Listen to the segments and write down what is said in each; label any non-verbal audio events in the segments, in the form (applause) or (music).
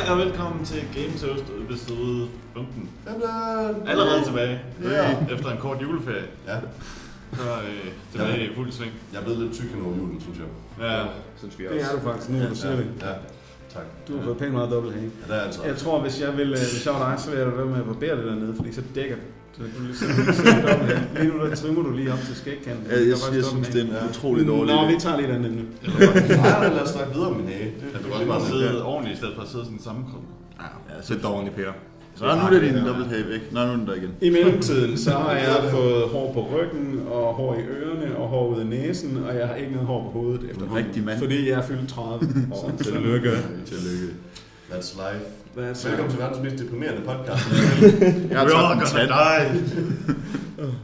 Hej og velkommen til Game Toast episode 15. Jamen, øh, Allerede tilbage. Ja. Efter en kort juleferie. Ja, Så er øh, tilbage i fuld sving. jeg er blevet lidt tyk hen over julen, synes jeg. Ja, synes vi Det er du faktisk nu, ja, du siger det. Ja, tak. Du har fået pænt meget dobbelt hænge. Ja, det er altså. Jeg tror, hvis jeg, vil, øh, hvis jeg var dig, så ville jeg da være med at barbere det dernede, fordi så dækker det. Så det dobbelt hænge. Lige nu der trimmer du lige op til skægkanten. Jeg, jeg, er jeg, faktisk jeg synes, det er en Ja. utrolig dårlig Nå, vi tager lige den emne. Nej, (laughs) lad os snakke videre om min hage. at du kan også bare sidde ordentligt, i stedet for at sidde sådan sammenkrummet. Ja, Sæt dig ordentligt, Per. Så nu er det din dobbelthage væk. Nå, nu er den der igen. I mellemtiden, så har jeg fået hår på ryggen, og hår i ørerne, og hår ud af næsen, og jeg har ikke noget hår på hovedet efter rigtig mand. Fordi jeg er fyldt 30. Så Tillykke. Tillykke. That's life. That's Velkommen til verdens mest deprimerende podcast. Jeg har tabt en tand. die.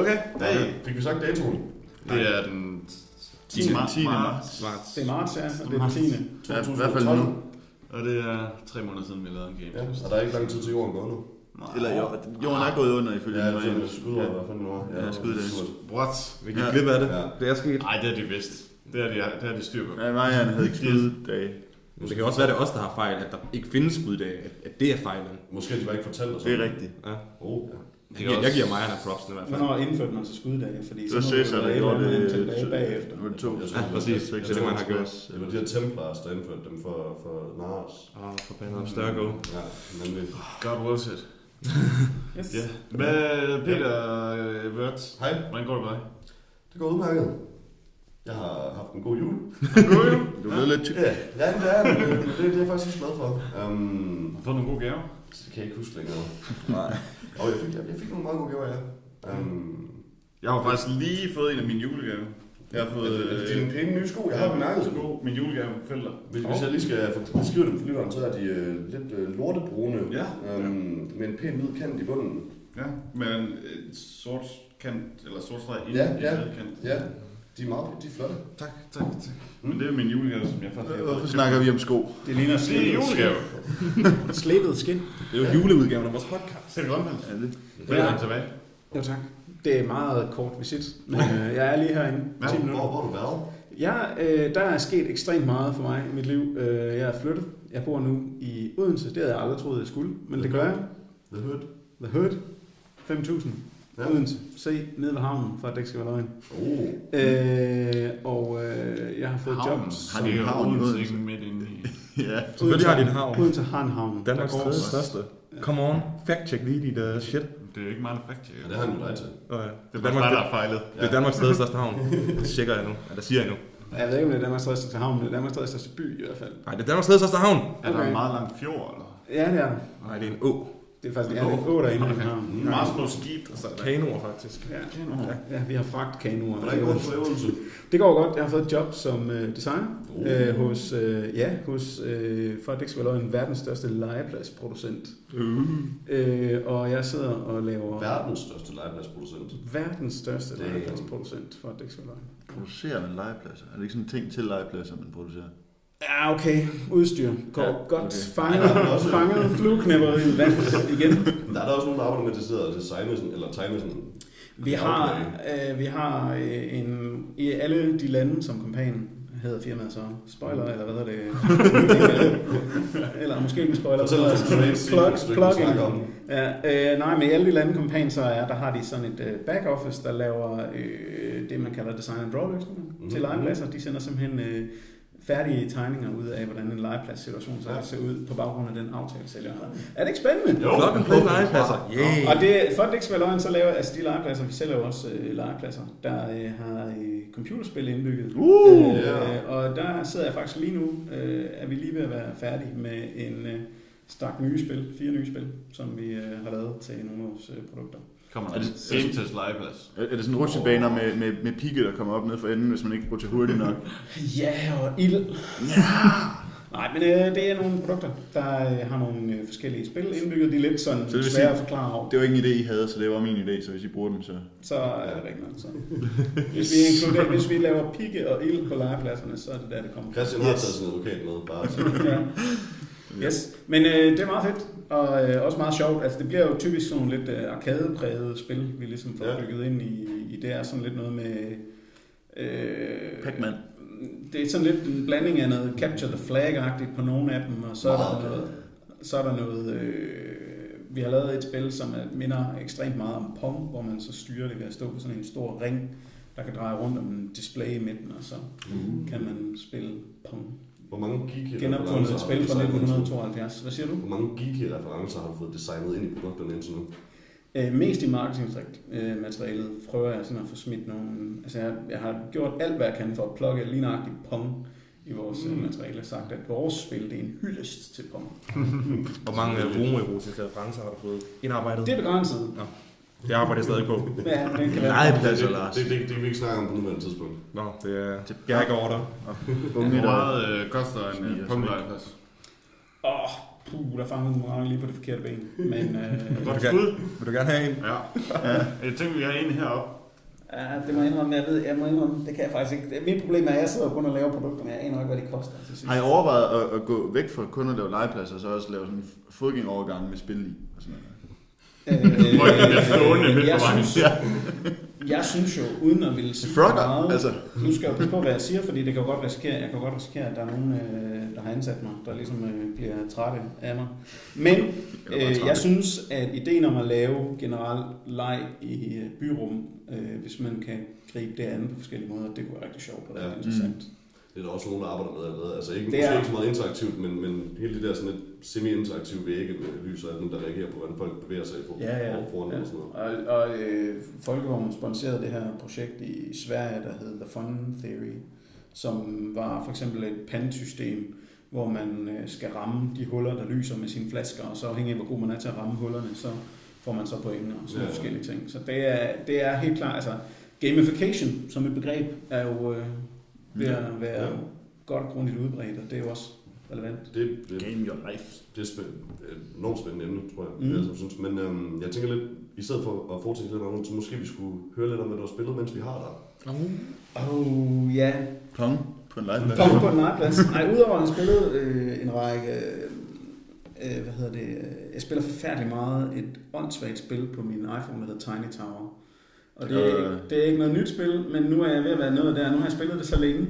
Okay, hey. Fik vi sagt datoen? Det er den 10. 10. marts. 10. marts. Det er marts, ja, og det er den 10. Ja, i hvert fald nu. Og det er tre måneder siden, vi lavede en Game Ja, og der er ikke lang tid til jorden går nu. Nej. Eller jo, jorden er gået under ifølge Ja, det er skud over i hvert fald nu. Ja, skud det. What? Vi gik glip af det. Ja. Det er sket. Nej, det er de vidst. Det er de, det er de styr på. Ja, Marianne havde ikke skuddag. Men det kan også være, det er os, der har fejl, at der ikke findes skuddage, at, at det er fejlen. Måske har de bare ikke fortalt os. Det er rigtigt. Oh, ja. Jeg, giver- jeg giver mig en propsen i hvert fald. Hvornår indførte man så skuddage? Fordi Det var Cæsar, der gjorde det. tilbage bagefter. Det var det to. Jeg Ja, præcis. jeg Det er det, tror, man har gjort. Det var de her templars, der indførte dem for, for Mars. Åh, oh, forbandet om større go. Ja, nemlig. God wills (laughs) it. Yes. Ja. Hvad, Peter øh, Wirtz, Hej, hvordan går det med dig? det går udmærket. Jeg har haft en god jul. God jul. Du er blevet lidt tyk. Ja, ja det er det. Det, det, er jeg faktisk glad for. Um, Har du fået nogle gode gaver? det kan jeg ikke huske længere. Nej. Og jeg fik, jeg, jeg fik nogle meget gode gaver, ja. Um, Jeg har faktisk lige fået en af mine julegaver. Jeg har fået er det dine pæne nye sko? Jeg har dem mærket. sko. Min julegave felter. Hvis, hvis jeg lige skal beskrive dem for lytteren, så er de øh, lidt øh, lortebrune. Ja. Um, med en pæn hvid kant i bunden. Ja, med en øh, sort kant, eller sort streg Ja, i ja. hvid kant. Ja, de er meget de er flotte. Tak, tak, tak. Men det er min julegave, som jeg faktisk har Hvorfor snakker vi om sko? Det ligner Det er julegave. (laughs) Slettet skin. Det er jo juleudgaven af vores podcast. Peter Grønvald. Ja, det. Velkommen tilbage. Jo tak. Det er meget kort visit, men øh, jeg er lige herinde. Ja, 10 Hvor, minutter. hvor har du været? Ja, øh, der er sket ekstremt meget for mig i mit liv. Øh, jeg er flyttet. Jeg bor nu i Odense. Det havde jeg aldrig troet, jeg skulle, men det gør jeg. The Hood. The Hood. 5.000. Ja. Odense. Se, nede ved havnen, for at det ikke skal være løgn. Oh. Øh, og øh, jeg har fået Havnen. job. Har Det de en havn i Odense, ikke midt inde i. (laughs) Ja. Selvfølgelig har de en havn. Odense har en havn. Danmarks tredje største. Come on, fact check lige dit uh, shit. Det er ikke meget fact check. Ja, det har han jo dig til. Ja. Det Det, er Danmark, der har fejlet. det er Danmarks tredje største havn. (laughs) Det tjekker jeg nu. Eller siger jeg nu. Jeg ved ikke, om det er Danmarks største havn, men det er Danmarks største by i hvert fald. Nej, det er Danmarks tredje største havn. Er der Okay. en meget lang fjord, eller? Ja, det er der. Nej, det er en å. Det er faktisk ja, det er en å derinde i Okay. havnen. Meget små skib, og så er der Kanoer, faktisk. Ja, ja, vi har fragt kanoer. Hvordan går det for Odense? Det går godt. Jeg har fået et job som øh, designer Oh. øh, hos, øh, ja, hos øh, være løgn, verdens største legepladsproducent. Uh. Øh, og jeg sidder og laver Verdens største legepladsproducent. verdens største legepladsproducent, løgn. Producerer man legepladser? Er det ikke sådan en ting til legepladser, man producerer? Ja, okay. Udstyr. Går Ja, godt okay. fanget, Ja, men også- fanget flueknæpperi i vand igen. Der er der også nogen, der arbejder med, at de sidder og designer sådan, eller tegner sådan. Vi har, øh, vi har øh, en, i alle de lande, som kompan hedder firmaet så, spoiler, eller hvad hedder det? eller måske ikke spoiler. Fortæl os plug, snakke om. Ja, øh, nej, men i alle de lande kompan så er, der har de sådan et øh, back office, der laver øh, det, man kalder design and draw løsninger Mhm. mm-hmm. til legepladser. De sender simpelthen øh, færdige tegninger ud af, hvordan en legepladssituation så Ja. ser ud på baggrund af den aftale, sælger har. Er det ikke spændende? Jo. Plug and play legepladser. Yay. Og det, for at det ikke skal være løgn, så laver altså de legepladser, vi sælger jo også øh, legepladser, der øh, har øh, computerspil indbygget. Uh, ja. Og der sidder jeg faktisk lige nu, øh, er vi lige ved at være færdige med en øh, stak nye spil, fire nye spil, som vi øh, har lavet til nogle af vores øh, produkter. Kommer Er en det- test legeplads. Er er det sådan rutsjebaner med, med, med pigge, der kommer op ned for enden, hvis man ikke rutscher hurtigt nok? (laughs) Ja, og ild. Ja! (laughs) Nej, men øh, det er nogle produkter, der øh, har nogle øh, forskellige spil indbygget. De er lidt sådan Så det svære sige- at forklare over. Det var ikke en idé, I havde, så det var min idé, så hvis I bruger den, så... Så er det ikke noget. Så. (laughs) Hvis, vi inkluderer, hvis vi laver pigge og ild på legepladserne, så er det der, det kommer. Christian har taget sin advokat med, bare så. Ja. Yes. Men øh, det er meget fedt, og øh, også meget sjovt. Altså, det bliver jo typisk sådan lidt øh, arkadeprægede spil, vi ligesom får Ja. bygget ind i, i det er sådan lidt noget med... Øh, Pac-Man. det er sådan lidt en blanding af noget Capture the Flag-agtigt på nogle af dem, og så er der noget, så er der noget øh, vi har lavet et spil, som er- minder ekstremt meget om Pong, hvor man så styrer det ved at stå på sådan en stor ring, der kan dreje rundt om en display i midten, og så Mm. kan man spille Pong. Hvor mange geeky Genopfundet et spil fra 1972. Hvad siger du? Hvor mange geeky referencer har du fået designet ind i produkterne indtil nu? Øh, mest i marketingmaterialet prøver jeg sådan at få smidt nogle... Altså jeg, jeg har gjort alt, hvad jeg kan for at plukke lige nøjagtigt Pong i vores mm. materiale. Sagt, at vores spil det er en hyldest til Pong. (laughs) Hvor mange øh, homoerotiske referencer har du fået indarbejdet? Det er begrænset. Det arbejder jeg stadig på. Ja, det kan være. Legepladser, det, Lars. det, det, det, kan vi ikke snakke om på nuværende tidspunkt. Nå, det er gag order. Unge, Hvor der... meget øh, koster en øh? Åh, oh, puh, der fangede mange lige på det forkerte ben. Men øh, Godt skud. Vil du gerne have en? Ja. Jeg tænker, vi har en heroppe. ja, det må jeg indrømme, jeg ved, jeg må indrømme, det kan jeg faktisk ikke. Mit problem er, at jeg sidder kun og laver produkterne, jeg aner ikke, hvad de koster til sidst. Har I overvejet at, at, gå væk fra kun at lave legepladser, og så også lave sådan en fodgængerovergang med spil i? Og sådan noget? Øh, Folk bliver stående midt jeg på vejen. synes, jeg synes jo, uden at ville sige Frogger, meget, altså. nu skal jeg passe på, hvad jeg siger, fordi det kan jo godt risikere, jeg kan godt risikere, at der er nogen, øh, der har ansat mig, der ligesom øh, bliver trætte af mig. Men øh, jeg synes, at ideen om at lave generel leg i øh, byrum, øh, hvis man kan gribe det an på forskellige måder, det kunne være rigtig sjovt og Ja. interessant. Det er der også nogen, der arbejder med allerede. Altså ikke, Det måske er- ikke så meget interaktivt, men, men hele det der sådan et semi-interaktive vægge med lys og alt der reagerer på, hvordan folk bevæger sig på Ja, ja. over foran ja. og sådan noget. Og, og øh, Folkevogn sponserede det her projekt i Sverige, der hed The Fun Theory, som var for eksempel et pantsystem, hvor man øh, skal ramme de huller, der lyser med sine flasker, og så afhængig af, hvor god man er til at ramme hullerne, så får man så point og sådan Ja. ja. forskellige ting. Så det er, det er helt klart, altså gamification som et begreb er jo øh, ved at være Ja. ja. godt og grundigt udbredt, og det er jo også relevant. Det, det, Game your life. det er spændende, et enormt spændende emne, tror jeg. Mm. Jeg synes. Men øhm, jeg tænker lidt, i stedet for at fortsætte lidt om, så måske vi skulle høre lidt om, hvad du har spillet, mens vi har dig. Oh, ja, Pong på en legeplads. Kom på en legeplads. Nej, udover at jeg spillede øh, en række... Øh, hvad hedder det? øh, Jeg spiller forfærdelig meget et åndssvagt spil på min iPhone, der hedder Tiny Tower. Og det, er, Øh. ikke- det er ikke noget nyt spil, men nu er jeg ved at være noget der. Nu har jeg spillet det så længe,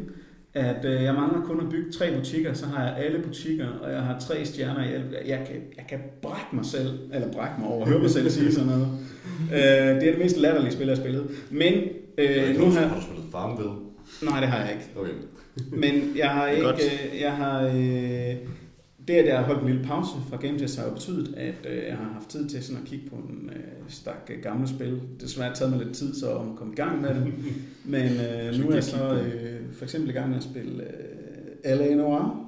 at øh, jeg mangler kun at bygge tre butikker, så har jeg alle butikker, og jeg har tre stjerner i alle. Jeg kan, jeg kan brække mig selv, eller brække mig over, høre mig selv sige sådan noget. (laughs) Øh, det er det mest latterlige spil, jeg har spillet. Men øh, nu har... har du spillet Farmville? Nej, det har jeg ikke. Okay. Men jeg har (laughs) ikke, øh, jeg har, øh, det at jeg har holdt en lille pause fra Game Test har jo betydet, at øh, jeg har haft tid til sådan at kigge på en øh, stak øh, gamle spil. Desværre taget mig lidt tid så om at komme i gang med det. (laughs) Men øh, nu er jeg så øh, for eksempel i gang med at spille øh, L.A. Noir.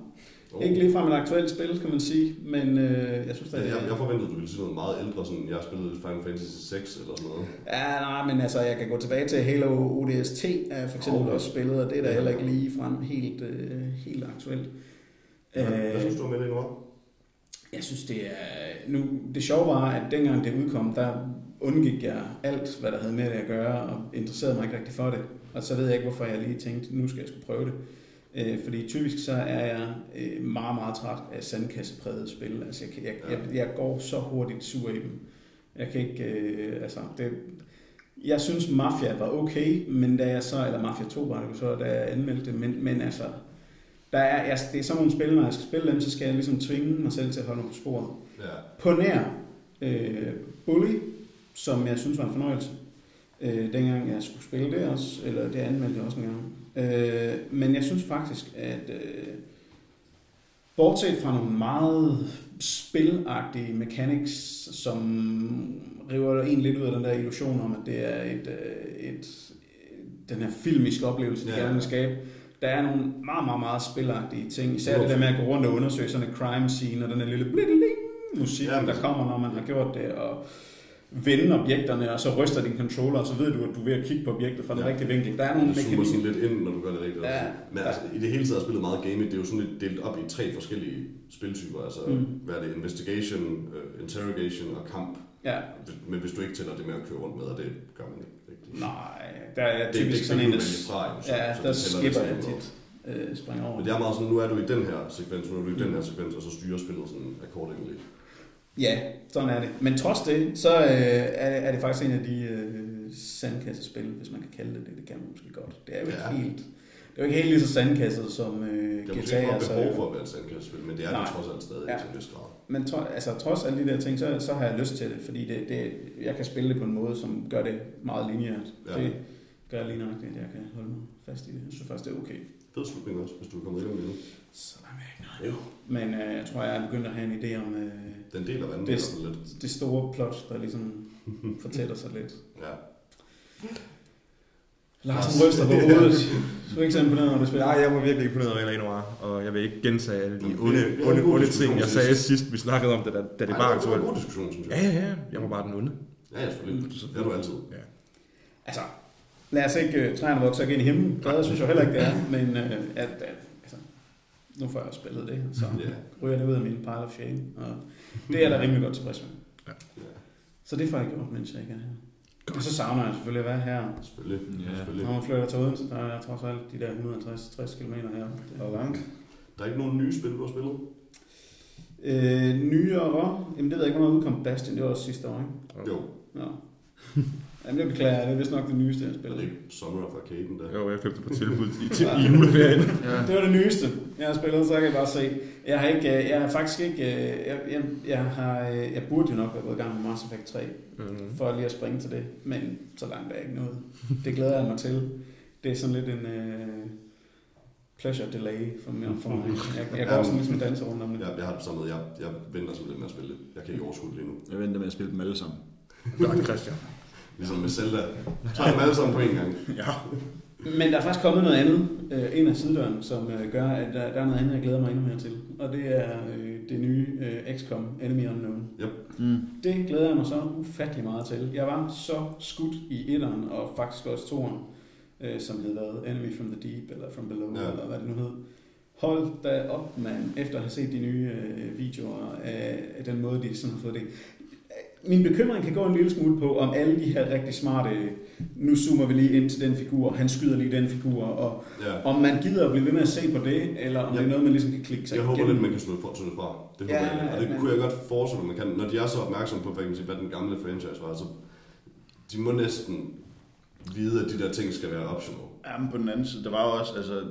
Oh. Ikke lige fra et aktuelt spil, kan man sige, men øh, jeg synes, Ja, at jeg, jeg forventede, du ville sige noget meget ældre, sådan jeg spillede Final Fantasy 6 eller sådan noget. Ja, nej, men altså, jeg kan gå tilbage til Halo ODST, er jeg for eksempel Okay. også spillet, og det er da heller ikke lige frem helt, øh, helt aktuelt. Hvad, hvad Øh, synes du om det nu? Jeg synes, det er... Nu, det sjove var, at dengang det udkom, der undgik jeg alt, hvad der havde med det at gøre, og interesserede mig ikke rigtig for det. Og så ved jeg ikke, hvorfor jeg lige tænkte, nu skal jeg skulle prøve det. Øh, fordi typisk så er jeg øh, meget, meget træt af sandkassepræget spil. Altså, jeg, jeg, jeg, jeg går så hurtigt sur i dem. Jeg kan ikke... Øh, altså, det, jeg synes, Mafia var okay, men da jeg så... Eller Mafia 2 var det så, da jeg anmeldte det. Men, men altså, der er, jeg, det er sådan nogle spil, når jeg skal spille dem, så skal jeg ligesom tvinge mig selv til at holde mig på sporet. Ja. På nær øh, Bully, som jeg synes var en fornøjelse, øh, dengang jeg skulle spille det også, eller det anmeldte jeg også en gang. Øh, men jeg synes faktisk, at øh, bortset fra nogle meget spilagtige mechanics, som river en lidt ud af den der illusion om, at det er et, øh, et, den her filmiske oplevelse, de Ja. gerne vil skabe, der er nogle meget, meget, meget spilagtige ting. Især det der med at gå rundt og undersøge sådan en crime scene, og den her lille bliddeling musik, Ja, der kommer, når man har gjort det, og vende objekterne, og så ryster din controller, og så ved du, at du er ved at kigge på objektet fra den Ja. rigtige vinkel. Der er nogle Du zoomer sådan lidt ind, når du gør det rigtigt. Ja. Men altså, i det hele taget er spillet meget gaming. Det er jo sådan lidt delt op i tre forskellige spiltyper. Altså, Mm. hvad er det? Investigation, uh, interrogation og kamp. Ja, Men hvis du ikke tæller det med at køre rundt med, og det gør man ikke. Nej, der er typisk det, sådan det, en, kan der, fra, jo, så, ja, så der skipper jeg ikke tit. Øh, springer over. Men det er meget sådan, nu er du i den her sekvens, nu er du i den her sekvens, og så styrer spillet sådan accordingly. Ja, sådan er det. Men trods det, så øh, er, er det faktisk en af de øh, sandkassespil, hvis man kan kalde det det. Det kan man måske godt. Det er jo ikke Ja. helt... det er jo ikke helt lige så sandkasset som øh, Det er måske GTA. ikke behov for at være et sandkassespil, men det er det Nej. trods alt stadig Ja. til en vis grad. Men tro, altså, trods alle de der ting, så, så har jeg lyst til det, fordi det, det, jeg kan spille det på en måde, som gør det meget lineært. Ja. Det gør lige nok det, at jeg kan holde mig fast i det. Jeg synes faktisk, det er okay. Fed slutning også, hvis du kommer igennem det nu. Så er ikke noget nu. Men øh, jeg tror, jeg er begyndt at have en idé om øh, Den deler vandet Det- lidt. det store plot, der ligesom fortæller sig lidt. Ja. Lars ryster på hovedet. (laughs) Du er ikke så imponeret, når du spiller. Nej, jeg var virkelig imponeret over Elena Noir, og jeg vil ikke gentage alle de onde, onde, onde ting, jeg sagde sidst, vi snakkede om det, da, da det var det var en aktuelt. god diskussion, synes Ja, jeg. ja, ja. Jeg var bare den onde. Ja, ja, selvfølgelig. Det er du altid. Altså, lad os ikke uh, træerne vokse ikke ind i himlen. Det synes jeg heller ikke, det er. Men uh, at, at, altså, nu får jeg spillet det, så Ja. ryger det ud af min pile of shame. Og det er jeg da rimelig godt tilfreds med. Ja, Så det får jeg gjort, mens jeg ikke er her. Og så savner jeg selvfølgelig at være her. selvfølgelig. Ja. selvfølgelig. Når man flytter til Odense, der er trods alt de der 150-60 km her. Hvor langt? Der er ikke nogen nye spil, du har spillet? Øh, nyere, jamen det ved jeg ikke, hvornår udkom Bastion, det var også sidste år, ikke? Jo. Ja. (laughs) Jamen det beklager jeg, det er vist nok det nyeste, jeg Er det spiller. ikke Summer of Arcaden der? Jo, jeg købte på tilbud i, til, (laughs) i juleferien. Ja. Det var det nyeste, jeg har spillet, så kan jeg bare se. Jeg har ikke, øh, jeg har faktisk ikke, øh, jeg, jeg, jeg, har, øh, jeg burde jo nok være gået i gang med Mass Effect 3, Mm. for lige at springe til det, men så langt er jeg ikke nået. Det glæder jeg mig til. Det er sådan lidt en uh, pleasure delay for mig. For mig. Jeg, jeg går sådan ligesom en danser rundt om det. Jeg, jeg har det samme med, jeg, jeg venter simpelthen med at spille det. Jeg kan ikke overskue det lige nu. Jeg venter med at spille dem alle sammen. Tak, Christian. Ligesom med Zelda. Tager dem alle sammen på en gang. Ja. Men der er faktisk kommet noget andet øh, ind af sidedøren, som øh, gør, at der, der er noget andet, jeg glæder mig endnu mere til. Og det er øh, det nye øh, XCOM Enemy Unknown. Mm. Det glæder jeg mig så ufattelig meget til. Jeg var så skudt i etteren, og faktisk også toeren, øh, som hed hvad? Enemy from the Deep, eller From Below, ja. eller hvad det nu hed. Hold da op, mand, efter at have set de nye øh, videoer af, af den måde, de sådan har fået det. Min bekymring kan gå en lille smule på, om alle de her rigtig smarte, nu zoomer vi lige ind til den figur, han skyder lige den figur, og Ja. om man gider at blive ved med at se på det, eller om Ja. det er noget, man ligesom kan klikke sig Jeg håber lidt, man kan snude fra, snude fra. Det håber Ja, jeg. Og det men- kunne jeg godt forestille mig, man kan. Når de er så opmærksomme på, hvad, kan man sige, hvad den gamle franchise var, så de må næsten vide, at de der ting skal være optional. Ja, men på den anden side, der var jo også, altså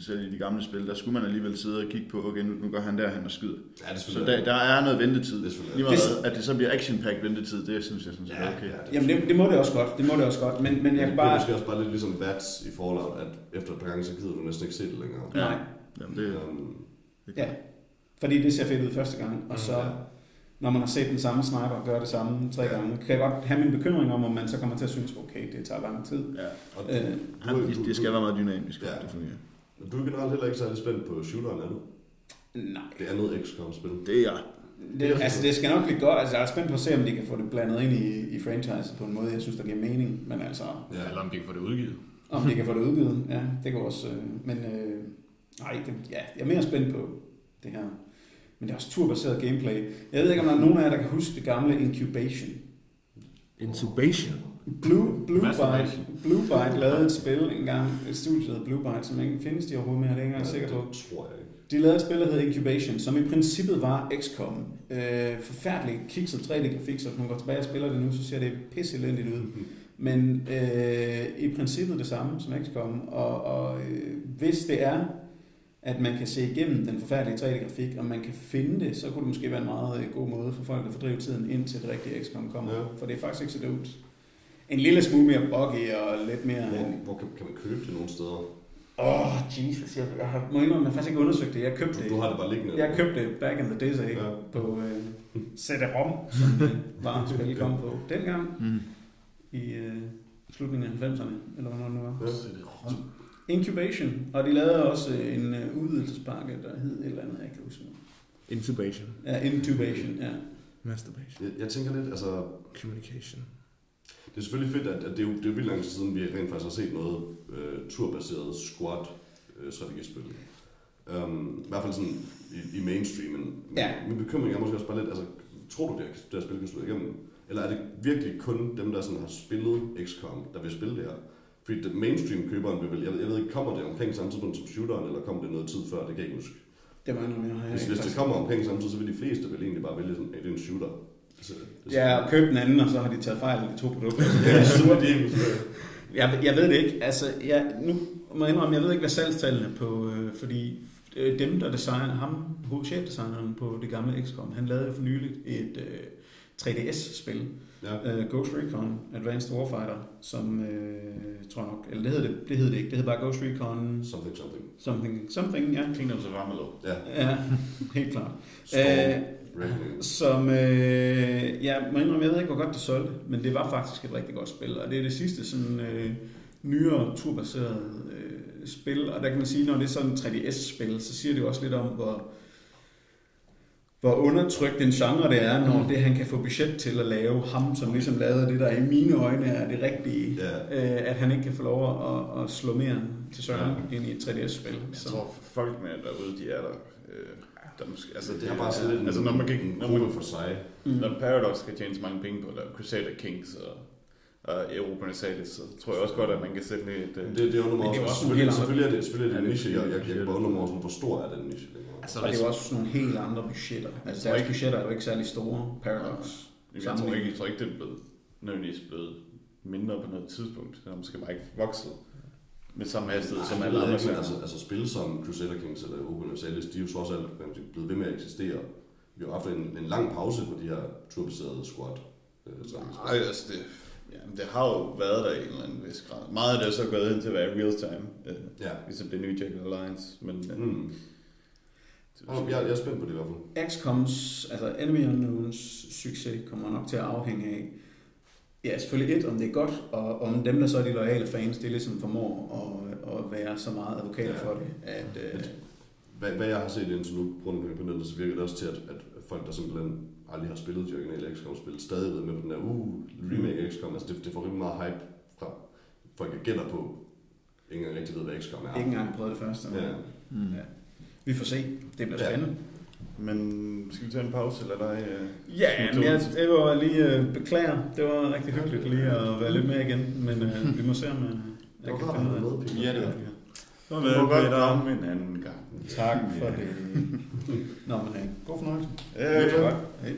selv i de gamle spil, der skulle man alligevel sidde og kigge på, okay, nu, nu går han derhen og skyder. Ja, det er Så der, der er noget ventetid. Det er Lige meget, at det så bliver action pack ventetid, det synes jeg sådan set ja, er okay. ja, det, Jamen det, det må det også godt, det må det også godt, men, men jeg kan det er bare... måske også bare lidt ligesom Bats i Fallout, at efter et par gange, så gider du næsten ikke se det længere. Ja. Nej, Jamen, det, Um, ja. Fordi det ser fedt ud første gang, og så Ja. Når man har set den samme sniper gøre det samme tre gange, kan jeg godt have min bekymring om, om man så kommer til at synes, okay, det tager lang tid. ja. og Øh, Ja, det, det skal være meget dynamisk, Ja. det fungerer. du er generelt heller ikke særlig spændt på shooteren, er du? nej. Det andet XCOM-spil. Det er jeg. Det, altså, det skal nok blive godt. Altså, jeg er spændt på at se, om de kan få det blandet ind i, i franchise på en måde, jeg synes, der giver mening. Men altså, Ja. Eller om de kan få det udgivet. om de kan få det udgivet, ja, det går også. Øh, men øh, nej, det, ja, jeg er mere spændt på det her. Men det er også turbaseret gameplay. Jeg ved ikke, om der er nogen af jer, der kan huske det gamle Incubation. Intubation. Blue, Blue, Byte. Blue Byte lavede et spil engang, et studie, der hedder Blue Byte, som ikke findes de overhovedet mere, det er jeg ikke engang sikker på. Det tror jeg ikke. De lavede et spil, der hed Incubation, som i princippet var XCOM. Øh, forfærdeligt kikset 3D-grafik, så hvis man går tilbage og spiller det nu, så ser det pisse elendigt ud. Men øh, i princippet det samme som XCOM, og, og øh, hvis det er, at man kan se igennem den forfærdelige 3D-grafik, og man kan finde det, så kunne det måske være en meget øh, god måde for folk at fordrive tiden, indtil det rigtige XCOM kommer. Ja. For det er faktisk ikke så dumt. En lille smule mere buggy og lidt mere... Hvor, hvor kan, kan man købe det nogle steder? Åh, oh, Jesus, jeg, jeg har, må indrømme, jeg har faktisk ikke undersøgt det. Jeg købte det. Du, har det bare liggende. Jeg købte det back in the days af, Ja. på øh, (laughs) CD-ROM, som det var spil kom på dengang Mm. i øh, slutningen af 90'erne, eller hvornår det nu var. Ja. Incubation, og de lavede også øh, en øh, udvidelsespakke, der hed et eller andet, jeg kan huske. Intubation. Ja, Intubation, ja. Masturbation. Jeg, jeg tænker lidt, altså, Communication. det er selvfølgelig fedt, at, at det, er jo, det er jo vildt lang tid siden, vi rent faktisk har set noget øh, turbaseret squad øh, strategispil. Um, I hvert fald sådan i, i mainstreamen. Men Ja. Min bekymring er måske også bare lidt, altså, tror du, det, her- det her spil kan slå igennem? Eller er det virkelig kun dem, der sådan har spillet XCOM, der vil spille det her? Fordi det mainstream-køberen vil vel, jeg ved, jeg ved ikke, kommer det omkring samme tidspunkt som shooteren, eller kommer det noget tid før, det kan jeg ikke huske. Det var endnu mere. Hvis, hvis det kommer omkring samme tid, så vil de fleste vel egentlig bare vælge sådan, at det er en shooter. Så, det, Ja, og købte den anden, og så har de taget fejl af de to produkter. (laughs) ja, så er de Jeg, jeg ved det ikke. Altså, jeg, nu må jeg indrømme, jeg ved ikke, hvad salgstallene på, øh, fordi øh, dem, der designer, ham, hovedchefdesigneren på det gamle XCOM, han lavede jo for nyligt et øh, 3DS-spil, Ja. øh, Ghost Recon Advanced Warfighter, som, øh, tror jeg nok, eller det hed det, det hed det ikke, det hed bare Ghost Recon Something, something. something, something, ja. Kingdoms of Amalur. Ja. Ja, (laughs) helt klart. Storm. Reckoning. som, øh, ja, må jeg indrømme, jeg ved ikke, hvor godt det solgte, men det var faktisk et rigtig godt spil, og det er det sidste sådan øh, nyere turbaserede øh, spil, og der kan man sige, når det er sådan et 3DS-spil, så siger det jo også lidt om, hvor, hvor undertrykt en genre det er, når det han kan få budget til at lave, ham som ligesom lavede det, der i mine øjne er det rigtige, Ja. øh, at han ikke kan få lov at, at slå mere til søren ja. ind i et 3DS-spil. Jeg tror, folkene derude, de er der. Øh, der måske, altså, Altså, det er bare sådan lidt altså, når man kan, en når man, for sig. Mm. når Paradox skal tjene så mange penge på, der er Crusader Kings og, og Europa Universalis, så tror jeg også godt, at man kan sætte lidt... Det, Øh, det, det undrer mig det er også. Selvfølgelig, selvfølgelig, er det, selvfølgelig er det en niche. Jeg, jeg, jeg kan bare undre mig over, hvor stor er den niche længere. Altså, Og det er jo også nogle helt andre budgetter. Altså deres ikke- budgetter er jo ikke særlig store, Paradox. jeg, tror ikke, jeg tror ikke, det er blevet, nødvendigvis blevet mindre på noget tidspunkt. Det er måske bare ikke vokset med samme hastighed som alle jeg andre. ikke, altså, altså spil som Crusader Kings eller Open Universalis, de er jo trods alt blevet ved med at eksistere. Vi har haft en, en lang pause på de her turbaserede squad. Øh, Nej, altså det, ja, det har jo været der i en eller anden vis grad. Meget af det er så gået hen til at være real time, øh, Ja. ligesom det nye Jack Alliance. Men, øh, Mm. Og jeg, jeg er spændt på det i hvert fald. XCOM's, altså Enemy Unknowns succes kommer nok til at afhænge af, ja selvfølgelig et, om det er godt, og om dem, der så er de loyale fans, det ligesom formår at, at være så meget advokater Ja. for det, at, øh, Hvad, hvad jeg har set indtil nu rundt omkring på nettet, så virker det også til, at, at folk, der simpelthen aldrig har spillet de originale XCOM-spil, stadig ved med på den der, uh, remake XCOM. Altså det, det får rimelig meget hype fra folk, der gætter på, ikke engang rigtig ved, hvad XCOM er. ikke engang har prøvet det første. Ja. Mm. Ja. Vi får se. Det bliver Ja. spændende. men skal vi tage en pause, eller er der... Øh, Ja, men jeg, det var lige øh, beklager. Det var rigtig hyggeligt lige at være lidt med igen, men øh, vi må se, om jeg, Det jeg var kan finde ud af med, Peter. Ja, det var det. Du må godt komme en anden gang. Tak for det. (laughs) Nå, men øh, god fornøjelse. Ja, ja. godt. Hej.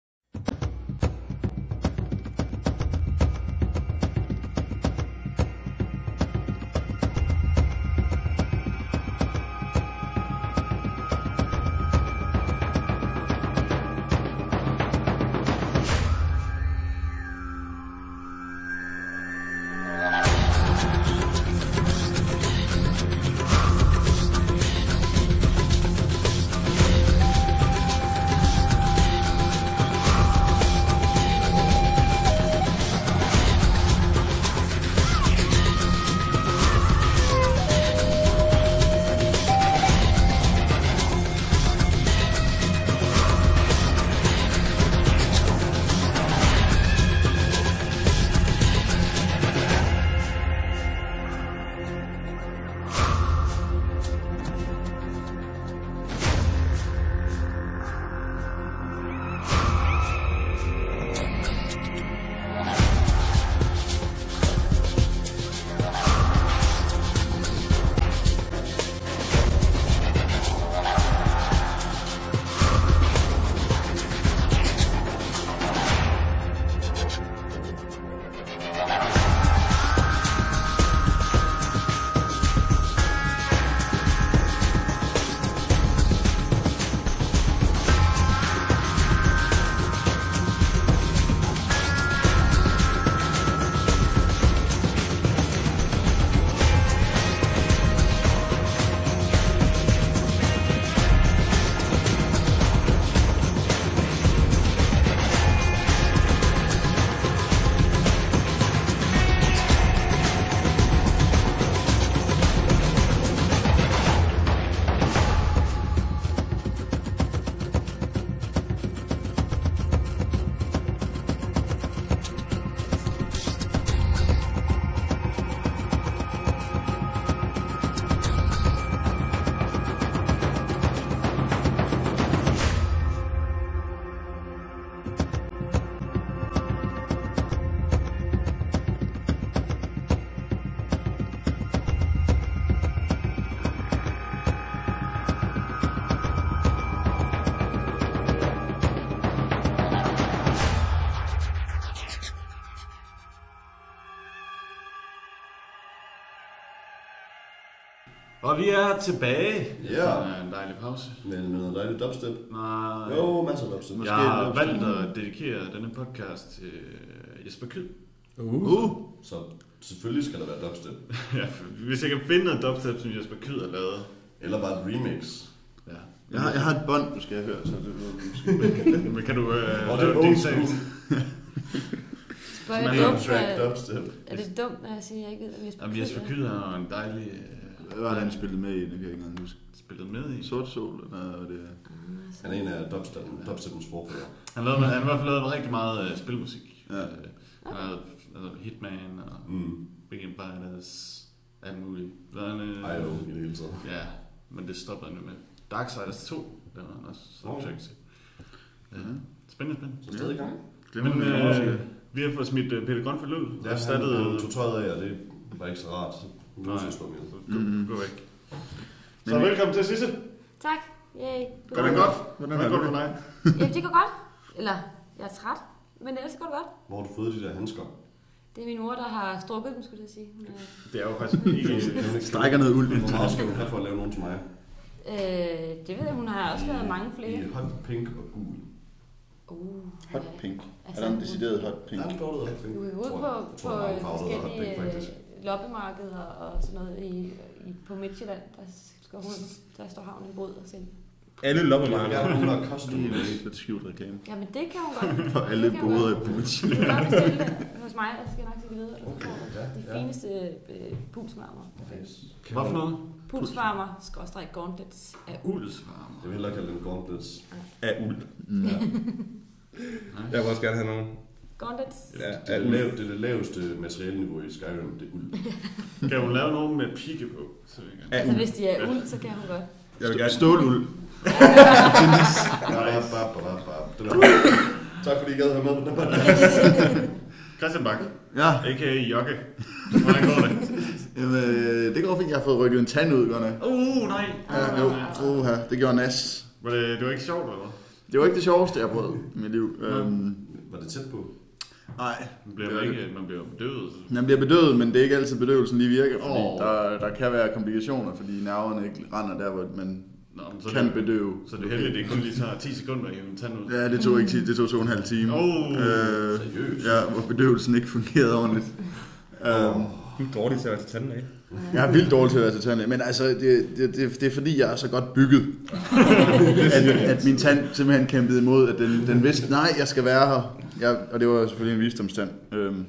Er tilbage Ja. en dejlig pause. Med noget dejligt dubstep. Nej, Jo, masser af dubstep. jeg har valgt at dedikere denne podcast til Jesper Kyd. Uh. Så selvfølgelig skal der være dubstep. (laughs) Ja, hvis jeg kan finde noget dubstep, som Jesper Kyd har lavet. Eller bare et remix. Ja. Jeg har, jeg har et bånd, du skal høre, så det (laughs) Men kan du øh, Og det er old school. Men er er, er det dumt, når jeg siger, at jeg ikke ved, hvad Jesper Kyd Jesper er? Kyd er en dejlig... Hvad var det, han spillede med i? Det kan jeg ikke engang huske. spillet med i. Sort Sol, eller det? Så- Han er en af dubstep, dubstepens forfører. Han, lavede, han har i hvert fald lavet rigtig meget øh, spilmusik. Ja. Øh, han har lavet altså, Hitman og Mm. Big Fighters, alt muligt. Hvad han, Ej, jo, i det hele taget. Ja, men det stopper nu med. Darksiders 2, der var han også soundtrack til. Ja. Spændende, spændende. Så stadig i gang. Men øh, vi har fået smidt øh, Peter Grønfeldt ud. Ja, han, han tog tøjet af, og det var ikke så rart. Nej. må jeg slå mig. Gå, Mhm. gå væk. Så velkommen til Sisse. Tak. Yay. Går det godt? Hvordan går det med dig? Ja, det går godt. Eller, jeg er træt, men ellers går det godt. Hvor har du fået de der handsker? Det er min mor, der har strukket dem, skulle jeg sige. Hun er, Det er jo faktisk ikke... (laughs) Strækker noget uld. Hvor meget skal du have for at lave nogen til mig? øh, det ved jeg, hun har også lavet mange flere. I hot pink og gul. Uh, Hot pink. Altså, Er der en decideret hot pink? Ja, det går det hot pink. Du er ude på, på der er der er hot forskellige pink, faktisk. Loppemarkeder og sådan noget i, i, på Midtjylland. Der, skal hun, der står havnen i brud og sælge. Alle loppemarkeder. have nogen, der er custom Det er skjult reklame. Jamen det kan hun godt. (laughs) For alle Det kan hun boder i. Butch. Du kan godt bestille det hos mig, og så skal jeg nok sige det videre. Okay, ja, de ja. fineste øh, pulsvarmer. der findes. Hvad for noget? Pulsvarmer, skråstrej gauntlets af uld. Uldsvarmer. Jeg vil hellere kalde dem gauntlets. Af uld. Mm. Jeg vil også gerne have nogen. Gauntlets. Ja, Det er af det, uld. lav, det er det laveste materialeniveau i Skyrim, det er uld. (laughs) Kan hun lave nogen med pigge på? Så. Af Altså hvis de er uld, så kan hun godt. Jeg vil gerne... Ståluld. Tak fordi I gad have med på den her. (laughs) Christian Bak, Ja, a.k.a. Jokke. Hvordan går det? (laughs) jamen, øh, det går fint. Jeg har fået rykket en tand ud, godt nok. Uh, nej. Ja, jo, uha, det gjorde nas. Var det, det var ikke sjovt, eller hvad? Det var ikke det sjoveste, jeg har prøvet i mit liv. Øhm, Var det tæt på? Nej, Man bliver Det man ikke, man bliver bedøvet. man bliver bedøvet, men det er ikke altid bedøvelsen lige virker, fordi Åh. der, der kan være komplikationer, fordi nerverne ikke render der, hvor man Nå, men så, kan det, bedøve. så det er heldigt, det kun lige tager 10 sekunder at hive en tand ud. Ja, det tog ikke ti- det tog to og en halv time. Oh. Øh, Seriøst? ja, hvor bedøvelsen ikke fungerede ordentligt. Øhm, Du er dårlig til at være til tanden af. jeg er vildt dårlig til at være til tandlæge, men altså, det, det, det, det er fordi, jeg er så godt bygget, (laughs) at, at min tand simpelthen kæmpede imod, at den, den vidste, nej, jeg skal være her. Jeg, og det var selvfølgelig en visdomstand, øhm,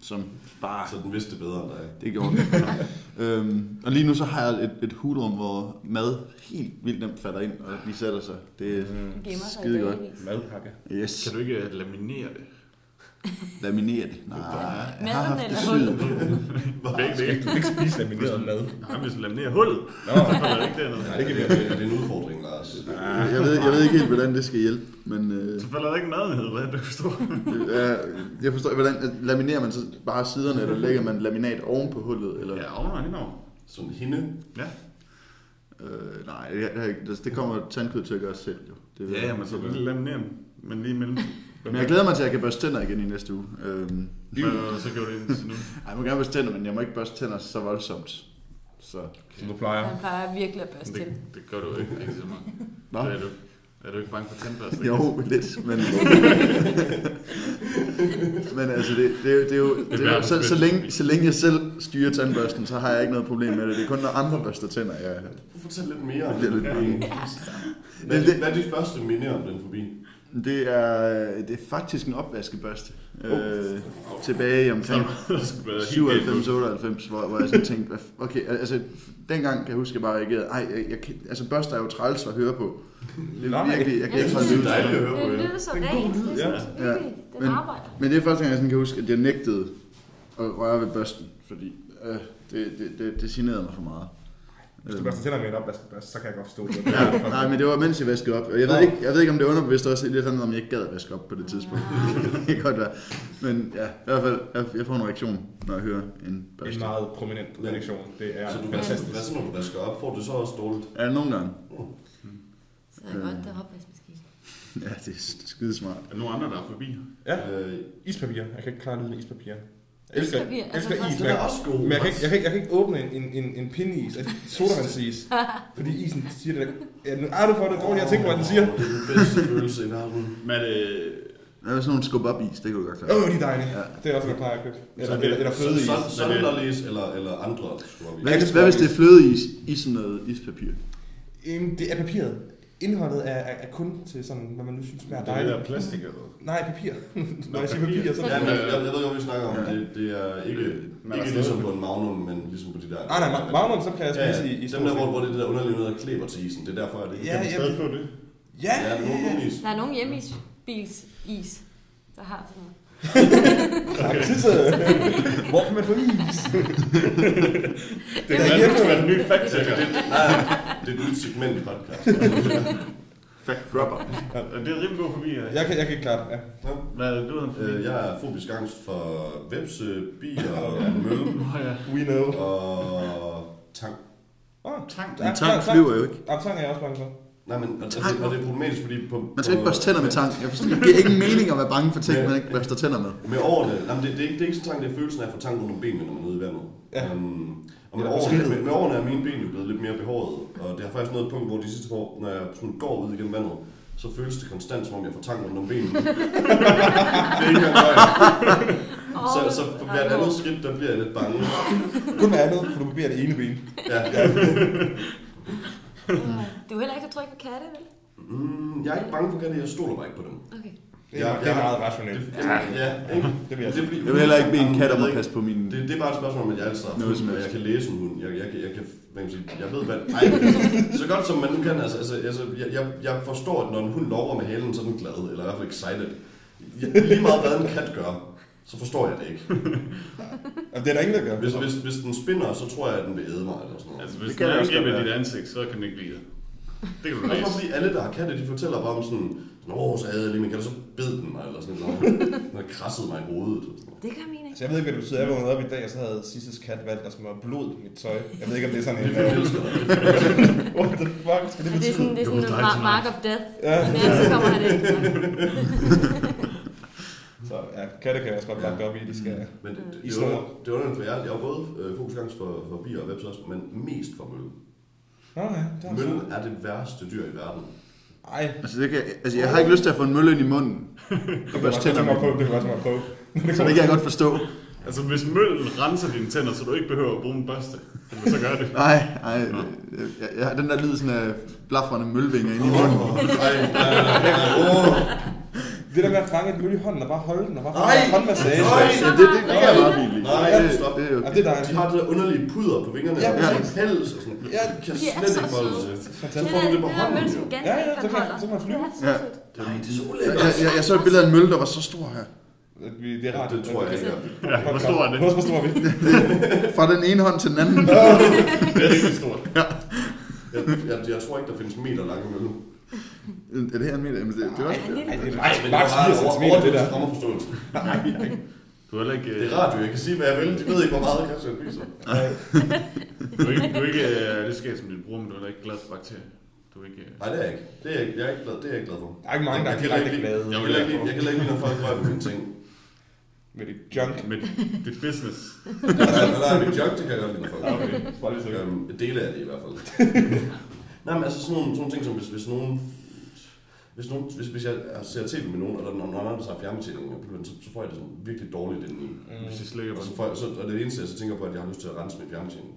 som bare... Så den vidste det bedre end dig. Det gjorde den. (laughs) øhm, og lige nu så har jeg et, et hulrum, hvor mad helt vildt nemt falder ind, og lige sætter sig. Det er Gemmer sig skide godt. Madpakke. Yes, Kan du ikke laminere det? Laminere det. Nej, jeg har Maden haft det syet. Begge dele. Du kan ikke spise lamineret mad. Nej, hvis du laminerer hullet, Nå, så det ikke dernede. nej, det kan vi Er det, er det en udfordring, Lars? Jeg ved, jeg ved ikke helt, hvordan det skal hjælpe, men øh, Så falder der ikke mad ned, hvad du forstår. jeg, jeg forstår, hvordan laminerer man så bare siderne, eller lægger man laminat oven på hullet? Eller, Ja, oven og henover. En hende. Ja, øh, nej, det, det kommer tandkød til at gøre selv, jo. Det ja, ja men så vil laminere den, men lige imellem. Men jeg glæder mig til, at jeg kan børste tænder igen i næste uge. Øhm, Men så gjorde det indtil nu. (laughs) ej, jeg må gerne børste tænder, men jeg må ikke børste tænder så voldsomt. Så. Som du plejer. Han plejer virkelig at børste Det, til. det gør du ikke, ikke så meget. Nå. Er du, er du ikke bange for tandbørste? Jo, lidt, men... (laughs) men altså, det, det, er jo- det er jo... Det er jo så, så, længe, så længe jeg selv styrer tandbørsten, så har jeg ikke noget problem med det. Det er kun, når andre børster tænder, jeg... Fortæl lidt mere om Det det. bliver lidt Hvad, det- hvad er dit første minde om den forbi? Det er, det er faktisk en opvaskebørste. Øh, tilbage i omkring (laughs) Det skulle være helt galt. 97-98, hvor, hvor jeg sådan tænkte, okay, altså dengang kan jeg huske, jeg bare reagerede, ej, jeg, jeg, kan- altså børster er jo træls at høre på. Det er virkelig, jeg kan ikke holde det dejligt at høre på, Det ja. lyder så rent. Det Ja. er så virkelig. Den Men- arbejder. Men det er første gang, jeg sådan kan huske, at jeg nægtede at røre ved børsten, fordi øh, det, det, det, det generede mig for meget. Hvis du børster tænder med en opvaskebørste, så kan jeg godt forstå det. Ja, nej, men det var mens jeg vaskede op. Jeg ved ikke, jeg ved ikke om det er underbevidst også lidt sådan, om jeg ikke gad at vaske op på det tidspunkt. (laughs) det kan godt være. Men ja, i hvert fald, jeg, jeg får en reaktion, når jeg hører en En børste. meget prominent reaktion. Det er Så du, fantastisk. hvad så, når du vasker op? Får du det så også dårligt? Er det nogle gange? Så er det godt, der er opvaskemaskine. Ja, det er skide smart. Er der nogen andre, der er forbi? Ja, Øh, ispapir. Jeg kan ikke klare lyden af ispapir. Jeg elsker, Ispapir, jeg elsker altså is, men også men jeg kan, ikke, jeg, kan ikke, jeg kan ikke åbne en, en, en, en pindis, en sodavandsis, (laughs) fordi isen siger det der. Ja, er du for det dårligt, jeg tænker, hvad den siger. Det er den bedste følelse i verden. Men øh, Der er sådan nogle skub op is, det kan du godt klare. Åh, de er dejlige. Ja. Det er også, hvad jeg plejer at købe. Eller, Så det- eller, eller flødeis. Sønderlis eller, eller andre store Hvad, hvis- hvad hvis det er flødeis i sådan noget ispapir? Øhm, det er papiret. Indholdet er, er, er kun til sådan, hvad man nu synes smager det er det dejligt. der plastik eller Nej, papir. Når jeg siger papir. så Ja, men jeg, jeg, ved godt, hvad vi snakker om. Det, det er ikke, Men ikke altså- ligesom på en Magnum, men ligesom på de der... Nej, nej, ma- Magnum, så kan jeg Ja, spise ja. i, i Dem der, hvor, hvor det er det der underlige noget, der kleber til isen. Det er derfor, at det ikke Ja, kan ja. stadig få det? Ja, Ja, det er nogen is. Der er nogen hjemme i bils is, der har sådan noget. Præcis. Hvor kan man få is? det er Det hjemme. er en ny fact checker. Nej, det er et nyt segment i podcast. (laughs) Fact. Ja, Det er rimelig god forbi. Ja. Jeg kan, jeg kan ikke klare det. Ja. Hvad er det, du har en forbi? Øh, jeg er fobisk angst for vepse, bier, (laughs) møl Nå ja. We know. og tang. Oh, Tang. En tang flyver jo ikke. Jamen, tang er jeg også bange for. Nej, men og, det, og det er problematisk, fordi på... Man skal ikke på- børste tænder med tang. Jeg forstår, det giver ingen mening at være bange for ting, man ikke børster tænder med. Med årene, nej, men det, det, er ikke, det er ikke sådan tang, det er følelsen af at få tang under benene, når man er ude i vandet. Ja. Um, og med Ja, årene, med, med årene er mine ben jo blevet lidt mere behåret, og det har faktisk nået et punkt, hvor de sidste år, når jeg sådan går ud igennem vandet, så føles det konstant, som om jeg får tang under benene. (laughs) det er ikke engang løgn. Så, så for hvert andet skridt, der bliver jeg lidt bange. Kun med andet, for du barberer det ene ben. Ja, ja. Du er heller ikke så tryg ved katte, vel? Mm, jeg er ikke bange for katte, jeg stoler bare ikke på dem. Okay. Det er, Ja, det er meget rationelt. Det, ja, ja, ikke? Det vil jeg Det er fordi, Jeg vil heller ikke bede en kat om at ikke, passe på min... Det, det er bare et spørgsmål om, at jeg altid har hund, og jeg kan læse en hund. Jeg, jeg, jeg, jeg, kan, hvad kan man sige, jeg ved, hvad... (laughs) Ej, så godt som man nu kan, altså, altså, altså jeg, jeg, jeg forstår, at når en hund lover med halen, så er den glad, eller i hvert fald excited. Jeg, lige meget hvad en kat gør, så forstår jeg det ikke. Det er der ingen, der gør. Hvis, hvis, hvis den spinner, så tror jeg, at den vil æde mig, eller sådan noget. Altså, hvis Det også angriber godt dit ansigt, så kan den ikke lide det. Det kan du Også læse. bare fordi alle, der har katte, de fortæller bare om sådan, Åh, så havde jeg lige min kat, og så bed den mig, eller sådan noget. Den har krasset mig i hovedet. og sådan noget. Det gør mine ikke. Så jeg ved ikke, hvad det betyder. Jeg vågnede op i dag, og så havde Sisses kat valgt at smøre blod på mit tøj. Jeg ved ikke, om det er sådan en... Det er. What the fuck skal det det er sådan, det er sådan en til ma- mark of death. Ja, Ja, så kommer han (laughs) ind. så ja, katte kan jeg også godt bakke op i, de skal... Men det, det, I det, var, det var underligt, for jeg, jeg var både øh, fokusgangs for, for bier og veps også, men mest for mølle. Ja, det er Møllen er det værste dyr i verden. Ej, Altså, det kan, altså, jeg har ikke lyst til at få en mølle ind i munden. (laughs) det Og kan jeg tænder godt med. prøve. Det kan jeg godt prøve. Så det kan jeg godt forstå. Altså, hvis møllen renser dine tænder, så du ikke behøver at bruge en børste, så gøre det. (laughs) Nej, nej. Jeg, jeg har den der lyd sådan af blafrende mølvinger inde i munden. Åh, ej, nej, nej, nej, åh. Det der med at fange et møl i hånden og bare holde den og bare Nej! få håndmassage. Nej! Ja, det, det, det jeg meget fint. Nej, det, stop. det, er Ja, okay. det er De har det der underlige puder på vingerne, Ja, og ja. sådan pels og sådan. Ja, Jeg kan er slet så ikke holde til. Så får du det på den hånden, møl, Ja, ja, så kan, så kan man flyve. Det er Ja. Nej, det er så Jeg, ulækkert. jeg, jeg så et billede af en mølle, der var så stor her. Vi- Det er rart. Det tror jeg ikke. Ja, hvor stor er det? Hvor stor er vi? (laughs) Fra den ene hånd til den anden. Det er rigtig stort. Jeg, jeg, jeg tror ikke, der findes meter lange mølle. Er det her en meter? Jamen, det, det er også... Ej, det er Nej, men det max var 80 bare cm, over, det der. over forståelse. Du er ikke... Det er radio, jeg kan sige, hvad jeg vil. De ved ikke, hvor meget Christian viser. Du er ikke, du er ikke uh, det sker som din bror, men du er ikke glad for bakterier. Du er ikke... øh, Nej, det er jeg ikke. Det er jeg ikke, jeg er ikke glad, det er jeg ikke glad for. Der er ikke mange, der er Jeg kan direkte ikke- glade. Jeg kan ikke, jeg kan ikke lide, når folk rører på mine ting. Med det junk. med dit business. Der er mit junk, det kan jeg godt lide, når folk rører på Okay, bare lige så Øhm, dele af det i hvert fald. (laughs) Nej, men altså sådan nogle, sådan nogle ting som, hvis, hvis nogen... Hvis, nogen, hvis, hvis jeg ser tv med nogen, og der er nogen andre, der har fjernbetjening, så, så får jeg det sådan virkelig dårligt indeni. Hvis I slikker Og, på så får jeg, så, og det er det eneste, jeg så tænker på, at jeg har lyst til at rense min fjernbetjening.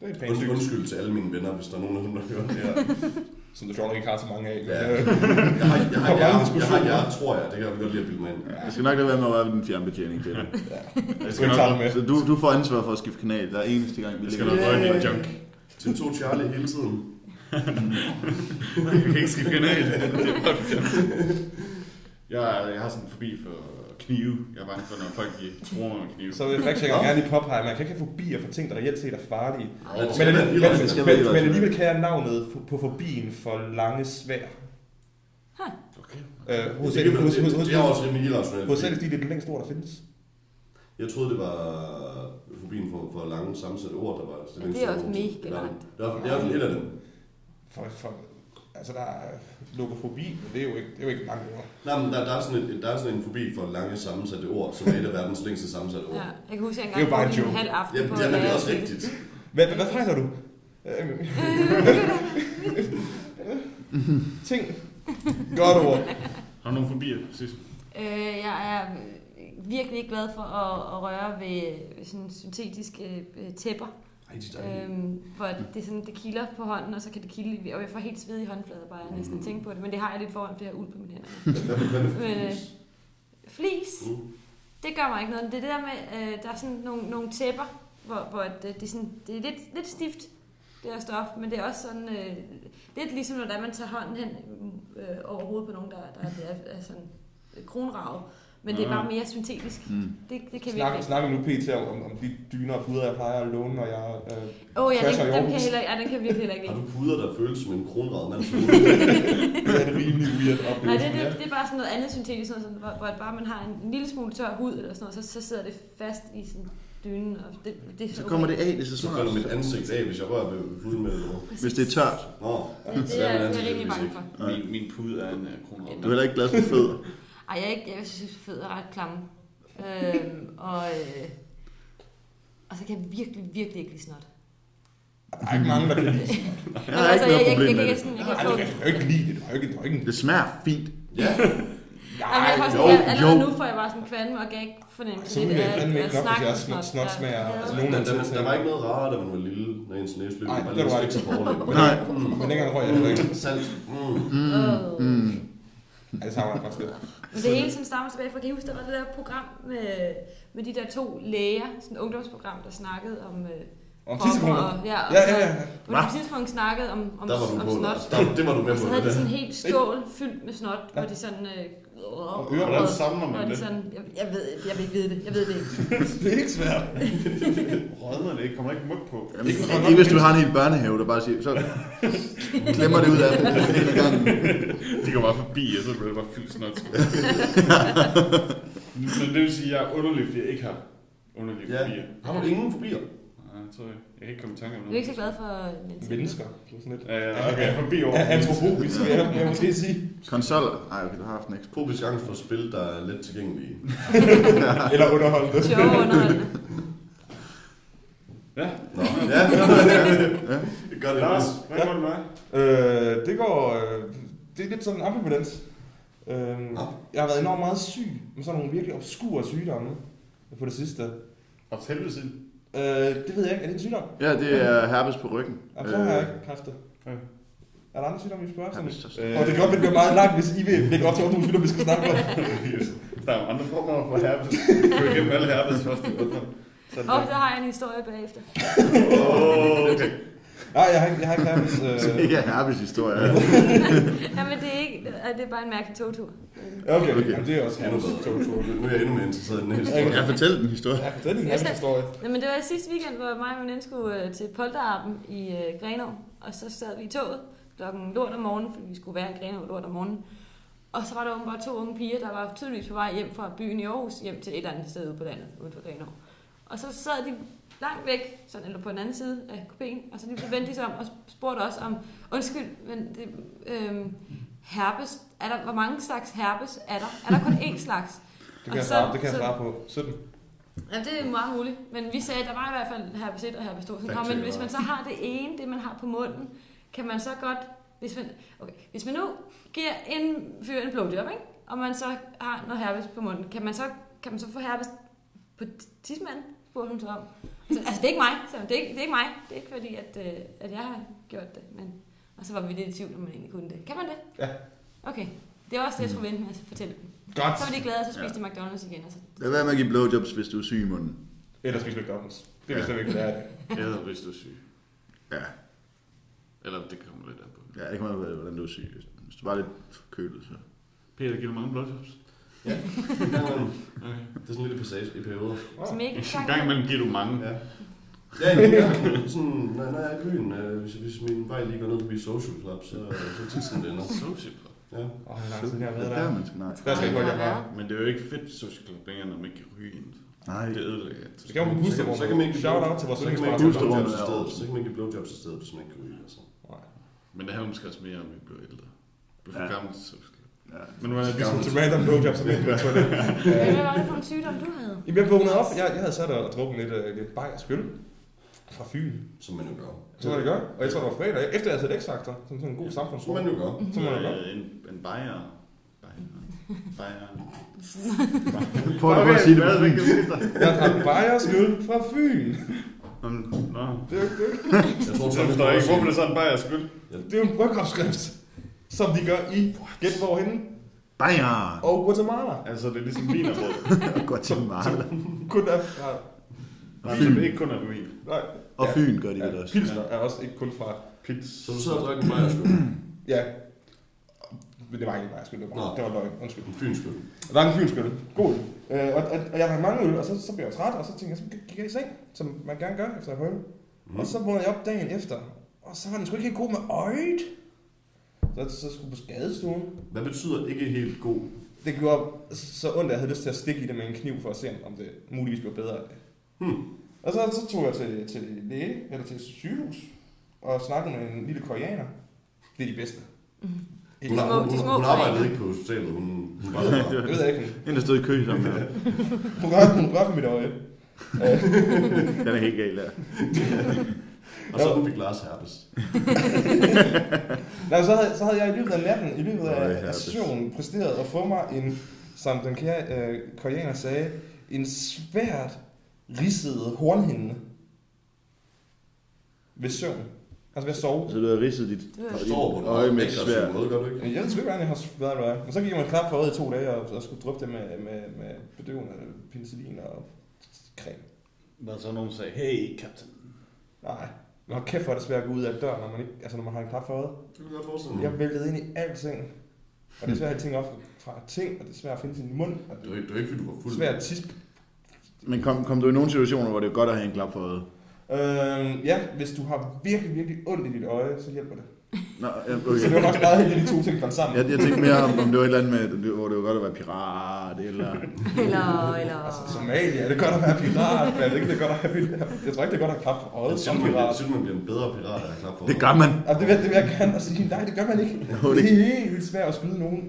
Det er pænt Und, undskyld til alle mine venner, hvis der er nogen af dem, der hører det her. (laughs) som du sjovt nok ikke har så mange af. Ja. Jeg har, jeg har, jeg, jeg har, jeg, tror jeg, det kan jeg godt lide at bilde mig ind. Jeg skal nok lade være med at ved den fjernbetjening til dig. Jeg skal nok, det med. Så du, du får ansvar for at skifte kanal hver eneste gang, vi jeg skal ligger nok røre dit junk. Til to Charlie hele tiden. Jeg kan ikke skifte kanal. Det jeg, jeg har sådan en forbi for knive. Jeg er bange for, når folk de tror med knive. Så vil fact-checker gerne lige påpege, at man kan ikke have fobier for ting, der reelt set er farlige. Det Men, men, det men, men, alligevel kan jeg navnet på- fobien for lange svær. Det er det er også rimelig irrationelt. hos fordi det er den længste ord, der findes. Jeg troede, det var fobien for, for lange sammensatte ord, der var Ja, det er også mega langt. Det er, det er i hvert fald et af dem. For, for, Altså, der er logofobi, men det er jo ikke, det er jo ikke langt ord. Nej, men der, der, er sådan en, der er sådan en fobi for lange sammensatte ord, som er et af verdens længste sammensatte ord. Ja, jeg kan huske, at jeg Det er jo engang en brugte en joke. halv aften Jamen, på det, at men det er også rigtigt. Hvad, hvad fejler du? Øh, (laughs) Ting. Godt ord. Har du nogle fobier, sidst? Øh, jeg er virkelig ikke glad for at, at røre ved ved sådan syntetiske øh, tæpper. Øhm, hvor det, er sådan, det kilder på hånden, og så kan det kilde, i- og jeg får helt svedige håndflader bare jeg næsten tænke på det, men det har jeg lidt foran, for det har uld på mine hænder. (laughs) Men øh, flis, Mm. det gør mig ikke noget. Det er det der med, øh, der er sådan nogle, nogle tæpper, hvor, hvor det, det, er sådan, det er lidt, lidt stift, det her stof, men det er også sådan, øh, lidt ligesom når man tager hånden hen øh, over hovedet på nogen, der, der, der er, er sådan øh, kronrav. Men det er bare mere syntetisk. Mm. Det, det kan vi Snak, ikke. snakker nu pt. om, om, om de dyner og puder, jeg plejer at låne, når jeg... Øh, Åh oh, ja, den, den, kan jeg heller, ja, den kan jeg virkelig heller ikke Har du puder, der føles som en kronrad hoved? (laughs) det er en rimelig weird Nej, oplevelse. det, det, det er bare sådan noget andet syntetisk, sådan, sådan, hvor, hvor bare man har en, en lille smule tør hud, eller sådan noget, så, så sidder det fast i sådan dynen, og det, det er Så kommer det af, det er så Så falder mit smart. ansigt af, hvis jeg rører ved huden med det. Hvis det er tørt. Nå, Det, det er jeg, jeg er rimelig bange for. Nej. Min, min pude er en uh, kronrad. Du er heller ikke glad for fødder. Ej, jeg, er ikke, jeg synes, fødder er ret klamme. Øhm, og, øh, og så kan jeg virkelig, virkelig ikke lide snot. Der er ikke mange, der kan lide det. Jeg har ikke noget jeg, jeg, problem jeg, med jeg, det. sådan, jeg Nej, kan kan ikke lide det. Du har ikke, du ikke. Det smager fint. Ja, (laughs) Jamen, jeg jo, sådan, jeg, allerede jo. nu får jeg bare sådan kvalme og gag fornemmelse Så vil jeg af- fandme ikke nok, snak hvis jeg snot, snot smager. Ja. Altså, der, nogen der, er der, der var ikke noget rarere, da man var lille, når ens næse løb. Nej, Bare det var ikke. så hårdt. (laughs) Nej. Men dengang røg jeg heller ikke. Salt. Mm. Mm. Ja, det savner jeg faktisk. Men det hele sådan stammer tilbage fra, kan I huske, der var det der program med, med de der to læger, sådan et ungdomsprogram, der snakkede om øh, Om og, ja, og Ja, ja, ja. Hvor de på et tidspunkt snakkede om, om, Der var du om på, snot. Der, det var du med Og på. så havde de det sådan helt skål fyldt med snot, hvor de sådan... Øh, Og ører, Hvordan samler man de det? sådan, jeg, jeg, ved, jeg vil ikke vide det, jeg ved det ikke. (laughs) Det er ikke svært. Rødner det ikke? Kommer ikke mug på? Jamen, ikke, ikke hvis du har en hel børnehave, der bare siger, så klemmer det ud af dem hele (laughs) gangen. De går bare forbi, og så bliver det bare fyldt snot. (laughs) Men det vil sige, at jeg er underlig, fordi jeg ikke har underlige Ja. fobier. Har du ingen fobier? Nej, jeg tror jeg. Jeg kan ikke komme i tanke om Jeg noget. er ikke så glad for Nintendo. Mennesker. Det er sådan lidt. Ja, ja, (laughs) okay, jeg er forbi over. Antropobisk, vil jeg, jeg måske sige. Konsoller? Nej, okay, du har haft en ekstra. Angst for spil, der er let tilgængelige. (laughs) Eller underholdende. Sjove underholdende. (laughs) Ja, Nå, ja, ja. Det gør det. Lars, hvad går det med? Øh, det går... Øh, det er lidt sådan en ambivalens. Øh, jeg har været enormt meget syg med sådan nogle virkelig obskure sygdomme på det sidste. Og helvede siden. Øh, det ved jeg ikke. Er det en sygdom? Ja, det er herpes på ryggen. Jamen, så har jeg ikke kræft det. Ja. Er der andre sygdomme, vi spørger? Sådan? Øh, og det kan godt være, det bliver meget langt, hvis I vil lægge op til nogle sygdomme, vi skal snakke om. Der er jo andre former for herpes. Du kan igennem alle herpes først. Så Og der har jeg en historie bagefter. oh, okay. Nej, jeg har ikke, jeg har ikke herpes. Øh, (laughs) ikke er herpes historie. (laughs) (laughs) Jamen, det er, ikke, det er bare en mærkelig togtur. okay, Okay. okay. Jamen, det er også Endnu herpes. bedre. Nu er jeg endnu mere interesseret i den her historie. Jeg har fortalt en historie. Ja, fortæl din herpes historie. Nej, men det var sidste weekend, hvor mig og min veninde skulle øh, til Polterappen i øh, Grenå, og så sad vi i toget klokken lort om morgenen, fordi vi skulle være i Grenå lort om morgenen. Og så var der åbenbart to unge piger, der var tydeligvis på vej hjem fra byen i Aarhus, hjem til et eller andet sted ude på landet, uden for Grenå. Og så sad de langt væk, sådan, eller på den anden side af kopien, og så lige vendte de sig om og spurgte os om, undskyld, men det, øhm, herpes, er der, hvor mange slags herpes er der? Er der kun én slags? Det kan Og jeg så- det kan jeg så- svare på. 17. Ja, det er meget muligt. Men vi sagde, at der var i hvert fald herpes 1 og herpes 2. Sådan, Fact "Nå, men hvis man så har det ene, det man har på munden, kan man så godt... Hvis man, okay, hvis man nu giver en fyr en blowjob, ikke? og man så har noget herpes på munden, kan man så, kan man så få herpes på tidsmanden? spurgte hun så om. Så, altså, det er ikke mig. Så, det, er ikke, det er ikke mig. Det er ikke fordi, at, øh, at jeg har gjort det. Men, og så var vi lidt i tvivl, om man egentlig kunne det. Kan man det? Ja. Okay. Det var også det, jeg skulle vente med at fortælle dem. Godt. Så var de glade, og så spiste de McDonald's igen. Og så, Lad være med at give blowjobs, hvis du er syg i munden. Ellers spiser McDonald's. Det vil jeg slet ikke lære det. Eller hvis du er syg. Ja, Eller det kommer lidt an på. ja det kommer an på, hvordan du er syg. Hvis du bare er lidt forkølet, så... Peter, giver du mange blowjobs? Ja. (laughs) Okay. Det er sådan en lille passage i perioder. som ikke En gang imellem giver du mange. Ja. Ja, ja, ja. (laughs) Sådan, når, når jeg er i byen, øh, hvis, hvis min vej lige går ned forbi social club, så, så tit sådan det ender. Social club. Ja. Åh, oh, lang tid jeg har Det været er der, man skal nej. Der skal jeg godt, jeg var. Men det er jo ikke fedt social club længere, når man ikke kan ryge ind. Nej. Det ødelægger alt. Så skal man på Så, kan- så kan man ikke Shout out til vores kan i er også. Så kan man ikke give blowjobs i stedet, hvis man ikke kan ryge. Altså. Nej. Men det handler måske også mere om, at vi blev ældre. Blev for Ja. gammel, så Ja. Men nu er jeg skulle til random blowjob, som ikke på toilet. Hvad var det for en sygdom, du havde? Jamen, jeg vågnede op, jeg, jeg havde sat og drukket lidt, uh, lidt bajer skyld fra Fyn. Som man jo gør. Så var det godt. Og jeg tror, det var fredag. Efter jeg havde set X-Factor, som sådan en god Som samfundsrum. man jo gør. Så må man godt. en, en bajer. Bajer. Prøv at sige det på fyn. Jeg drak bajer skyld fra Fyn. Nå, Det er jo det. Jeg tror, forstår jeg ikke, hvorfor det er sådan bajer skyld. Det er jo en brygopskrift, som de gør i Gæt hvorhenne Bayern. og Guatemala. Altså, det er ligesom vinerbrød. (laughs) Guatemala. Kun er fra... Nej, er ikke kun af vin. Nej. Og Ja. Fyn gør de vel Ja, også. Pilsner er også ikke kun fra... Pils. Så du sidder og drikker en. Ja. Men det var ikke bare skyld, det var, Nå. det var løgn. Undskyld. En fyns skyld. Det var en fynsk øl. God. Øh, og, og, og, jeg drak mange øl, og så, så blev jeg træt, og så tænkte jeg, så gik jeg i seng, som man gerne gør efter en øl. Mm. Og så vågnede jeg op dagen efter, og så var den sgu ikke helt god med øjet. Så, så skulle på skadestuen. Hvad betyder ikke helt god? Det gjorde så ondt, at jeg havde lyst til at stikke i det med en kniv for at se, om det muligvis blev bedre af det. Hmm. Og så, så tog jeg til, til læge, eller til sygehus, og snakkede med en lille koreaner. Det er de bedste. Hun, små- har, hun, de hun, små hun arbejdede ikke på hospitalet. Hun, hun var der bare. (laughs) Jeg ved ikke, En, der stod i kø sammen med hun rørte, hun rørte mit øje. (laughs) Den er helt galt der. (laughs) Og så hun fik Lars herpes. (laughs) Nej, så havde, så havde jeg i løbet af natten, i løbet af, sessionen, præsteret at få mig en, som den kære øh, koreaner sagde, en svært ridset hornhinde ved søvn. Altså ved at sove. Så du har ridset dit Det var Der står på den øje med svær. måde, gør du ikke? Jeg ved sgu ikke, hvordan jeg har været med det. Men så gik jeg mig et klap for øjet i to dage, og jeg skulle drøbe det med, med, med bedøvende penicillin og creme. Der er så nogen, der sagde, hey, captain. Nej. Hold kæft, hvor er det svært at gå ud af døren, når man, ikke, altså, når man har en klap for øjet. Det jeg forestille. Jeg væltede ind i alting. Og det er svært at have ting op fra ting, og det er svært at finde sin mund. Og Det var ikke, det var ikke fordi du var det fuld. er svært at tispe Men kom, kom du i nogle situationer, hvor det er godt at have en klap for øjet? Øhm, ja, hvis du har virkelig, virkelig ondt i dit øje, så hjælper det. Nå, Okay. Så det var faktisk meget heldigt, at de to ting fandt sammen. Jeg, jeg tænkte mere om, om det var et eller andet med, hvor det var godt at være pirat, eller... Eller, eller... Altså, Somalia, er det godt at være pirat? Jeg ved ikke, det er godt at have pirat. Jeg tror ikke, det er godt at have klap for øjet som pirat. jeg synes, man bliver en bedre pirat af at klappe for. Det gør man. Altså, det, vil, det vil jeg gerne at sige, nej, det gør man ikke. Jo, Det det- er helt vildt svært at skyde nogen.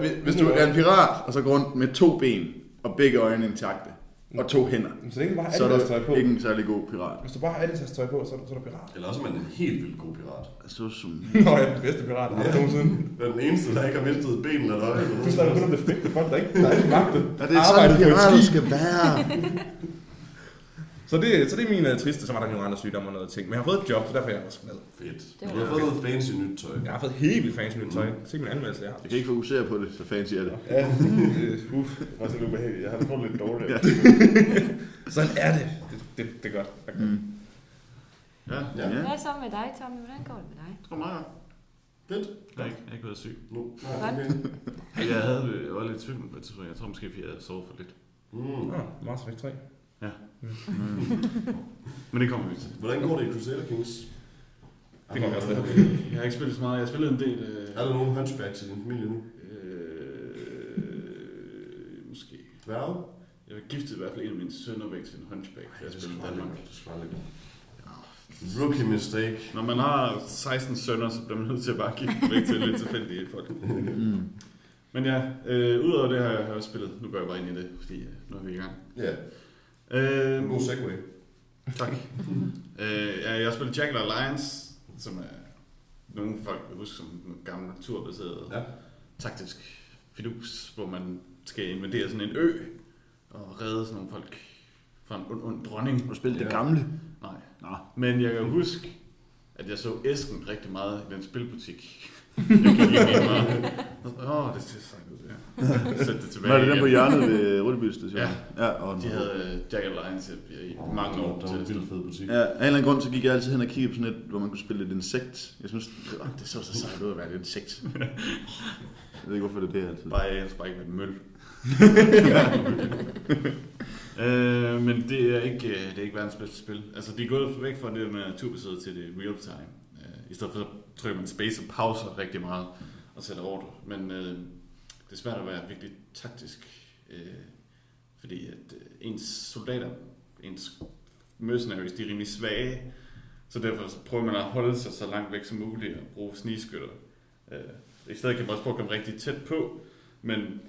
Hvis- Hvis du er en pirat, og så går rundt med to ben, og begge øjne intakte, og to hænder, Så længe du bare har så er tøj på. du ikke en særlig god pirat. Hvis du bare har Adidas tøj på, så er du, så er du pirat. Eller også er man en helt vildt god pirat. Så som... Nå, jeg er den bedste pirat, der har ja. nogensinde. Det er den eneste, der ikke har mistet benen eller øjnene. Du snakker kun om det fægte folk, der ikke, der er ikke magtet. Er det sådan, pirater skal være? Så det, så det er min øh, triste. Så var der nogle andre sygdomme og noget ting. Men jeg har fået et job, så derfor er jeg også glad. Fedt. Du har fået noget fancy nyt tøj. Jeg har fået helt vildt fancy nyt tøj. Mm. Se min anmeldelse, jeg har. Jeg kan ikke fokusere på det, så fancy er det. Ja, uh, (laughs) uff. Det var sådan ubehageligt. Jeg har fået lidt dårligt. ja. (laughs) sådan er det. Det, det, det er godt. Okay. Mm. Ja. ja. ja. Hvad så med dig, Tommy? Hvordan går det med dig? Det går meget godt. Fedt. Jeg har ikke, jeg har ikke været syg. No. Okay. jeg, havde, øh, jeg var lidt syg på et tidspunkt. Jeg tror måske, fordi jeg sov for lidt. Mm. Ja, meget 3. Ja. Mm. (laughs) Men det kommer vi til. Hvordan går det i Crusader Kings? Det går også lidt. Jeg har ikke spillet så meget. Jeg har spillet en del... Øh... Er der nogen hunchbacks i din familie nu? Øh... Måske. Dværge? Jeg giftede i hvert fald en af mine sønner væk til en hunchback, da jeg spillede i Danmark. Det skal lidt. Rookie mistake. Når man har 16 sønner, så bliver man nødt til at bare give dem væk til lidt tilfældige folk. mm. Men ja, øh, udover det har jeg, har spillet. Nu går jeg bare ind i det, fordi øh, nu er vi i gang. Ja. Yeah. Øh, en god segway. Tak. øh, jeg har spillet Jackal Alliance, som er nogle folk vil huske som en gammel turbaseret Ja. taktisk fidus, hvor man skal invadere sådan en ø og redde sådan nogle folk fra en ond, ond dronning. Du spillet det Ja. gamle? Nej. Nå. Men jeg kan huske, at jeg så æsken rigtig meget i den spilbutik. (laughs) jeg gik ind i meget. Åh, oh, det ser sejt ud, ja. Sæt det tilbage Var det den på hjørnet ved Rulleby station? Ja. ja og De havde uh, Jack Alliance i, mange år Der var en til vildt fed butik. Ja, af en eller anden grund, så gik jeg altid hen og kiggede på sådan et, hvor man kunne spille et insekt. Jeg synes, det, åh, det så så sejt ud at være et insekt. Jeg ved ikke, hvorfor det er det altid. Bare jeg skal bare ikke være en møl. (laughs) øh, men det er ikke, øh, det er ikke verdens bedste spil. Altså, de er gået væk fra det med turbaseret til det real time. Øh, I stedet for så trykker man space og pauser rigtig meget og sætter order. Men øh, det er svært at være virkelig taktisk, øh, fordi at øh, ens soldater, ens mercenaries, de er rimelig svage. Så derfor så prøver man at holde sig så langt væk som muligt og bruge snigskytter. Øh, I stedet kan man også prøve at komme rigtig tæt på, men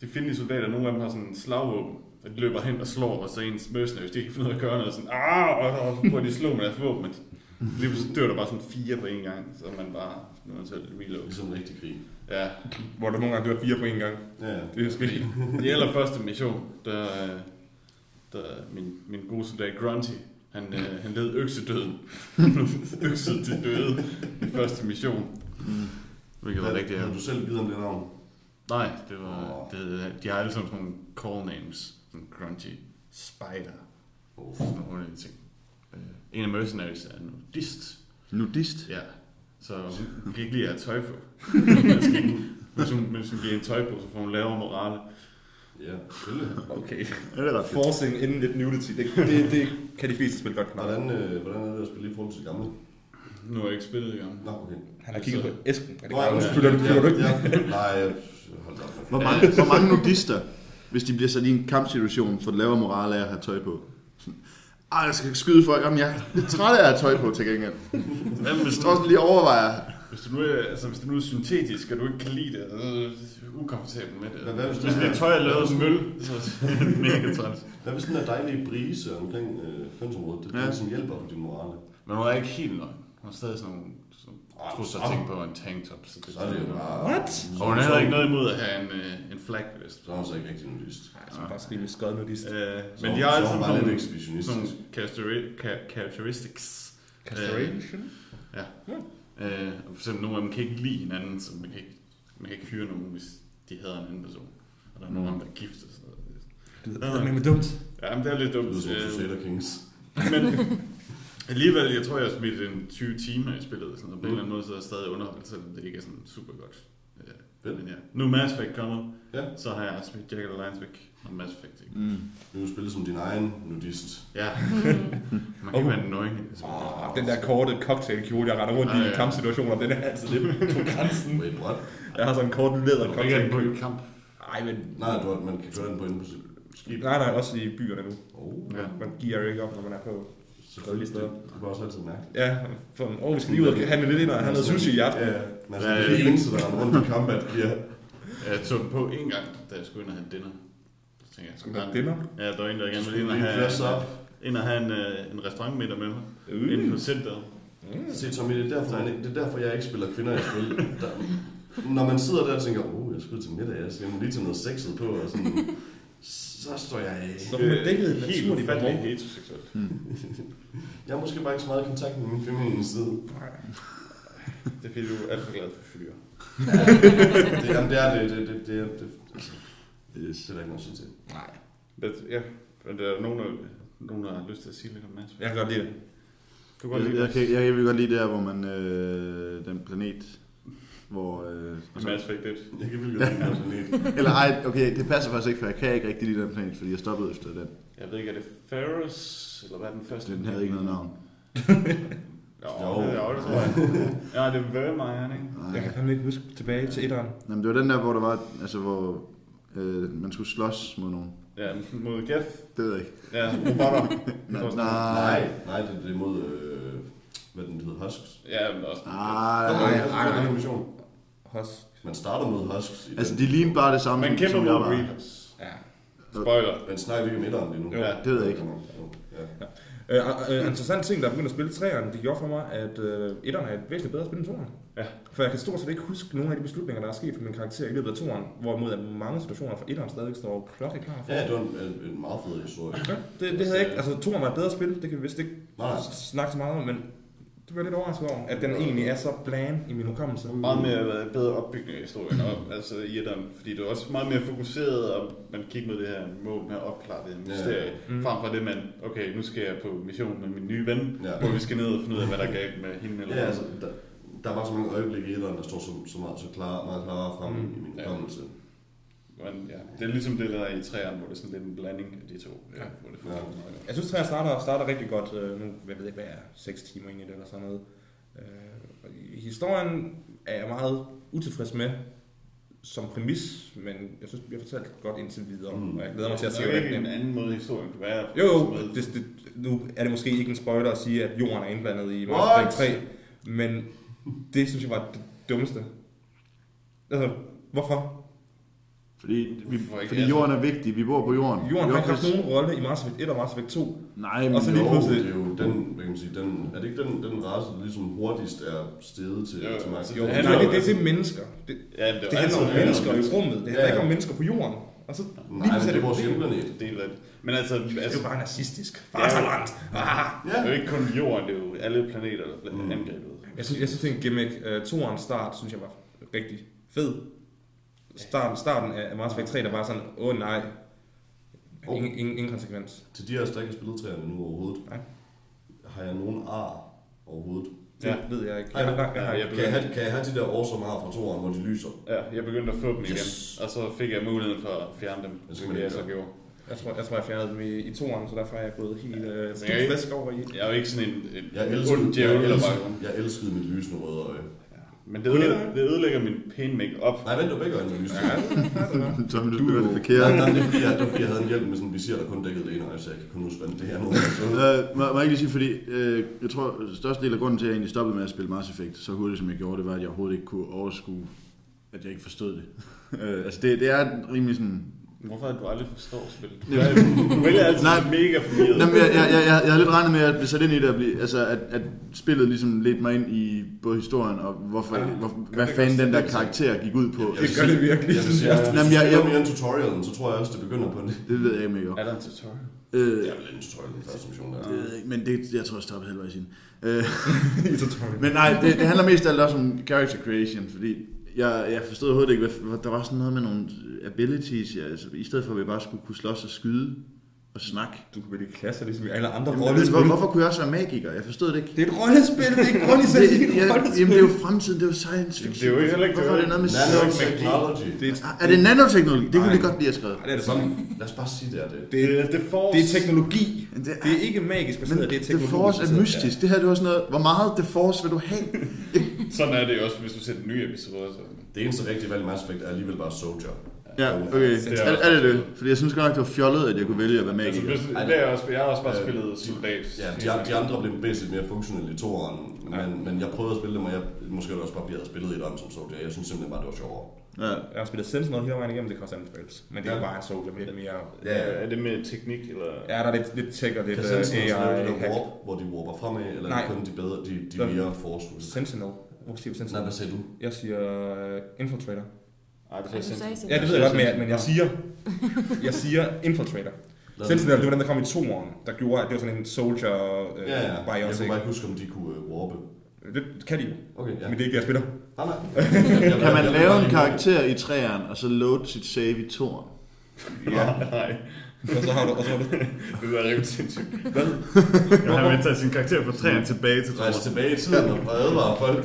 de findelige soldater, nogle af dem har sådan en slagvåben, og de løber hen og slår, og så ens mercenaries, hvis de ikke kan finde ud af at gøre noget, sådan, ah, og, så prøver de at slå med deres våben, men lige pludselig dør der bare sådan fire på en gang, så man bare nødt til at reload. Ligesom en rigtig krig. Ja, Hvor der nogle gange dør fire på en gang. Ja, ja. Det er sket. i allerførste mission, der, der min, min gode soldat Grunty, han, øh, han led øksedøden. (laughs) Økset til døde i første mission. Hvilket var rigtig Har ærgerligt. du selv givet ham det navn? Nej, det var, det, de har alle sådan nogle call names. Sådan Grunty, Spider, Oh. sådan nogle ting. Øh, en af mercenaries er en nudist. Nudist? Ja, så hun kan ikke lide at have tøj på. Man skal ikke, hvis, hun, hvis hun giver en tøj på, så får hun lavere morale. Ja, selvfølgelig. Okay. Ja, det er ret fedt. Forcing inden lidt nudity, det, (laughs) det, det kan de fleste spil godt knap. Hvordan, øh, hvordan er det at spille i forhold til gamle? Nu har jeg ikke spillet i gang. Nå, okay. Han har kigget på Esben. Er det Nå, undskyld. Fylder du, fylder du ikke? Ja, ja. Nej, jeg- hold da op. Hvor mange, hvor mange nudister, hvis de bliver sat i en kampsituation, får lavere moral af at have tøj på? Ej, jeg skal skyde folk. Jamen, jeg er træt af at have tøj på til gengæld. Jamen, hvis, Jeg tror også lige overvejer. hvis, du nu er, altså, hvis det nu er syntetisk, og du ikke kan lide det, så er du ukomfortabel med det. Hvad hvis hvis det det er- er tøj, er lavet af møl, så er det (laughs) mega træls. Hvad hvis den der dejlige brise omkring øh, kønsområdet, det er Ja. det, som hjælper på din morale? Men hun er ikke helt nøgen. Hun har stadig sådan nogle Ah, trusser så- ting på en tanktop. Så det, Så er det jo bare... What? Og hun har heller ikke noget imod at have en, øh, en flagvest. Så er hun så ikke rigtig nudist. Nej, så bare skrive skød nudist. Øh, men de har er altid nogle, nogle characteri- ca- characteristics. Castration? Øh, og for eksempel nogle af dem kan ikke lide hinanden, så man kan ikke, man kan ikke hyre nogen, hvis de hader en anden person. Og der er nogle af dem, der er gift og sådan noget. Det lyder med dumt. Ja, men det er lidt Det dumt. lyder som Øh, Crusader Kings. Men (laughs) alligevel, jeg tror, jeg har smidt en 20 timer i spillet, sådan, og på en eller anden måde, så er jeg stadig underholdt, selvom det ikke er sådan super godt. Øh. Men ja, nu er Mass Effect kommet, Ja. så har jeg smidt Jack of the Lions væk, og Mass Effect ikke. Mm. Nu du spillet som din egen nudist. Ja, (laughs) man kan Oh. være spil. Oh, den der korte cocktailkjole, jeg render rundt Ah, i ja. kampsituationer, den er altid lidt (laughs) på grænsen. Wait, what? Jeg har sådan en kort læder Du kan ikke have den på en kamp. Nej, men... Nej, du, har- man kan køre den på på skib. Nej, nej, også i byerne nu. Oh, Ja. Man giver ikke op, når man er på selvfølgelig. steder. Det, var også altid mærkeligt. Ja, for, åh, vi skal lige ud og handle lidt ind og have noget sushi i aften. Ja, ja. Man skal det eneste, der er rundt i combat gear. Jeg tog den på en gang, da jeg skulle ind og have dinner. Så tænkte jeg, vi have dinner? Ja, der var en, der gerne Du ville ind skulle og lige have, ind og have en, øh, en restaurantmiddag med mig. Uh. Inde på centret. Mm. Se, Tommy, det er, derfor, ikke- det er derfor, jeg ikke spiller kvinder i spil. Der, når man sidder der og tænker, oh, jeg skal ud til middag, jeg skal lige tage noget sexet på, og sådan, så står jeg af. Så hun er dækket helt naturligt ufattelig heteroseksuelt. (laughs) Jeg er måske bare ikke så meget i kontakt med min feminine side. Det er fordi, du er alt for glad for fyre. (laughs) Det, jamen, det er det. Det, det, det, det, det, altså, Yes. det er der ikke noget til. Nej, Men, ja, men der er nogen, der, nogen, der har lyst til at sige lidt om Mads. jeg kan godt lide det. Du kan godt Jeg, lide jeg, kan, jeg, jeg vil godt lide der, hvor man... Øh, den planet, hvor... Øh, det. Mads fik det. Jeg kan virkelig godt lide den planet. eller ej, okay, det passer faktisk ikke, for jeg kan ikke rigtig lide den planet, fordi jeg stoppede efter den. Jeg ved ikke, er det Ferris, eller hvad er den første? Den havde ikke noget navn. Jo, Jo. jo. jo det tror jeg. ja, det er Vermeer, ikke? Jeg Nej. kan fandme ikke huske tilbage til etteren. Jamen, det var den der, hvor der var, altså hvor øh, man skulle slås mod nogen. Ja, mod Geth. Det ved jeg ikke. Ja, robotter. Nej, Nej. Nej, nej, det, det er mod, øh, hvad den hedder, Husks. Ja, men også. Nej, Nej, nej. Hos. Man starter mod Husks. I Altså, de ligner bare det samme, Man kæmper som mod jeg var. Reapers. Ja. Spoiler. Men snakker vi ikke om etteren lige nu? Ja. Det ved jeg ikke. Ja. Øh, øh, interessant ting, der er begyndt at spille træerne, det gjorde for mig, at øh, etteren er et væsentligt bedre spil end toeren. Ja. For jeg kan stort set ikke huske nogle af de beslutninger, der er sket for min karakter i løbet af toeren, hvorimod at mange situationer fra etteren stadig står klokke klar for. Ja, det var en, en, en meget fed historie. Ja, det, det havde jeg ikke, altså toeren var et bedre spil, det kan vi vist ikke Nej. snakke så meget om, men det var lidt overrasket over, at den egentlig er så bland i min hukommelse. Meget mere bedre opbygning af historien, og, altså i etteren, fordi det er også meget mere fokuseret, og man kigger mod det her mål med at opklare det her mysterie, Mm. mm. frem for det, man, okay, nu skal jeg på mission med min nye ven, Ja. hvor vi skal ned og finde ud af, hvad der er galt med hende eller Ja, altså, der, der var så mange øjeblikke i etteren, der står så, så meget, så klar, meget klarere frem Mm. i min Ja. Men, ja, det er ligesom det der er i træerne, hvor det er sådan lidt en blanding af de to. Ja. Ja. Hvor det fungerer meget godt. Jeg synes, at starter, starter rigtig godt. Øh, Nu jeg ved ikke, hvad jeg er, 6 timer ind i det eller sådan noget. Øh, Historien er jeg meget utilfreds med, som præmis, men jeg synes, vi har fortalt godt indtil videre, Mm. og jeg glæder mig til at se, der er hvad jo ikke en den anden måde, historien kan være. Jo, jo, det, det, nu er det måske ikke en spoiler at sige, at jorden er indblandet i Mass What? Effect 3, men det synes jeg var det dummeste. Altså, hvorfor? Fordi, vi, Hvorfor ikke? fordi Altså- jorden er vigtig. Vi bor på jorden. Jorden har ikke haft nogen rolle i Mass Effect 1 og Mass Effect 2. Nej, men Og så lige Jo, pludselig- det er jo den, hvad kan man sige, den, er det ikke den, den race, der ligesom hurtigst er steget til, Jo, til Max? altså, Jo, Det nej, handler det, jo- det, det er mennesker. Det, Ja, det, det handler om mennesker i rummet. Det handler Ja. ikke om mennesker på jorden. Og så Nej, lige men pludselig det er vores hjemplanet. del af det. Men altså, Det er altså jo bare nazistisk. Det er Bare så jo- langt. Ah. det er jo ikke kun jorden, det er jo alle planeter, der bliver Mm. angrebet. Jeg synes, jeg synes, det er en gimmick. Uh, toerens start, synes jeg var rigtig fed. Starten, starten af Mass Effect 3, der var sådan, åh oh, nej, ingen, ingen, ingen konsekvens. Til de her, der ikke har spillet træerne nu overhovedet, Nej. har jeg nogen ar overhovedet? Det Ja. ved jeg ikke. Jeg, jeg, jeg, jeg, jeg Kan jeg, have, kan jeg have de der awesome ar fra toeren, hvor de lyser? Ja, jeg begyndte at få dem igen, Yes. og så fik jeg muligheden for at fjerne dem, Det skal som man jeg så gjorde. jeg, tror, jeg tror, jeg fjernede dem i, i toeren, så derfor er jeg gået helt jeg stiv ikke- frisk over i. Jeg er jo ikke sådan en, en Jeg elskede, ond jeg, djævel eller elskede, bare jeg elskede mit lysende røde øje. Men det ødelægger, det ødelægger min pæne make-up. Nej, vent, du begge øjne med lysende. Ja, det er det. Så vil du spille det Nej, forkert. nej, det er fordi, jeg, det fordi jeg havde en hjelm med sådan en visir, der kun dækkede det ene øje, så jeg kan kun huske, hvordan det her nu er. (laughs) Så, Øh, må, må jeg ikke lige sige, fordi øh, jeg tror, at største del af grunden til, at jeg egentlig stoppede med at spille Mass Effect så hurtigt, som jeg gjorde, det var, at jeg overhovedet ikke kunne overskue, at jeg ikke forstod det. (laughs) øh, altså, det, det er rimelig sådan... Hvorfor det, du aldrig forstår spillet? (laughs) Du, er- du vælger altid Nej. mega forvirret. Jamen, jeg, jeg, jeg, jeg, jeg havde lidt regnet med at blive sat ind i det, at, blive, altså, at, at spillet ligesom ledte mig ind i både historien og hvorfor, Ja, hvor, hvad det fanden den der Det er karakter gik ud på. Jeg Det gør det virkelig. jeg du Jamen, jeg- spiller jeg- mere end tutorialen, så tror jeg også, det begynder på det. Det ved jeg ikke, om jeg. Er der en tutorial? Øh, Det er vel en tutorial, den første mission der. det ved jeg ikke, men det, jeg tror, jeg stoppede halvvejs ind. Øh. (laughs) Men nej, det, det handler mest af alt også om character creation, fordi jeg, jeg forstod overhovedet ikke, hvad, der var sådan noget med nogle abilities, ja, altså, i stedet for at vi bare skulle kunne slås og skyde og snakke. Du kan vælge klasser, ligesom i alle andre Jamen, hvor, rollespil. hvorfor kunne jeg også være magiker? Jeg forstod det ikke. Det er et rollespil, det er ikke grund i sig, (laughs) det er det, et ja, rollespil. jamen, det er jo fremtiden, det er jo science Jamen, fiction. det er jo ikke heller ikke- Hvorfor er det noget med Nanotechnology. Det er, Er det nanoteknologi? Det kunne vi godt lige have skrevet. Nej, det er det Sådan, lad os bare sige, det er det. Det, Det er The Force. det er teknologi. Det Det er ikke magisk men baseret, det er The teknologi. Force er mystisk. Det her det var sådan noget, hvor meget The Force vil du have? (laughs) Sådan er det også, hvis du ser den nye episode. Så. Det eneste rigtige valg i Mass Effect er alligevel bare Soldier. Ja, okay. Det er Er, er det det? Fordi jeg synes godt nok, det var fjollet, at jeg kunne vælge at være Altså, magiker. hvis, det er også, jeg har også bare Øh, spillet soldat. Ja, de, de andre blev væsentligt mere funktionelle i toeren, men, men jeg prøvede at spille dem, og jeg, måske også bare, havde spillet et om som Soldier. Jeg synes simpelthen bare, det var sjovere. Ja. Jeg har spillet Sentinel hele vejen igennem, det koster anbefales. Men det er Ja. bare en soldier med lidt mere... Ja, ja. Er det med teknik, eller? Ja, der er lidt, lidt tech og lidt Kan uh, Sentinels lave AI. det der hack. warp, hvor de warper fremad, eller er Nej. kun de bedre, de, de mere forcefulde? Sentinel. Hvor siger vi Nej, Sentinel? hvad sagde du? Jeg siger uh, Infiltrator. Ej, det Ej, du sagde Ja, det ved jeg godt, men jeg, men jeg siger... Jeg siger Infiltrator. Sentinel, det var den, der kom i toeren, der gjorde, at det var sådan en soldier uh, Ja, ja. Jeg biotic. kunne bare ikke huske, om de kunne uh, warpe. Det kan de jo, Okay, ja. men det er ikke det, jeg spiller. Nej, nej. (laughs) Kan man lave en karakter i træeren, og så load sit save i toren? Ja, (laughs) nej. Og så har du... Og så har du (laughs) Det er rimelig sindssygt. Hvad? Jeg har med tage sin karakter fra træerne tilbage til Rejse toren. tilbage i tiden og advare folk.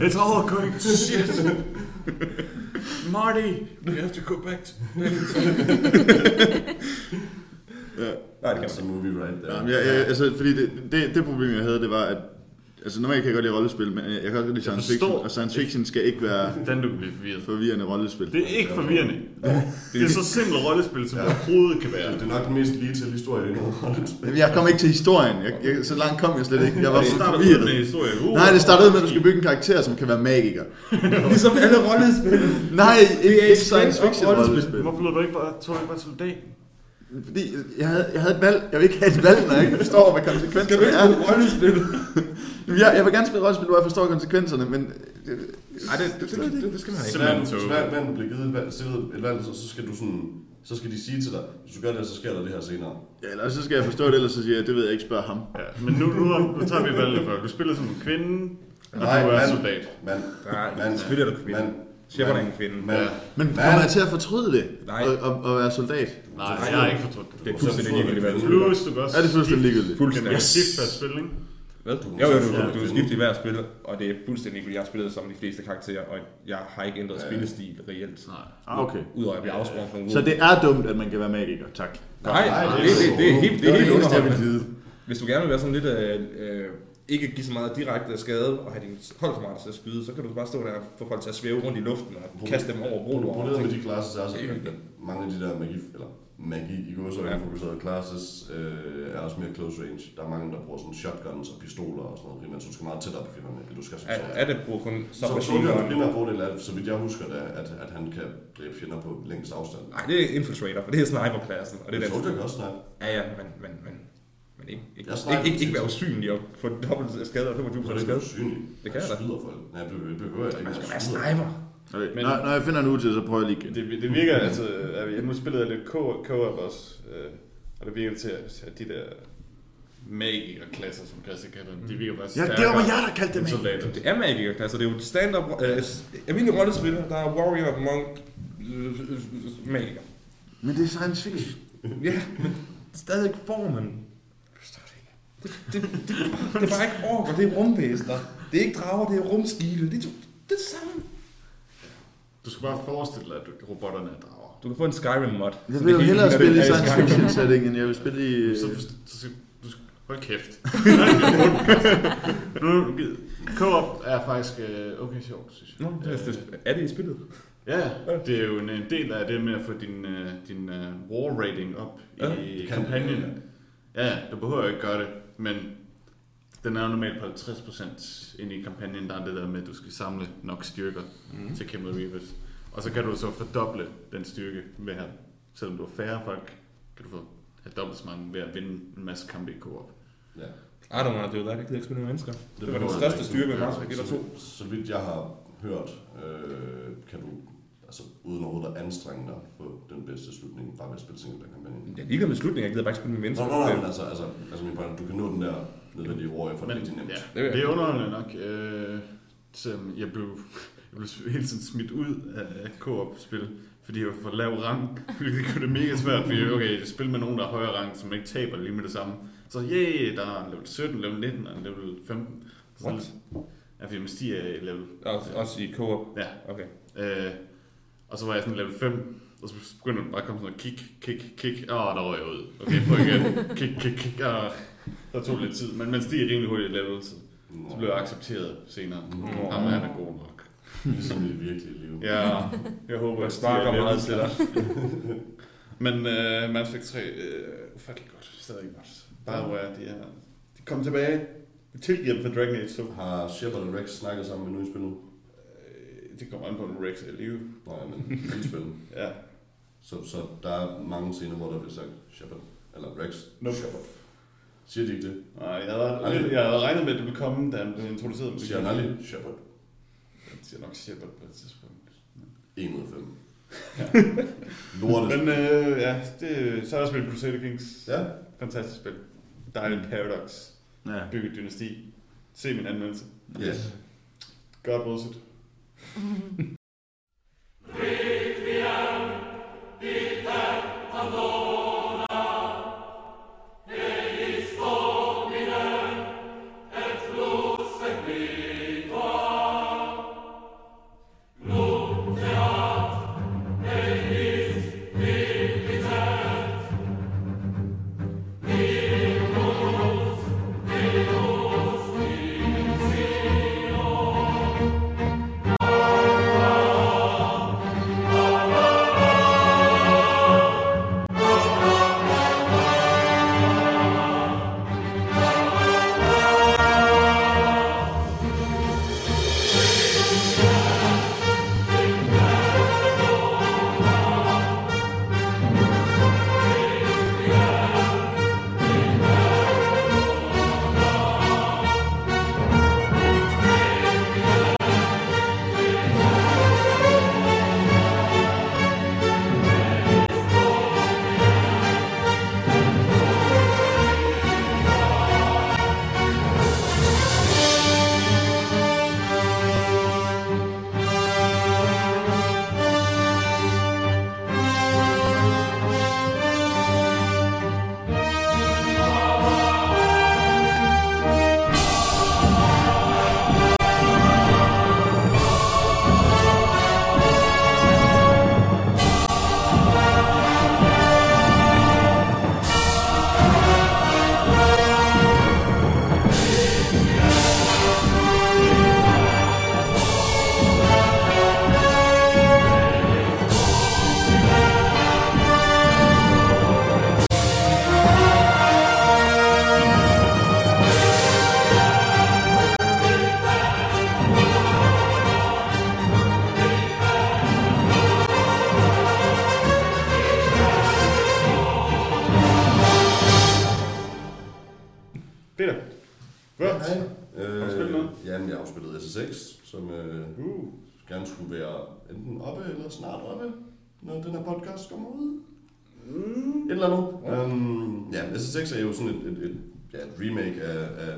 It's all going to shit. Marty, you have to go back to... Nej, det kan That's a movie right there. Ja, jeg, jeg, altså, fordi det, det, det problem, jeg havde, det var, at Altså normalt kan jeg godt lide rollespil, men jeg kan også godt lide science fiction, og science fiction skal ikke være Den du kan blive forvirret. forvirrende rollespil. Det er ikke forvirrende. Det er så simpelt rollespil, som det overhovedet kan være. Det er nok den mest lige til historie endnu. Men Jeg kom ikke til historien. Jeg, jeg, så langt kom jeg slet ikke. Jeg var Det for starter ud med en forvirret. historie. Uh, Nej, det startede med, at du skal bygge en karakter, som kan være magiker. (laughs) Ligesom alle rollespil. Nej, ikke, er ikke science fiction rollespil. Hvorfor lød du ikke bare, tog du ikke bare soldat? Fordi jeg havde, jeg havde et valg. Jeg vil ikke have et valg, når jeg ikke forstår, hvad konsekvenserne er. rollespil? (laughs) Jeg, jeg vil gerne spille rollespil, hvor jeg forstår konsekvenserne, men... øh, Nej, det, det, det, det, det skal man ikke. Simpelthen. Hver, du bliver givet et valg, et valg, så, så skal du sådan, så skal de sige til dig, hvis du gør det, så sker der det her senere. Ja, eller så skal jeg forstå det, ellers så siger jeg, det ved jeg ikke, spørg ham. Ja, men nu, nu, nu tager vi valget før. Du spiller som en kvinde, og Nej, du er mand. soldat. Mand, Nej, mand, selvfølgelig er du kvinde. mand, Shepard er en kvinde. Men Hvad? kommer jeg til at fortryde det? Nej. Og, og, og være soldat? Nej, jeg har ikke fortrudt det. Det er fuldstændig ligegyldigt, spiller. Plus, du kan også Er det fuldstændig ligegyldigt? Fuldstændig. du skifte per spil, ikke? Hvad? Jo, jo, du, du, du er skiftet i hver spil, og det er fuldstændig ligegyldigt. Jeg har spillet som de fleste karakterer, og jeg har ikke ændret spillestil reelt. Nej. Ah, okay. Udover at jeg bliver afskåret fra Så det er dumt, at man kan være magiker. Tak. Nej, det, det, det, det, er helt, det er helt underholdende. Hvis du gerne vil være sådan lidt øh, øh, ikke give så meget direkte skade og have dine holdkammerater til at skyde, så kan du bare stå der og få folk til at svæve rundt i luften og kaste dem over broen. Problemet med de classes er selvfølgelig, at mange af de der magi, eller magi i går så Ja. ja. fokuserede classes øh, er også mere close range. Der er mange, der bruger sådan shotguns og pistoler og sådan noget primært, så du skal meget tættere på fjenderne, end du skal som Er, soldier. er det bruger kun Så submachine soldier er gun? primært fordel af, så vidt jeg husker det, at, at han kan dræbe fjender på længst afstand. Nej, det er infiltrator, for det er sniperklassen. Og det er soldier kan også snakke. Ja, ja, men, men, men, men ikke, ikke, Jeg ikke, ikke, ikke være usynlig og få dobbelt skade og 25 Du kan skade. ikke være synlig. Det kan jeg da. skyder folk. Nej, det behøver jeg ikke. Man skal Jeg være sniper. Okay. Men- når, når jeg finder en til, så prøver jeg lige igen. Det, det virker altså, at nu spillede jeg lidt co- co-op også, øh, og det virker til, at de der magiker-klasser, som Christian kalder dem, de virker Ja, stærkere. det var jeg, der kaldte dem soldater. Det er magikerklasser, det er jo stand-up, øh, almindelige rollespil, der er warrior, monk, øh, øh, magiker. Men det er science fiction. Ja, men stadig formen. Det. Det, det, det, det, er bare ikke orker, det er rumvæsener. Det er ikke drager, det er rumskibe. Det det er det samme. Du skal bare forestille dig, at robotterne er drager. Du kan få en Skyrim mod. Jeg vil jo hellere spille i science fiction setting, end jeg vil spille i... Så, så, så, du skal, hold kæft. (laughs) co-op er faktisk øh, okay sjovt, synes jeg. Nå, det er, det, er det i spillet? Ja, det er jo en, en del af det med at få din, øh, din øh, war rating op Ja, i kampagnen. ja, du behøver ikke gøre det, men den er jo normalt på 50% ind i kampagnen, der er det der med, at du skal samle nok styrker mm. til kæmpe Reavers. Og så kan du så fordoble den styrke ved at, selvom du har færre folk, kan du få have dobbelt så mange ved at vinde en masse kampe i co-op. Ja. I don't want to do that. Jeg gider ikke spille med mennesker. Det, det var den største jeg styrke ikke. med Mars eller Så- to. Så vidt jeg har hørt, øh, kan du, altså uden overhovedet at anstrenge dig, få den bedste slutning bare ved at spille single kampagnen. Jeg ligeglad med slutningen, jeg gider bare ikke spille med mennesker. nå, nej, men altså, altså, altså min pointe, du kan nå den der nødvendige warrior for det Men, rigtig nemt. ja, Det jeg. det er underholdende nok. Øh, selvom jeg blev, jeg blev hele tiden smidt ud af co-op-spil, fordi jeg var for lav rang, hvilket gør det mega svært, fordi okay, jeg spiller med nogen, der er højere rang, som ikke taber lige med det samme. Så yeah, der er en level 17, level 19 og en level 15. Så What? Ja, fordi man stiger i level. Også, også i co-op. Ja. Okay. Øh, og så var jeg sådan level 5, og så begyndte der bare at komme sådan noget kick, kick, kick. Åh, oh, der var jeg ud. Okay, prøv igen. Kick, kick, kick. Oh, der tog lidt tid, men man stiger rimelig hurtigt i level, så, så blev jeg accepteret senere. Nå. Han er god nok. Ligesom i det virkelige liv. Ja, jeg håber, Jeg at snakker meget til dig. (laughs) Men uh, Mass Effect 3, uh, ufattelig godt. Stadig godt. Bioware, de er... De kom tilbage. Vi tilgiver dem for Dragon Age 2. Har Shepard og Rex snakket sammen med nu i spillet? Øh, Det kommer an på, om Rex er i live. Nej, men i spillet. Ja. Så, så der er mange scener, hvor der bliver sagt Shepard. Eller Rex. Nope. Shepard. Siger de ikke det? Nej, jeg havde, jeg havde regnet med, at det ville komme, da han blev introduceret. men det Siger han aldrig Shepard. Jeg siger nok Shepard på et tidspunkt. 1 ud af 5. (laughs) Lortet. Men øh, ja, det, så er der spillet Crusader Kings. Ja. Fantastisk spil. Dejligt Paradox. Ja. Bygget dynasti. Se min anmeldelse. Yes. God Roset. (laughs)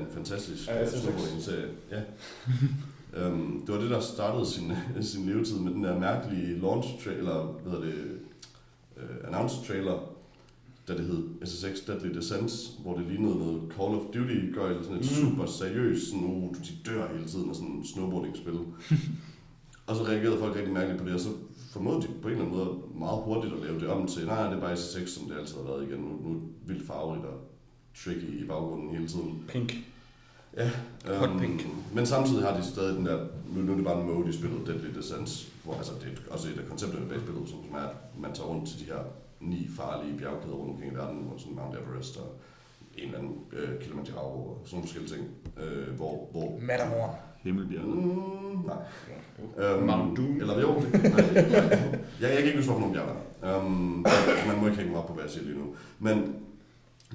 en fantastisk Af SSX. serie. Ja. um, (laughs) det var det, der startede sin, (laughs) sin levetid med den der mærkelige launch trailer, hvad hedder det, uh, announce trailer, da det hed SSX Deadly Descents, hvor det lignede noget Call of Duty, gør sådan et Mm. super seriøst, sådan, uh, de dør hele tiden af sådan en snowboarding-spil. (laughs) og så reagerede folk rigtig mærkeligt på det, og så formåede de på en eller anden måde meget hurtigt at lave det om til, nej, det er bare SSX, som det altid har været igen. Nu, nu vildt farverigt og tricky i baggrunden hele tiden. Pink. Ja, Hot øhm, pink. Men samtidig har de stadig den der, nu, nu er det bare en mode i spillet, Deadly Descents, hvor altså, det er også et af koncepterne bag spillet, som er, at man tager rundt til de her ni farlige bjergkæder rundt omkring i verden, hvor sådan Mount Everest og en eller anden øh, Kilimanjaro og sådan nogle forskellige ting, øh, hvor, hvor Matterhorn. Himmelbjerget. Mm, nej. Øhm, Mount Doom. Eller jo, det, nej, nej. Jeg, jeg kan ikke huske, hvorfor nogle bjerg der er. Um, man må ikke hænge mig op på, hvad jeg siger lige nu. Men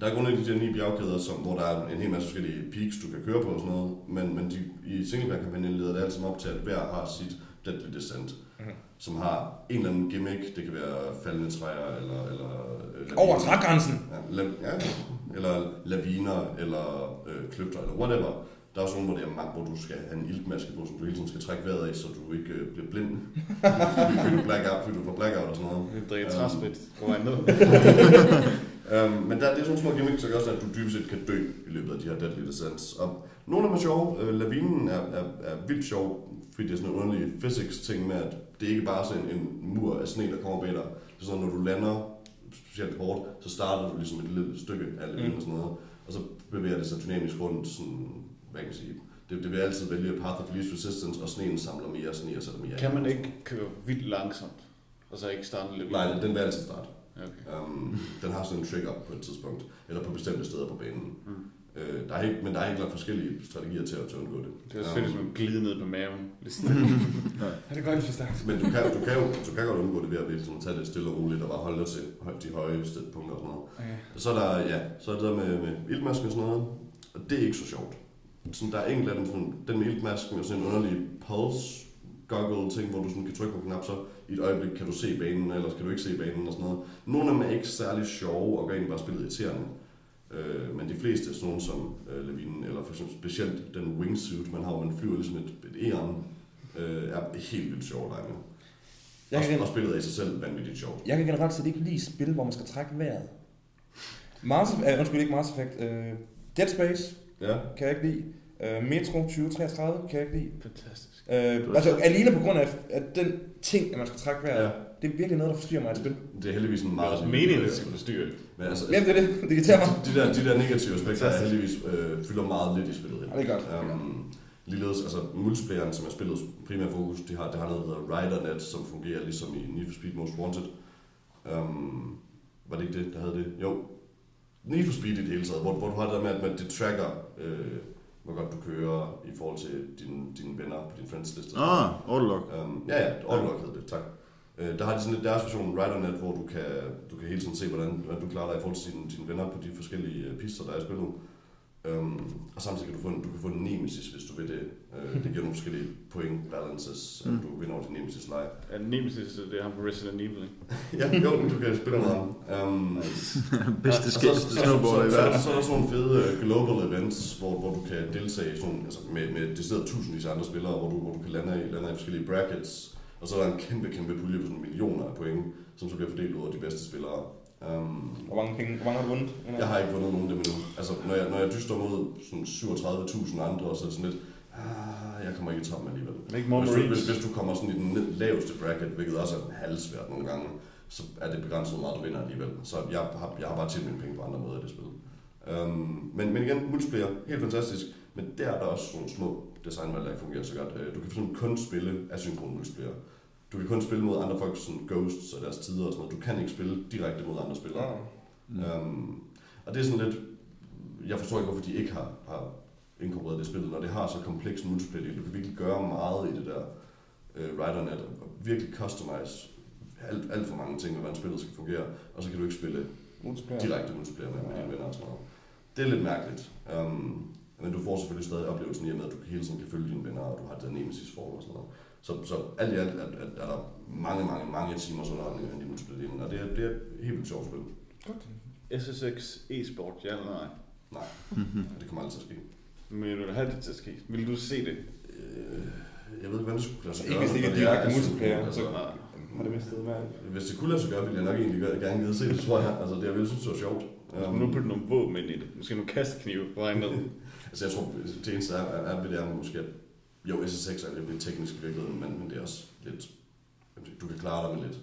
der er kun af de der ni bjergkæder, som, hvor der er en hel masse forskellige peaks, du kan køre på og sådan noget. Men, men de, i singleplayer-kampagnen leder det altid op til, at hver har sit Deadly Descent. Mhm. Som har en eller anden gimmick. Det kan være faldende træer, eller... eller øh, Over trægrænsen. Ja, la, ja, eller laviner, eller øh, kløfter, eller whatever. Der er også nogle, hvor, det er, hvor du skal have en iltmaske på, som du hele tiden skal trække vejret af, så du ikke øh, bliver blind. (laughs) fordi, du blackout, fordi du får blackout og sådan noget. Jeg drikker Øhm. træsprit på vej ned. (laughs) Um, men der, det er sådan nogle små gimmicks, der gør også, at du dybest set kan dø i løbet af de her Deadly Descents. Og nogle af dem er sjove. Uh, lavinen er, er, er vildt sjov, fordi det er sådan en underlig physics-ting med, at det ikke bare er sådan en, en mur af sne, der kommer bag dig. Det er sådan, når du lander specielt hårdt, så starter du ligesom et lille stykke af lavinen Mm. og sådan noget. Og så bevæger det sig dynamisk rundt, sådan, hvad kan man sige, det, det vil altid vælge Path of Least Resistance, og sneen samler mere sne, og så er der mere. Kan man ikke køre vildt langsomt, og så ikke starte lidt Nej, den vil altid starte. Okay. Um, den har sådan en trigger på et tidspunkt, eller på bestemte steder på banen. Mm. Øh, der er ikke, men der er helt klart forskellige strategier til at, til at undgå det. Det er selvfølgelig som at glide ned på maven. Ligesom. (laughs) Ja, det går lidt for stærkt. Men du kan, du kan jo du kan godt undgå det ved at sådan tage det stille og roligt og bare holde dig til de højeste punkter og sådan noget. Okay. Så er der, ja, så er det der med, med iltmasken og sådan noget, og det er ikke så sjovt. Sådan, der er enkelt af dem, sådan, den med iltmasken og sådan en underlig pulse goggle ting, hvor du sådan kan trykke på en knap, så i et øjeblik kan du se banen, eller kan du ikke se banen og sådan noget. Nogle af dem er ikke særlig sjove og gør egentlig bare spillet irriterende. Øh, men de fleste er sådan nogle som øh, Levinen, eller for eksempel specielt den wingsuit, man har, hvor man flyver ligesom et, et æren, øh, er helt vildt sjov at lege med. Jeg Og, kan, og spillet er i sig selv vanvittigt sjovt. jeg kan generelt set ikke lide spil, hvor man skal trække vejret. Mars, uh, undskyld, ikke Mars Effect. Uh, Dead Space Ja. kan jeg ikke lide. Uh, Metro 2033 kan jeg ikke lide. Fantastisk. Uh, altså alene på grund af at den ting, at man skal trække vejret, Ja. det er virkelig noget, der forstyrrer mig i et spil. Det er heldigvis en Det er meget... også meningen, at det skal forstyrre. Men altså, Jamen, det er det. Det irriterer mig. de, der, de der negative aspekter er heldigvis øh, fylder meget lidt i spillet. Ja, det er godt. Um, ligeledes, altså multiplayeren, som er spillets primære fokus, de har, det har noget, der hedder RiderNet, som fungerer ligesom i Need for Speed Most Wanted. Um, var det ikke det, der havde det? Jo. Need for Speed i det hele taget, hvor, hvor du har det der med, at man- det tracker, øh, hvor godt du kører i forhold til dine, dine venner på din friends liste. Ah, autolock. Um, ja, ja, Autolock hedder det, tak. Uh, der har de sådan lidt deres version RiderNet, hvor du kan, du kan hele tiden se, hvordan, hvordan du klarer dig i forhold til dine, dine venner på de forskellige uh, pister, der er i spillet. Um, og samtidig kan du få en, du kan få en nemesis, hvis du vil det. Uh, (laughs) det giver nogle forskellige point balances, at Mm. du vinder over din nemesis leg. Ja, Nemesis, det er ham på Resident Evil, ikke? (laughs) ja, jo, du kan spille med ham. Um, (laughs) Bedste så- skæg, så- så- snowboarder i så- så- verden. Så er der sådan nogle fede øh, global events, hvor, hvor du kan deltage i sådan, altså med, med decideret tusindvis af andre spillere, hvor du, hvor du kan lande i, lande i forskellige brackets. Og så er der en kæmpe, kæmpe pulje på sådan millioner af point, som så bliver fordelt ud af de bedste spillere. Um, Hvor mange, penge, hvor mange har du vundet? jeg har ikke vundet nogen af dem endnu. Altså, når jeg, når jeg dyster mod sådan 37.000 andre, så er det sådan lidt, ah, jeg kommer ikke i toppen alligevel. Ikke more Hvis du, hvis, hvis du kommer sådan i den laveste bracket, hvilket også er halvsvært nogle gange, så er det begrænset hvor meget, du vinder alligevel. Så jeg har, jeg har bare tjent mine penge på andre måder i det spil. Um, men, men igen, multiplayer, helt fantastisk. Men der er der også nogle små designvalg, der ikke fungerer så godt. Øh, Du kan fx kun spille asynkron multiplayer. Du kan kun spille mod andre folk, sådan ghosts og deres tider og sådan noget. Du kan ikke spille direkte mod andre spillere. Ah. Mm. Um, og det er sådan lidt, jeg forstår ikke, hvorfor de ikke har, har inkorporeret det spillet, når det har så kompleks multiplayer. Du kan virkelig gøre meget i det der uh, RiderNet, og virkelig customize alt, alt for mange ting, med, hvordan spillet skal fungere, og så kan du ikke spille Multiplayer. direkte multiplayer med, med dine venner og sådan noget. det er lidt mærkeligt. Um, men du får selvfølgelig stadig oplevelsen i og med, at du hele tiden kan følge dine venner, og du har det der nemesis forhold og sådan noget. Så, så alt i alt er, er, er der mange, mange, mange timers underholdning i de multiplayer og det er, det er et helt vildt sjovt spil. Godt. SSX e-sport, ja eller nej? Nej, det kommer aldrig til at ske. Men vil du have det til at ske? Vil du se det? Øh, jeg ved ikke, hvordan det skulle lade sig Ikke gøre. hvis det ikke er direkte er multiplayer, så-. Har det mistet med Hvis det kunne lade sig gøre, ville jeg nok egentlig gøre- gerne gide se det, tror jeg. Altså, det jeg ville synes, det var sjovt. Skal nu putte nogle våben ind i det. Måske nogle kasteknive på vej ned. Altså, jeg tror, det eneste er, er, er er måske, at jo, SSX er lidt teknisk i virkeligheden, men, men det er også lidt... Du kan klare dig med lidt.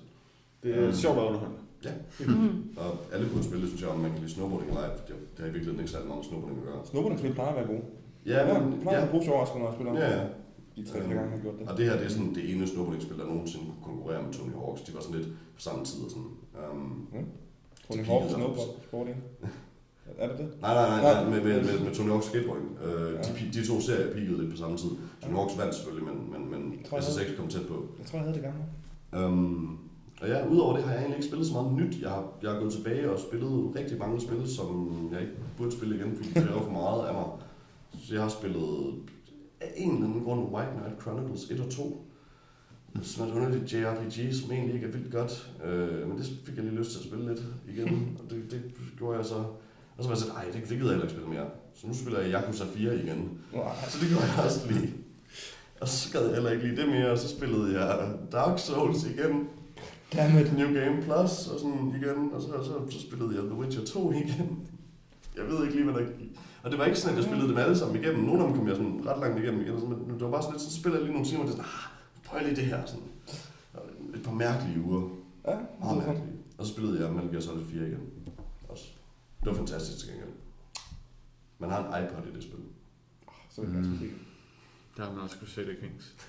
Det er sjovt at underholde. Ja, Mm. og alle burde spille det, synes jeg, om man kan lide snowboarding live. Det, det har i virkeligheden ikke særlig meget med snowboarding at gøre. Snowboarding plejer at være gode. Ja, Ja, men, det plejer ja, at bruge overraskende, når jeg spiller. ja, ja. De tre fire gange, jeg har gjort det. Og det her, det er sådan det ene snowboarding-spil, der nogensinde kunne konkurrere med Tony Hawks. De var sådan lidt på samme tid og sådan. Um, Tony de Hawk peakede snowboard sporting. (laughs) Er det det? nej, nej, nej, Nej. med, med, med, med Tony Hawks skateboarding. Uh, Ja. de, de to serier peakede lidt på samme tid. Tony Hawks vandt selvfølgelig, men, men, men Jeg tror, SSX kom tæt på. Jeg tror, jeg havde det gamle. Um, og ja, udover det har jeg egentlig ikke spillet så meget nyt. Jeg har, jeg har gået tilbage og spillet rigtig mange spil, som jeg ikke burde spille igen, fordi det kræver for meget af mig. Så jeg har spillet af en eller anden grund White Knight Chronicles 1 og 2. Som er et underligt JRPG, som egentlig ikke er vildt godt. Øh, men det fik jeg lige lyst til at spille lidt igen, og det, det gjorde jeg så. Og så var jeg sådan, ej, det, det gider jeg ikke spille mere. Så nu spiller jeg Yakuza 4 igen. Nej. Så det gjorde jeg også lige. Og så gad jeg heller ikke lige det mere, og så spillede jeg Dark Souls igen. Dammit. New Game Plus og sådan igen, og så, så, så spillede jeg The Witcher 2 (laughs) igen. Jeg ved ikke lige, hvad der gik. Og det var ikke sådan, at jeg spillede dem alle sammen igennem. Nogle af dem kom jeg sådan ret langt igennem igen, sådan, men det var bare sådan lidt, så spiller jeg lige nogle timer, og det er sådan, ah, prøv lige det her. Sådan. Et par mærkelige uger. Ja, Meget mærkelige. Og så spillede jeg Metal Gear Solid 4 igen. Det var fantastisk til gengæld. Man har en iPod i det spil. så er det fint. Der har man også kunne se det, Kings. (laughs)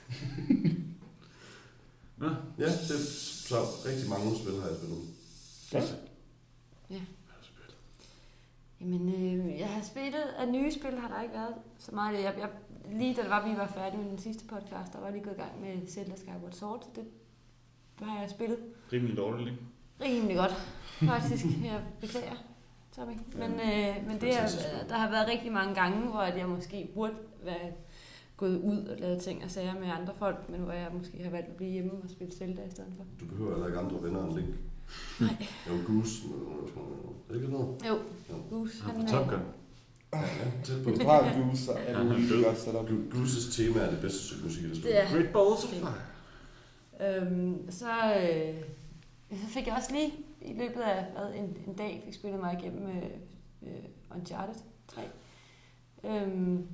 Nå, Ja, det er så rigtig mange spil har jeg spillet. Jamen, øh, jeg har spillet af nye spil, har der ikke været så meget. det. Jeg, jeg, lige da det var, vi var færdige med den sidste podcast, der var lige gået i gang med Zelda Skyward Sword. Det har jeg spillet rimelig dårligt, ikke? rimelig godt, faktisk. Jeg beklager, Tommy. Men, øh, men det er, der har været rigtig mange gange, hvor at jeg måske burde være gået ud og lavet ting og sager med andre folk, men hvor jeg måske har valgt at blive hjemme og spille Zelda i stedet for. Du behøver heller ikke andre venner end Link. Nej. Jo, Goose. Er det ikke noget? Jo, Jo. Gus, Han han, på Top Gun. Ja, tæt på. Ja, alt han er muligt død. godt sat op. Gu- Gooses tema er det bedste stykke musik i det spil. det er Great Balls of Det- Fire. Øhm, så, øh, så fik jeg også lige i løbet af hvad, en, en dag fik spillet mig igennem øh, øh, Uncharted 3. Øhm,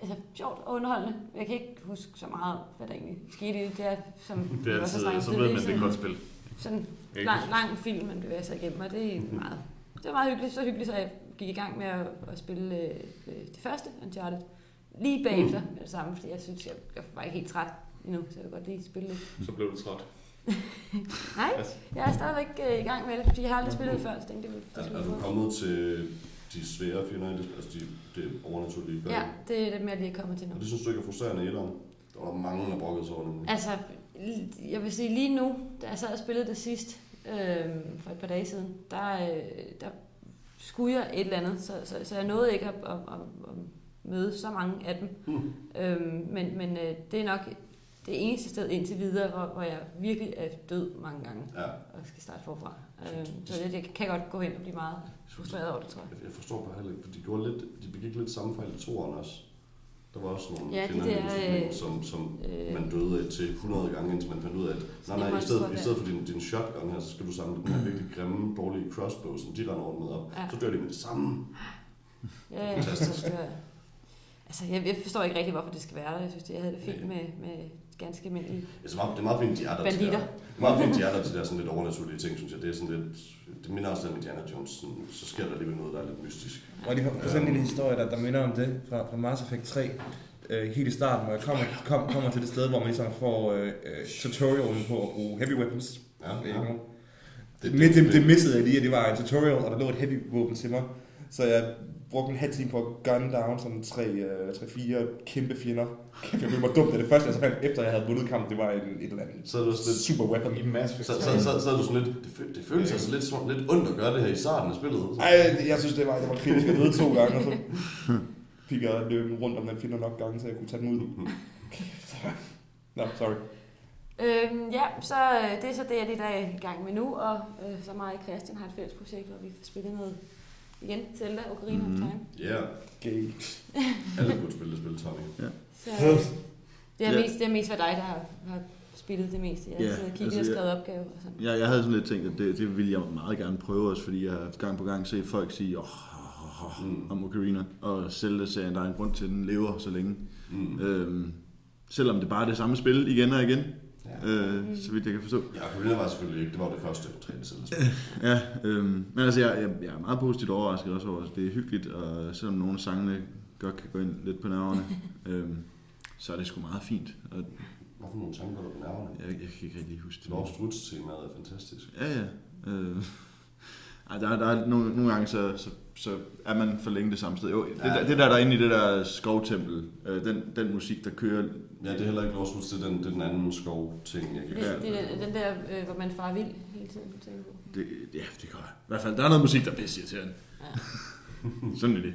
altså, sjovt og underholdende. Jeg kan ikke huske så meget, hvad der egentlig skete i det. Det er, som Det er altid, så ved man, det er et godt spil. Sådan Jeg lang, lang film, man bevæger sig igennem, og det er meget, det var meget hyggeligt. Så hyggeligt, så jeg gik i gang med at, at spille øh, øh, det første Uncharted. Lige bagefter med det samme, fordi jeg synes, jeg, jeg var ikke helt træt endnu, så jeg vil godt lige spille lidt. Så blev du træt. (laughs) Nej, Altså, jeg er stadigvæk øh, i gang med det, fordi jeg har aldrig spillet det før, så tænkte jeg, det Er, er du kommet til de svære fjender, det- altså de, det overnaturlige gør? Ja, det er det med, at lige er kommet til nu. Og det synes du ikke er frustrerende i etteren? Der var mange, der brokkede sig over nemlig. Altså, jeg vil sige lige nu, da jeg sad og spillede det sidst, øh, for et par dage siden, der, øh, der skulle jeg et eller andet, så, så, så jeg nåede ikke at, at, at, at møde så mange af dem. Hmm. Øhm, men men øh, det er nok det eneste sted indtil videre, hvor, hvor jeg virkelig er død mange gange Ja, og skal starte forfra. Øhm, så det, det kan godt gå hen og blive meget frustreret over det, tror jeg. jeg, forstår bare heller ikke, for de, gjorde lidt, de begik lidt samme fejl i toeren også. Der var også nogle Ja, de der, øh, som, som Øh, man døde af til 100 gange, indtil man fandt ud af, at nej, nej, i stedet, i stedet for din, din shotgun her, så skal du samle den her virkelig grimme, dårlige crossbow, som de render rundt med op. Ja. Så dør de med det samme. Ja, ja, Fantastisk. Altså, jeg, jeg forstår ikke rigtig, hvorfor det skal være der. Jeg synes, det, jeg havde det fint med, med ganske almindelige Det er, meget, det er meget fint, de er der. til banditter. der. Det er meget fint, de er der til der sådan lidt overnaturlige ting, synes jeg. Det er sådan lidt, det minder også lidt om Indiana Jones. Sådan, så sker der alligevel noget, der er lidt mystisk. Og lige for, for sådan en lille historie, der, der minder om det fra, fra Mass Effect 3. Øh, helt i starten, hvor jeg kommer, kom, kommer til det sted, hvor man ligesom får øh, øh, tutorialen på at bruge heavy weapons. Ja, Ja. ja. Det, det, det, det missede jeg lige, at det var en tutorial, og der lå et heavy våben til mig. Så jeg brugte en halv time på at gun down sådan tre, øh, tre fire kæmpe fjender. Jeg følte mig dumt, det er det første, jeg så fandt, efter jeg havde vundet kampen, det var en, et eller andet Så er det også lidt... super weapon. I Mass. Så, så, så, så er du sådan lidt... Det, føl, det føles altså lidt, som- lidt ondt at gøre det her i starten af spillet. Så. Ej, det- jeg synes, det var, det var kritisk at vide to gange, og så fik jeg løbet rundt om den fjender nok gange, så jeg kunne tage den ud. Nå, sorry. Øhm, ja, så øh, det er så det, jeg lige der er i gang med nu, og øh, så mig og Christian har et fælles projekt, hvor vi får spillet noget igen, Zelda, Ocarina of Mhm. Time. Ja, yeah. Gay. (laughs) alle burde spille det spil, Tommy. Så øh, det er Ja. mest, det er mest for dig, der har, har spillet det meste. Jeg har Ja, siddet og kigget altså, og jeg- skrevet opgaver og sådan. Jeg, jeg havde sådan lidt tænkt, at det, det ville jeg meget gerne prøve også, fordi jeg har gang på gang set folk sige, åh, oh, oh, Mm. oh, om Ocarina, og Zelda-serien, der er en grund til, at den lever så længe. Mm. Øhm, selvom det bare er det samme spil igen og igen, Ja. øh, så vidt jeg kan forstå. Ja, Ocarina var selvfølgelig ikke. Det var det første 3D-spil. Ja, øhm, men altså, jeg, jeg, jeg er meget positivt overrasket også over, at det er hyggeligt, og selvom nogle af sangene godt kan gå ind lidt på nerverne, (laughs) øhm, så er det sgu meget fint. Og Hvorfor nogle tanker der på nerverne? jeg, jeg kan ikke rigtig huske det. Lost Woods-temaet er fantastisk. Ja, ja. Øh, ej, der, der er nogle, nogle gange, så, så, så er man for længe det samme sted. Jo, det, Ja. der, det der, der er inde i det der skovtempel, øh, den, den musik, der kører... Ja, det er heller ikke Lost Woods, det er den, det er den anden skov-ting, jeg kan Det, ikke det, er den der, øh, hvor man farer vild hele tiden. tænker på. Det, ja, det gør jeg. I hvert fald, der er noget musik, der er pisse irriterende. Ja. (laughs) Sådan er det.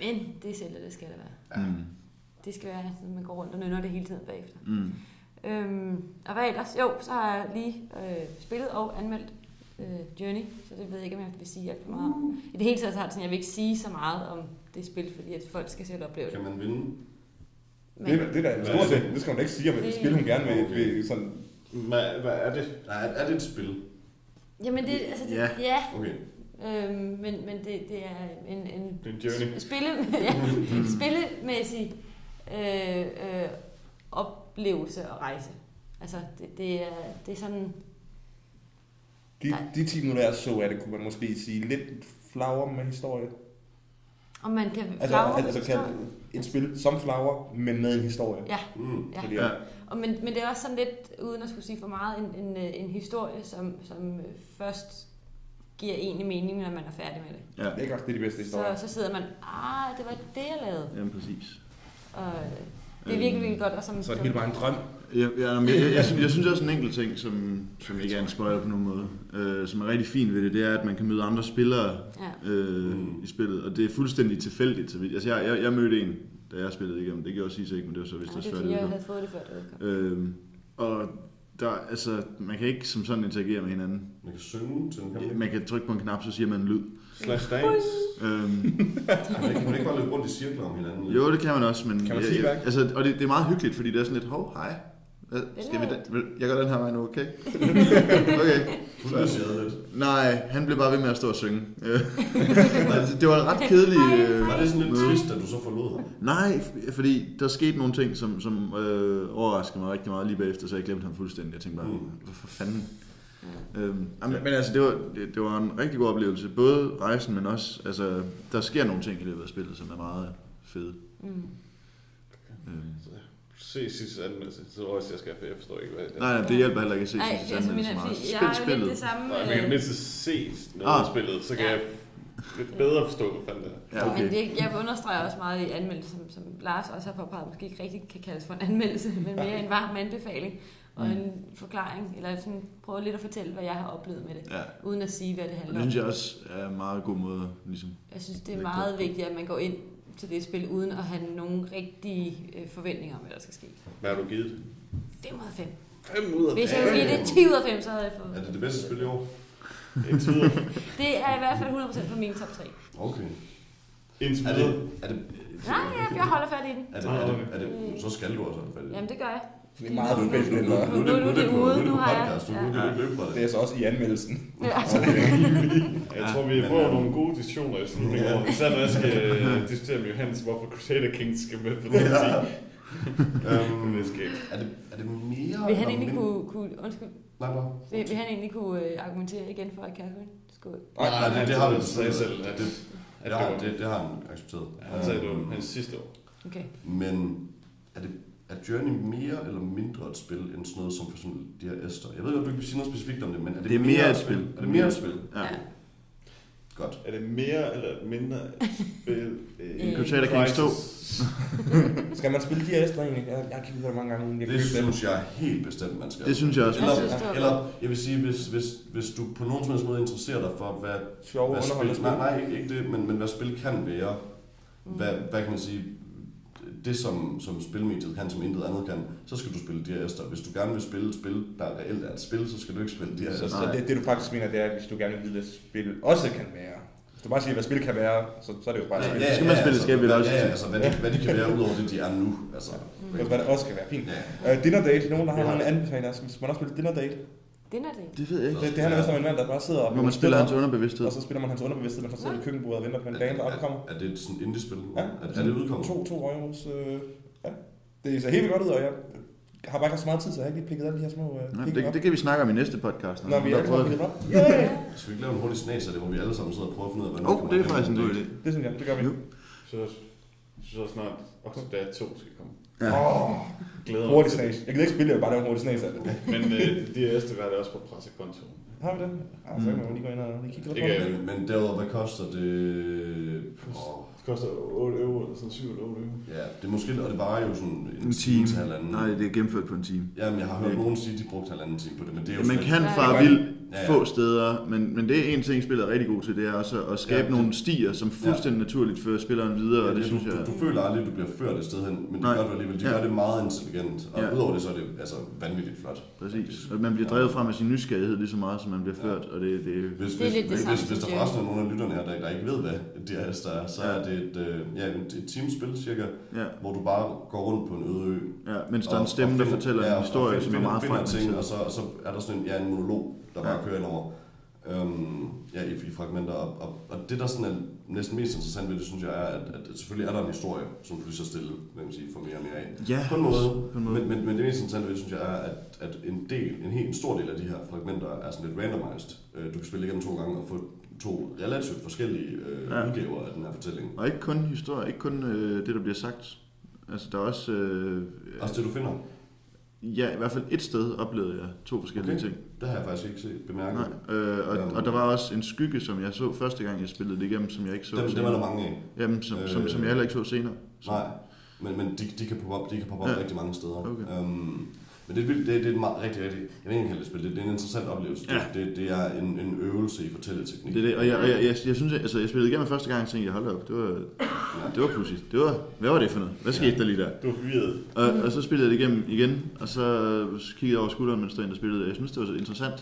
Men det er Zelda, det skal det være. Mm. Det skal være sådan, man går rundt og nynner det hele tiden bagefter. Mm. Øhm, og hvad ellers? Jo, så har jeg lige øh, spillet og anmeldt øh, Journey, så det ved jeg ikke, om jeg vil sige alt for meget om. I det hele taget så har det sådan, jeg vil ikke sige så meget om det spil, fordi at folk skal selv opleve det. Kan man vinde? Men, Det, er- det er da en stor ting. Det skal hun da ikke sige om et Det- spil, hun gerne vil, Okay. vil sådan... Hvad, hvad er det? Nej, er, er det et spil? jamen det, altså det, Ja. ja, Okay. øhm, men, men det, det er en, en Det er en journey. spille, (laughs) ja, spillemæssig øh, øh, oplevelse og rejse. Altså, det, det, er, det er sådan... De, Nej. de 10 minutter, jeg så af det, kunne man måske sige lidt flower med historie. Om man kan Altså, flagre med altså kan et spil som flower, men med en historie. Ja. Mm. Ja. Fordi, Ja. Og men, men det er også sådan lidt, uden at skulle sige for meget, en, en, øh, en historie, som, som øh, først giver egentlig mening, når man er færdig med det. Ja, Det er ikke også det er de bedste historier. Så, så sidder man, ah, det var det, jeg lavede. jamen præcis. Og øh, det er virkelig, virkelig godt. Og som, Så er det hele bare en drøm. Ja, ja, men jeg, jeg, jeg, synes, jeg synes også en enkelt ting, som, som ikke er en spoiler på nogen måde, øh, som er rigtig fint ved det, det er, at man kan møde andre spillere Ja. øh, Mm. i spillet, og det er fuldstændig tilfældigt. Så vidt. Altså, jeg, jeg, jeg mødte en, da jeg spillede igennem, det gjorde Sisse ikke, men det var så vist Nej, også det er før fordi, jeg det havde fået det før, det udkom. Øhm, og der, altså, man kan ikke som sådan interagere med hinanden. Man kan synge til en kamp. Man kan trykke på en knap, så siger man en lyd. Slash dance. Øhm, Man kan man ikke bare løbe rundt i cirkler om hinanden. jo, det kan man også, men... Kan man jeg, jeg, hvad? altså, og det, det er meget hyggeligt, fordi det er sådan lidt, hov, hej. Skal vi den, jeg går den her vej nu, okay? (laughs) okay. Fuldstændig lidt. Nej, han blev bare ved med at stå og synge. (laughs) Det var en ret kedelig... Øh, Var det sådan lidt trist, at du så forlod ham? Nej, fordi der skete nogle ting, som, som øh, overraskede mig rigtig meget lige bagefter, så jeg glemte ham fuldstændig. Jeg tænkte bare, Mm. hvorfor fanden? Øhm, men, men altså, det var, det, det var en rigtig god oplevelse. Både rejsen, men også, altså, der sker nogle ting i løbet af spillet, som er meget fede. Mm. Øhm. Se sidste anmeldelse, så også jeg skal, for jeg forstår ikke, hvad det er. Nej, nej, det hjælper heller ikke at se Nej, sidste altså, anmeldelse meget. fordi Spil jeg spillet. det samme... Nej, man kan mindst se noget Ah. spillet, så kan Ja. jeg lidt bedre forstå, hvad fanden det er. Ja, Men okay. det, jeg understreger også meget i anmeldelsen, som, som Lars også har påpeget, måske ikke rigtig kan kaldes for en anmeldelse, (laughs) men mere en varm anbefaling og Mm. en forklaring, eller sådan prøve lidt at fortælle, hvad jeg har oplevet med det, Ja, uden at sige, hvad det handler det om. synes jeg også er en meget god måde, ligesom. Jeg synes, det er meget vigtigt, at man går ind til det spil, uden at have nogen rigtige øh, forventninger om, hvad der skal ske. Hvad har du givet det? 5 ud af 5. 5 ud af Hvis jeg ville give det 10 ud af 5, så havde jeg fået... Er det det bedste spil i år? Indtil videre. Det er i hvert fald 100% på min top 3. Okay. Indtil Er det, er det, Nej, ja, jeg holder fat i den. er det, er det, er det, så skal du også holde fat i det. Jamen, det gør jeg. Det er meget, du vil hente. Nu, nu, nu nu er nu det på har jeg... podcast, nu Ja. kan du ikke løbe fra Det det. er så også i anmeldelsen. Ja. (laughs) Jeg tror, vi får øh, nogle gode diskussioner i slutningen Ja. Især når jeg skal (laughs) øh, diskutere med Johannes, hvorfor Crusader Kings skal med på den Ja. Øhm, Det skal er, det, er det mere... Vil han egentlig kunne, kunne undskyld, Nej, bare. vil, vil han egentlig kunne øh, argumentere igen for, at Catherine skål? Nej, nej, det, det har han selv, at det, at Det har, det, det, det har han accepteret. var, han sagde, det var hans sidste år. Okay. Men er, det, er Journey mere eller mindre et spil end sådan noget som for eksempel de her Esther? Jeg ved godt, du ikke vil sige noget specifikt om det, men er det, Det er mere et spil. Er det mere et spil? Ja. Godt. Er det mere eller mindre spil? En Crusader Kings 2. Skal man spille de her æster egentlig? Jeg, jeg har kigget på det mange gange, jeg Det købte dem. synes jeg helt bestemt, man skal. Det synes jeg også. Jeg Eller, synes, det var eller jeg vil sige, hvis, hvis, hvis du på nogen som helst måde interesserer dig for, hvad, Sjove hvad spil. nej, nej, ikke, ikke det, men, men hvad spil kan være, Mm. hvad, hvad kan man sige, det som, som spilmediet kan, som intet andet kan, så skal du spille æster. Hvis du gerne vil spille et spil, der reelt er et spil, så skal du ikke spille de her Så, så det, det, du faktisk mener, det er, at hvis du gerne vil vide, hvad spil også kan være. Hvis du bare siger, hvad spil kan være, så, så er det jo bare et spil. skal man spille, skal vi hvad, også. Ja, ja, altså, hvad, de, hvad de kan være, udover det, de er nu. Altså, Hvad, hvad det også kan være. Fint. ja. Uh, dinner date. Nogen, der har Ja. nogle anbefalinger. Skal man også spille dinner date? Den er det. Det ved jeg ikke. Det, det handler vist om en mand, der bare sidder og Hvor man spiller hans underbevidsthed. og så spiller man hans underbevidsthed, mens han sidder ved køkkenbordet og venter på en dame, der aldrig kommer. Er, er det sådan et indie-spil? Ja. Er, er det udkommet? To, to euros. Øh, ja. Det ser helt godt ud, og jeg har bare ikke så meget tid, så jeg har ikke lige pikket alle de her små øh, Nå, penge det, op. det kan vi snakke om i næste podcast. Når vi har alle prøvet sammen det. op. Yeah! (laughs) Skal vi ikke lave en hurtig snas af det, hvor vi alle sammen sidder og prøver at finde ud af, hvad Åh, oh, det er faktisk en god idé. Det synes jeg, det gør vi. Så jeg synes også snart, Octodad 2 skal komme. Ja. Åh, Glæder mig. hurtig snas. Jeg gider ikke spille, jeg vil bare lave en hurtig snas af det. Men øh, de næste var det også på pressekontoen. Har vi det? Ja, så kan man jo lige gå ind og lige kigge lidt på det. Men, men derudover, hvad koster det? Åh, Det koster 8 euro, eller sådan 7 eller 8 euro. ja, det er måske, og det varer jo sådan en, En time. til halvanden. Nej, det er gennemført på en time. Jamen, jeg har hørt nogen sige, at de brugte halvanden time på det, men det er jo Man sådan- kan Ja, fare ja. vild Ja, ja. få steder, men, men det er en ting, spillet er rigtig god til, det er også at skabe Ja, det- nogle stier, som fuldstændig naturligt fører spilleren videre, og det Ja, synes du, jeg... du, du, føler aldrig, at du bliver ført et sted hen, men det Nej. gør du alligevel. De Ja. gør det meget intelligent, og Ja. udover det, så er det altså vanvittigt flot. Præcis. Og man bliver drevet frem af sin nysgerrighed lige så meget, som man bliver Ja. ført, og det, det Hvis, Det er hvis, lidt det hvis, samme hvis, hvis der forresten er nogen af lytterne her, der, der ikke ved, hvad DRS der er, så Ja. er det et, øh, ja, et, et teamspil cirka, ja, hvor du bare går rundt på en øde ø. ja, mens der er en stemme, der fortæller ja, en og historie, som er meget og fragmenteret. så, og så er der sådan en, ja, en monolog, der bare Ja. Kører ind over. Øhm, ja, i, i fragmenter. Og, og, og, det, der sådan er næsten mest interessant ved det, synes jeg, er, at, at selvfølgelig er der en historie, som du lige så stille, hvad man sige, får mere og mere af. Ja, På en måde. På en måde. Men, men, men det mest interessante ved det, synes jeg, er, at, at en del, en helt en stor del af de her fragmenter er sådan lidt randomized. Øh, Du kan spille igennem to gange og få to relativt forskellige øh, ja. udgaver af den her fortælling. Og ikke kun historie, ikke kun øh, det, der bliver sagt. Altså, der er også... Øh, Også det, du finder. Ja, i hvert fald et sted oplevede jeg to forskellige Okay. ting. Det har jeg faktisk ikke set bemærket. Nej, øh, og, Øhm. og der var også en skygge, som jeg så første gang, jeg spillede det igennem, som jeg ikke så Dem, dem er der mange af. Jamen, som, som, Øh. som jeg heller ikke så senere. Så, Nej, men, men de, de kan poppe op, de kan poppe op Ja. rigtig mange steder. Okay. Øhm, men det, er vildt- det, det er et meget, rigtig, rigtig, jeg ved ikke, kalde det spil, det, det er en interessant oplevelse. Ja. Det, det, er en, en øvelse i fortælleteknik. Det er det, og jeg, og jeg, jeg, jeg synes, jeg, altså, jeg spillede igennem første gang, og tænkte jeg, hold da op, det var, Ja. det var pudsigt. Det var, hvad var det for noget? Hvad skete der lige der? Du er forvirret. Og, og så spillede jeg det igennem igen, og så kiggede jeg over skulderen, mens der en, der spillede. Jeg synes, det var så interessant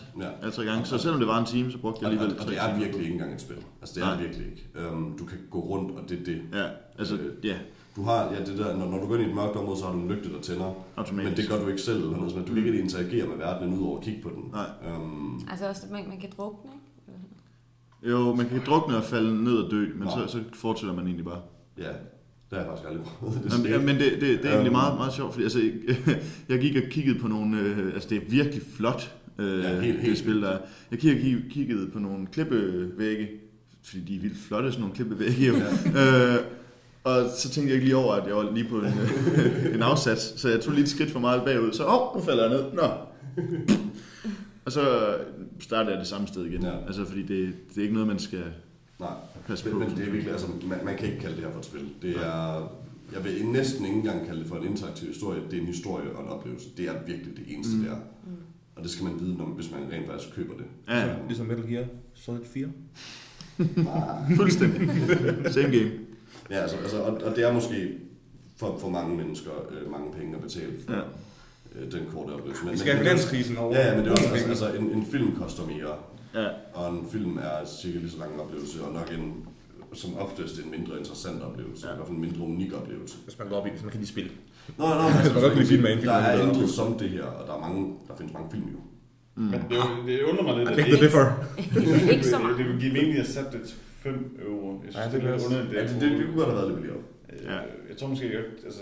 Ja. tre gange. Så selvom det var en time, så brugte jeg Og, alligevel og, og tre det er virkelig ikke engang et spil. Altså det er Nej. det virkelig ikke. Um, du kan gå rundt, og det er det. Ja, altså, Øh, ja, Du har, ja, det der, når, når du går ind i et mørkt område, så har du en lygte, der tænder. automatisk. Men det gør du ikke selv, eller noget, sådan. du kan ikke interagere med verdenen ud over at kigge på den. Nej. Um, Altså også, man, man kan drukne, ikke? Jo, man kan drukne og falde ned og dø, men så, så fortsætter man egentlig bare. ja, det har jeg faktisk aldrig prøvet. Det Jamen, ja, men det, det, det er egentlig Øhm. meget, meget sjovt, fordi altså, (laughs) jeg gik og kiggede på nogle, øh, altså det er virkelig flot, øh, Ja, helt- det helt spil der er. Jeg kiggede, kiggede på nogle klippevægge, fordi de er vildt flotte, sådan nogle klippevægge jo. Ja. øh, og så tænkte jeg ikke lige over, at jeg var lige på en, (laughs) øh, en afsats, så jeg tog lige et skridt for meget bagud, så åh, nu falder jeg ned, nå. (laughs) og så startede jeg det samme sted igen, Ja. altså fordi det, det er ikke noget, man skal Nej, passe men, på. men det er virkelig, altså, man, man kan ikke kalde det her for et spil. Det er, jeg vil næsten ikke engang kalde det for en interaktiv historie. Det er en historie og en oplevelse. Det er virkelig det eneste, Mm. mm. det er. Og det skal man vide, når, hvis man rent faktisk køber det. Ja, Ligesom Metal Gear Solid 4. fuldstændig. Same game. Ja, altså, altså, og, og det er måske for, for mange mennesker øh, mange penge at betale for Ja. øh, den korte oplevelse. Vi skal have finanskrisen over. Ja, ja, men det er også, altså, altså en, en film koster mere, Ja, og en film er cirka lige så lang en oplevelse, og nok en, som oftest en mindre interessant oplevelse, Ja. i hvert fald en mindre unik oplevelse. Hvis man går op i, hvis man kan lide spil. Nå, nå, Altså, (laughs) man kan godt lide film, men en film der er intet som det her, og der, er mange, der findes mange film jo. Mm. Men det, det undrer mig lidt, at det (laughs) ikke så det, meget. det vil give mening at sætte det til 5 euro. Jeg synes, Ja, ja, det det, er lidt også- underligt. Ja, det, det, det kunne godt have været lidt billigere. Ja. Ja. Jeg tror måske, at altså,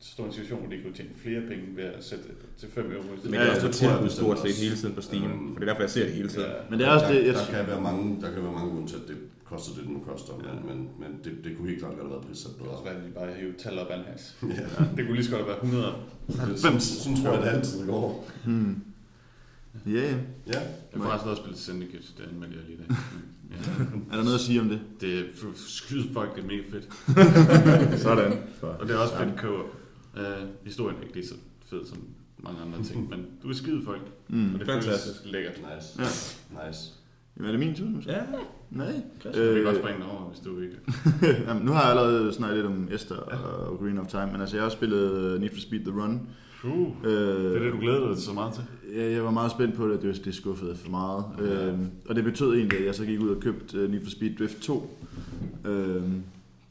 stå i en situation, hvor de kunne tjene flere penge ved at sætte det til 5 euro. Men Ja, det er også det tilbud bestemt stort set hele tiden på Steam. Øhm, For det er derfor, jeg ser det hele tiden. Ja. Men det er også der, det, jeg... der, kan være mange, der kan være mange grunde til, at det koster det, det nu koster, men, men, men det, det kunne helt klart godt have været prissat Det kan også bedre. være, at de bare hæver tal op has. Ja. Det kunne lige så godt være 100. Sådan, sådan tror jeg, det altid går. Hmm. Ja, ja. Ja. Jeg har faktisk også spillet Syndicate, det anmelder jeg lige i dag. (laughs) Ja. Er der noget at sige om det? Det er skyde folk, det er mega fedt. (laughs) Sådan. Og det er også fedt co uh, Historien er ikke lige så fed som mange andre ting, men du vil skyde folk, Mm. og det Fantastisk. føles lækkert. Nice. Ja. Nice. Jamen, er det min tur nu? så? Ja, Nej. Øh, vi kan godt Øh, springe den over, hvis du ikke... (laughs) Jamen, nu har jeg allerede snakket lidt om Esther og Green of Time, men altså, jeg har også spillet Need for Speed The Run. Uh, Øh, det er det, du glæder dig så meget til. Jeg, jeg var meget spændt på det, det, det skuffede for meget. Ja. Øh, og det betød egentlig, at jeg så gik ud og købte uh, Need for Speed Drift 2. Øh,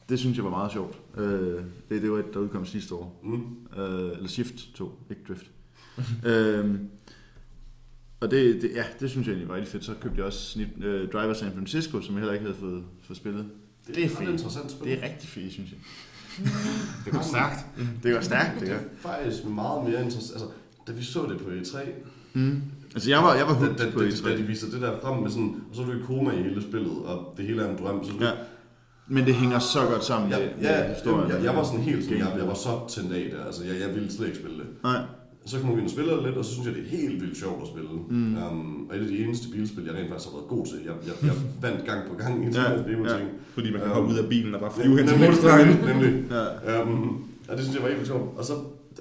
det synes jeg var meget sjovt. Øh, det, det var et, der udkom sidste år. Mm. Øh, eller Shift 2, ikke Drift. øh, og det, det, ja, det synes jeg egentlig var rigtig fedt. Så købte jeg også Need- øh, Driver San Francisco, som jeg heller ikke havde fået, fået spillet. Det, Det er ret fedt. interessant spil. Det er rigtig fedt, synes jeg. Det går stærkt. Det går stærkt, det Det gør. er faktisk meget mere interessant. Altså, da vi så det på E3, Mm. Altså, jeg var, jeg var da, hooked da, på da, E3. da de viser det der frem med sådan, og så er du i koma i hele spillet, og det hele er en drøm, så Ja. Men det hænger så godt sammen Ja, med, ja, med historien. jeg, jeg var sådan helt sådan, jeg, jeg var så tændt af det, altså jeg, jeg ville slet ikke spille det. Nej, Så kommer vi ind og spiller det lidt, og så synes jeg, det er helt vildt sjovt at spille. Mm. Um, og et af de eneste bilspil, jeg rent faktisk har været god til. Jeg, jeg, jeg (laughs) vandt gang på gang i Ja, ja, demo ja. ting. fordi man kan Ja. hoppe ud af bilen og bare Ja, flyve hen til målstregen. nemlig, nemlig. ja. Um, og det synes jeg var helt vildt sjovt. Og så,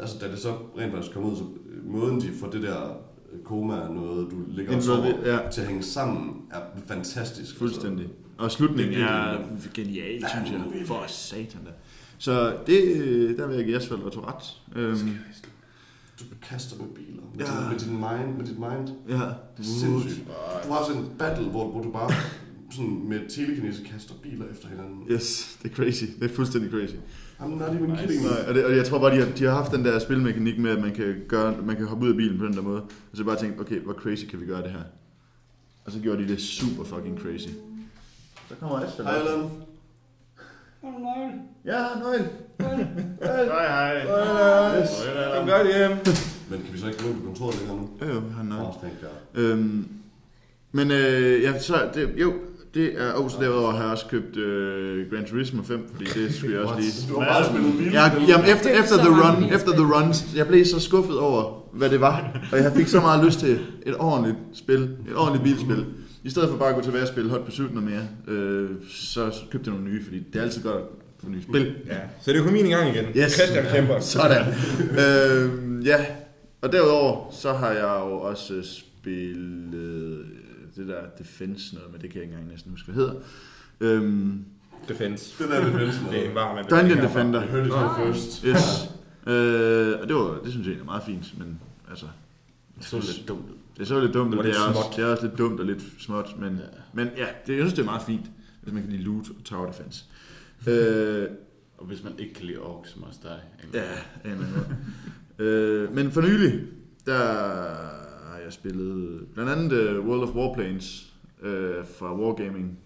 altså, da det så rent faktisk kom ud, så måden de får det der koma noget, du ligger og sover, ja. til at hænge sammen, er fantastisk. Fuldstændig. Og slutningen Det er er genial, Ja, synes jeg. For satan da. Så det, der vil jeg give Asfalt og ret. Øhm, Du kaster med biler. Med, Ja. din, med din mind. Med dit mind. ja. Det er sindssygt. Du har sådan en battle, hvor, hvor du bare sådan med telekinese kaster biler efter hinanden. Yes, det er crazy. Det er fuldstændig crazy. I'm not even kidding. Nej, og, det, og jeg tror bare, de har, de har haft den der spilmekanik med, at man kan, gøre, man kan hoppe ud af bilen på den der måde. Og så har jeg bare tænkt, okay, hvor crazy kan vi gøre det her? Og så gjorde de det super fucking crazy. Så kommer Asfalt. Hej, Allan. Ja, nøgle. Hej, hej. Yes. Kom godt hjem. Men kan vi så ikke gå på kontoret længere nu? Jo, jo, han nøgle. Øhm, men øh, ja, så det, jo, det er også derudover har jeg også købt øh, Gran Turismo 5, fordi det skulle jeg også lige. Du har bare spillet bilspil. Ja, jamen efter, er efter så the run, efter the runs, jeg blev så skuffet over, hvad det var, og jeg fik så meget lyst til et ordentligt spil, et ordentligt bilspil. I stedet for bare at gå tilbage og spille Hot Pursuit noget mere, øh, så købte jeg nogle nye, fordi det er altid godt at få nye spil. Ja, så er det økonomien i gang igen. Yes. Christian kæmper. (laughs) Sådan. øh, ja, og derudover, så har jeg jo også spillet det der Defense noget, men det kan jeg ikke engang næsten huske, hvad hedder. Øhm, Defense. Det der defense Det er en noget. varm man Dungeon. Defender. Jeg hørte det her først. Yes. øh, og det, var, det synes jeg egentlig er meget fint, men altså... Det så lidt dumt ud. Det så lidt dumt, Det og det er, også, det er også lidt dumt og lidt småt, men, Ja. men ja, det, jeg synes, det er meget fint, hvis man kan lide loot og tower defense. øh, Og hvis man ikke kan lide ork, som også dig. ja, amen. øh, men for nylig, der jeg spillet blandt andet uh, World of Warplanes øh, fra Wargaming.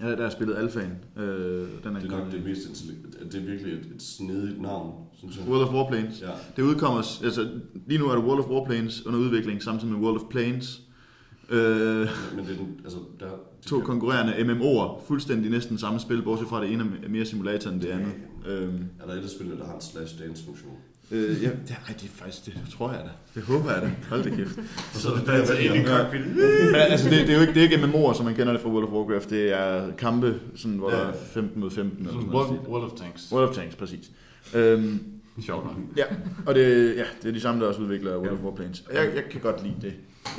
Ja, der har jeg spillet alfaen. Øh, den er, Det er nok det mest. Det er virkelig et, et snedigt navn, synes jeg. World of Warplanes. Ja. Det udkommer, altså lige nu er der World of Warplanes under udvikling, samtidig med World of Planes. Øh, Men, det er den, altså, der, de to kan- konkurrerende MMO'er, fuldstændig næsten samme spil, bortset fra det ene er mere simulator end det andet. Øhm, Er der et af spillene, der har en slash dance funktion? Øh, ja, det, ej, det er faktisk, det tror jeg da. Det håber jeg da. Hold da kæft. Og så er det der, ind i Ja. cockpit. Men altså, det, det, er jo ikke, det er ikke MMO'er, som man kender det fra World of Warcraft. Det er kampe, sådan, hvor Ja. der er 15 mod 15. Eller sådan World. World of Tanks. World of Tanks, præcis. Øhm, Sjovt nok. ja, og det, ja, det er de samme, der også udvikler World of Warplanes. Jeg, jeg kan godt lide det.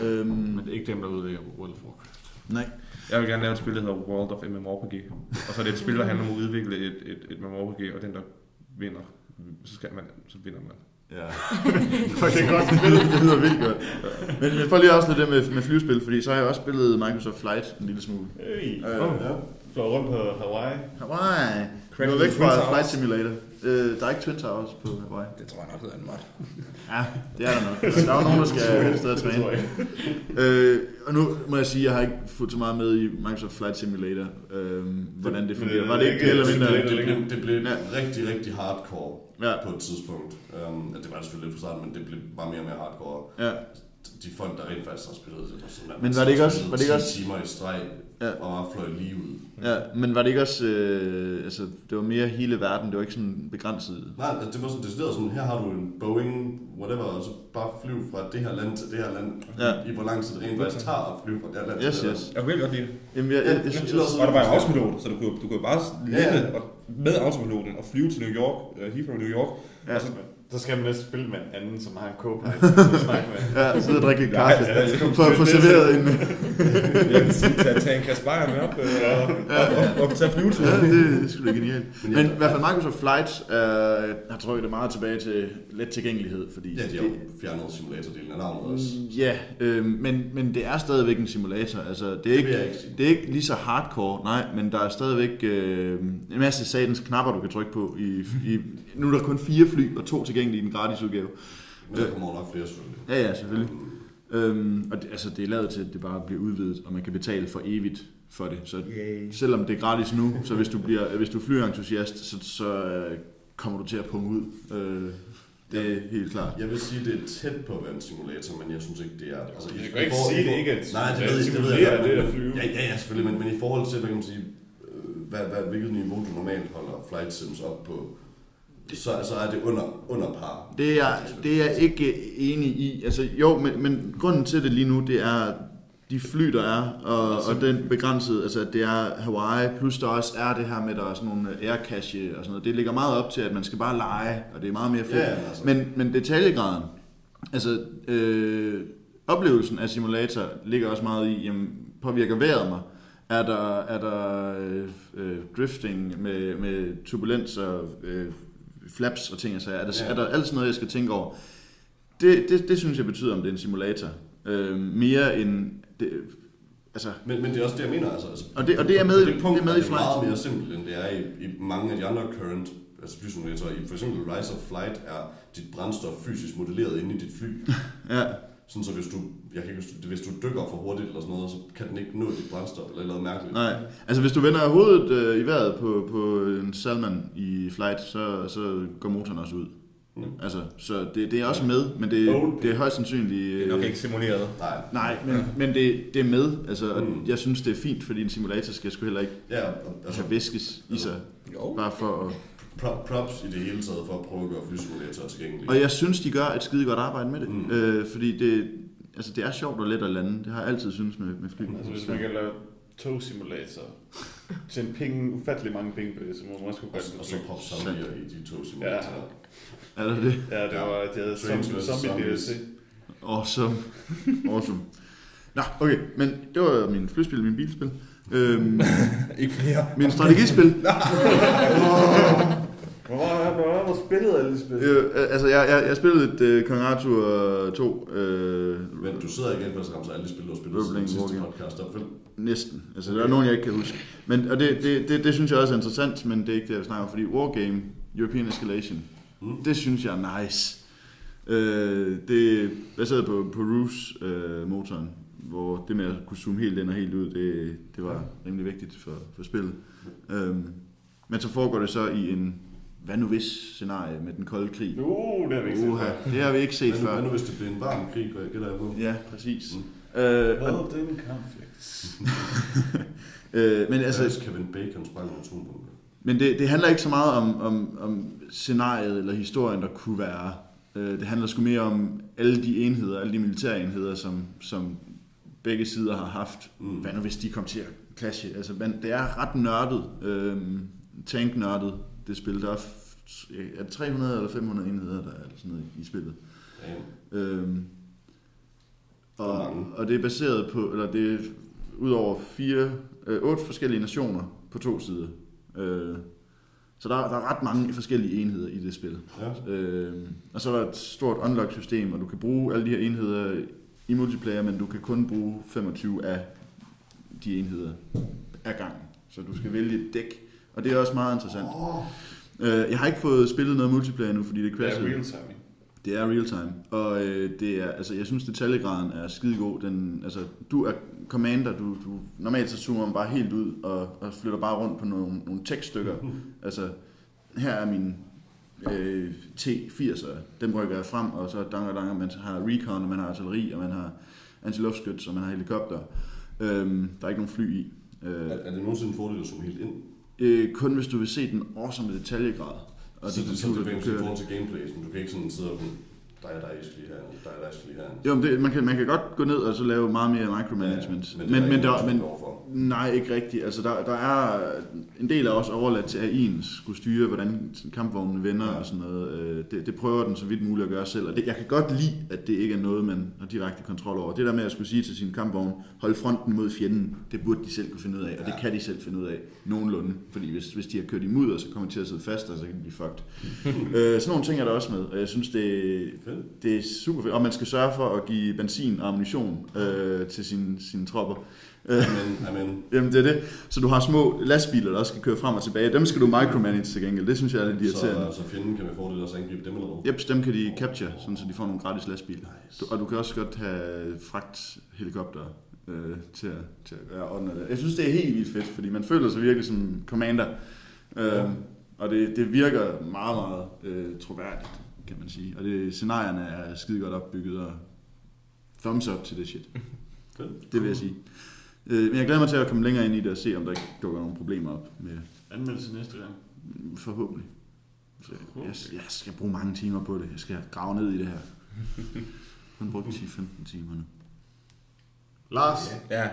Øhm, Men det er ikke dem, der udvikler World of Warcraft. nej. Jeg vil gerne lave et spil, der hedder World of MMORPG. Og så er det et spil, der handler om at udvikle et, et, et MMORPG, og den, der vinder, så, skal man, så vinder man. Ja. (laughs) det er godt spil. det lyder vildt godt. Men, men for lige også lidt det med, med flyvespil, fordi så har jeg også spillet Microsoft Flight en lille smule. Hey. Øh, Ja. Flår rundt på Hawaii. Hawaii. Credit Du er væk fra Towers. Flight Simulator. Øh, der er ikke Twin Towers på Hawaii. Det tror jeg nok hedder en mod. Ja, det er der nok. Der er jo nogen, der skal et sted at træne. Øh, og nu må jeg sige, at jeg har ikke fulgt så meget med i Microsoft Flight Simulator. Øh, hvordan det fungerer. det Var det ikke ikke det eller mindre? Det, det, blev, det blev Ja. rigtig, rigtig hardcore Ja, på et tidspunkt. Um, det var det selvfølgelig lidt for starten, men det blev bare mere og mere hardcore. ja. De folk, der rent faktisk har spillet det. og Sådan, Men var det ikke så også- var det ikke 10 også- timer i streg, Ja. og bare fløj lige ud. Ja, men var det ikke også, øh, altså, det var mere hele verden, det var ikke sådan begrænset. Nej, det var sådan decideret sådan, her har du en Boeing, whatever, og så bare flyv fra det her land til det her land, Ja. i hvor lang tid det rent faktisk tager at flyve fra det her land Yes, til det yes. Jeg kunne virkelig godt lide det. Jamen, jeg, jeg, jeg synes Ja, også, Og der var jo autopilot, så du kunne, du kunne bare lette ja. med autopiloten og flyve til New York, uh, Heathrow, New York. Ja. Og så, Så skal man næsten spille med en anden, som har en (laughs) med. ja, sidde og drikke lidt kaffe. Ja, ja, For at få serveret en... (laughs) jeg kan sige, tage, tage en kasse bajer med op øh, og, og, og, og tage flyveturen. Ja, det er sgu da genialt. Men i hvert fald Microsoft Flight øh, har trykket det meget tilbage til let tilgængelighed, fordi Ja, de det, har jo fjernet simulatordelen af navnet også. Ja, øh, men, men det er stadigvæk en simulator. Altså, det, er Det ikke, vil jeg ikke det er ikke lige så hardcore, nej, men der er stadigvæk øh, en masse satans knapper, du kan trykke på. I, i, nu er der kun fire fly og to tilgængelige i den gratis udgave. Men der kommer nok flere selvfølgelig. Ja, ja, selvfølgelig. Øhm, og det, altså, det er lavet til, at det bare bliver udvidet, og man kan betale for evigt for det. Så Yay. selvom det er gratis nu, så hvis du, bliver, hvis du er flyentusiast, så, så øh, kommer du til at punge ud. Øh, det er helt klart. Jeg vil sige, det er tæt på at være en simulator, men jeg synes ikke, det er det. Altså, Jeg kan ikke forhold- sige, det ikke er Nej, det ved, jeg- det ved jeg godt, det men- at flyve. Ja, ja, ja, selvfølgelig, men, men i forhold til, hvad kan man sige, øh, hvad, hvad, hvilket niveau du normalt holder flight sims op på, så, så er det under, under par. Det er, det er jeg ikke enig i. Altså, jo, men, men grunden til det lige nu, det er de fly, der er, og, og den begrænsede, altså at det er Hawaii, plus der også er det her med, der er sådan nogle air cache og sådan noget. Det ligger meget op til, at man skal bare lege, og det er meget mere fedt. Ja, altså. Men, men detaljegraden, altså øh, oplevelsen af simulator ligger også meget i, jamen, påvirker vejret mig? Er der, er der øh, øh, drifting med, med turbulens og øh, flaps og ting og sager? Er der, Ja. er der alt sådan noget, jeg skal tænke over? Det, det, det synes jeg betyder, om det er en simulator. Øh, mere end... Det, altså, Men, men det er også det, jeg mener. Altså, altså, Og det- og det er med- det, punkt det er med i det Flight. meget mere simpelt, end det er i, i mange af de andre current altså flysimulatorer. I for eksempel Rise of Flight er dit brændstof fysisk modelleret inde i dit fly. (laughs) ja, Sådan så hvis du, jeg kan ikke, huske- hvis du dykker for hurtigt eller sådan noget, så kan den ikke nå dit brændstof eller noget mærkeligt. nej. Altså, hvis du vender hovedet øh, i vejret på, på en Salman i flight, så, så går motoren også ud. Mm. Altså, så det, det er også med, men det, det er højst sandsynligt... Det er nok ikke simuleret. Nej. Nej, men, men det, det er med. Altså, og Mm. jeg synes, det er fint, fordi en simulator skal sgu heller ikke Ja, altså, have væskes i sig. Jo. Bare for at... pro- props i det hele taget for at prøve at gøre flysimulatorer tilgængelige. Og jeg synes, de gør et skide godt arbejde med det. Mm. Øh, fordi det, altså, det er sjovt og let at lande. Det har jeg altid synes med, med fly. Altså, hvis man kan lave togsimulator, tjene penge, ufattelig mange penge på det, så må man også kunne og, gøre og så prop zombier i de to simulatorer. Er det det? Ja, det var, de havde zombie. DLC. Awesome. awesome. Nå, okay, men det var min flyspil, min bilspil. Øhm, (laughs) Ikke flere. min strategispil. (laughs) Hvor var der spillet alle spil? Øh, altså, jeg, jeg, jeg spillede et øh, Kong Arthur 2. Øh, Men du sidder igen på at ramse alle spil, du har spillet siden sidste podcast op, vel? Næsten. Altså, der er nogen, jeg ikke kan huske. Men, og det, det, det, det synes jeg også er interessant, men det er ikke det, jeg snakker om, fordi Wargame, European Escalation, Mm. det synes jeg er nice. Øh, det er baseret på, på Roos-motoren, hvor det med at kunne zoome helt ind og helt ud, det, det var rimelig vigtigt for, for spillet. Øhm, men så foregår det så i en hvad nu hvis scenarie med den kolde krig. Uh, det har vi ikke set Uha, før. det har vi ikke set Hvad nu, før. hvad nu, hvis det bliver en varm krig, gætter jeg på? Ja, præcis. Mm. Øh, og, Well, den conflict. (laughs) øh, men Altså, hvis Kevin Bacon sprang en atombombe. Men det, det handler ikke så meget om, om, om scenariet eller historien, der kunne være. Øh, det handler sgu mere om alle de enheder, alle de militære enheder, som, som begge sider har haft. Mm. Hvad nu hvis de kom til at clashe? Altså, men det er ret nørdet, øh, tanknørdet, det spil. Der er, er det 300 eller 500 enheder, der er eller sådan noget i spillet. Ja. Øhm, og, og det er baseret på, eller det er ud over fire, øh, otte forskellige nationer på to sider. Øh, så der, der er ret mange forskellige enheder i det spil. Ja. Øh, og så er der et stort unlock-system, og du kan bruge alle de her enheder i multiplayer, men du kan kun bruge 25 af de enheder af gangen. Så du skal vælge et dæk, og det er også meget interessant. Øh, jeg har ikke fået spillet noget multiplayer nu, fordi det Det er crashede. real time. Det er real time, og øh, det er, altså, jeg synes, detaljegraden er skide god. Den, altså, du er commander, du, du, normalt så zoomer man bare helt ud og, og flytter bare rundt på nogle, nogle tekststykker. (laughs) Altså, her er min øh, T-80'er. Dem rykker jeg frem, og så danger danger. Man har recon, og man har artilleri, og man har antiluftskyts, og man har helikopter. Øhm, der er ikke nogen fly i. Øh, Er, er det nogensinde en fordel at zoome helt ind? Øh, kun hvis du vil se den awesome detaljegrad. Og så, de det, så computer, det er du i kører forhold til gameplay, så du der er der, lige her, der er der, lige her. Jo, men det, man, kan, man kan godt gå ned og så lave meget mere micromanagement. Ja, men, men, men, der, men, nej, ikke rigtigt. Altså, der, der er en del af os overladt til, at skulle styre, hvordan kampvognene vender Ja. og sådan noget. Øh, Det, det prøver den så vidt muligt at gøre selv. Og det, jeg kan godt lide, at det ikke er noget, man har direkte kontrol over. Det der med at skulle sige til sin kampvogn, hold fronten mod fjenden, det burde de selv kunne finde ud af. Og det kan de selv finde ud af nogenlunde. Fordi hvis, hvis de har kørt imod, og så kommer de til at sidde fast, og så kan de blive fucked. (laughs) øh, sådan nogle ting er der også med, og jeg synes, det. Det er super fedt. Og man skal sørge for at give benzin og ammunition øh, til sine, sine tropper. Øh, Amen, amen. Jamen det er det. Så du har små lastbiler, der også skal køre frem og tilbage. Dem skal du micromanage til gengæld. Det synes jeg er lidt irriterende. Så, så fjenden kan med fordel også angribe dem eller hvad? Jeps, dem kan de capture, sådan, så de får nogle gratis lastbiler. Du, og du kan også godt have fragthelikopter øh, til, at, til at under det. Jeg synes, det er helt vildt fedt, fordi man føler sig virkelig som commander. Øh, Ja. Og det, det virker meget, meget øh, troværdigt, kan man sige. Og det, scenarierne er skide godt opbygget, og thumbs up til det shit. (laughs) Det vil jeg sige. Øh, men jeg glæder mig til at komme længere ind i det og se, om der ikke dukker nogle problemer op med Anmeldelse næste gang. Forhåbentlig. Så jeg, jeg skal bruge mange timer på det. Jeg skal grave ned i det her. (laughs) Kun brugt 10-15 timer nu. Lars? Ja.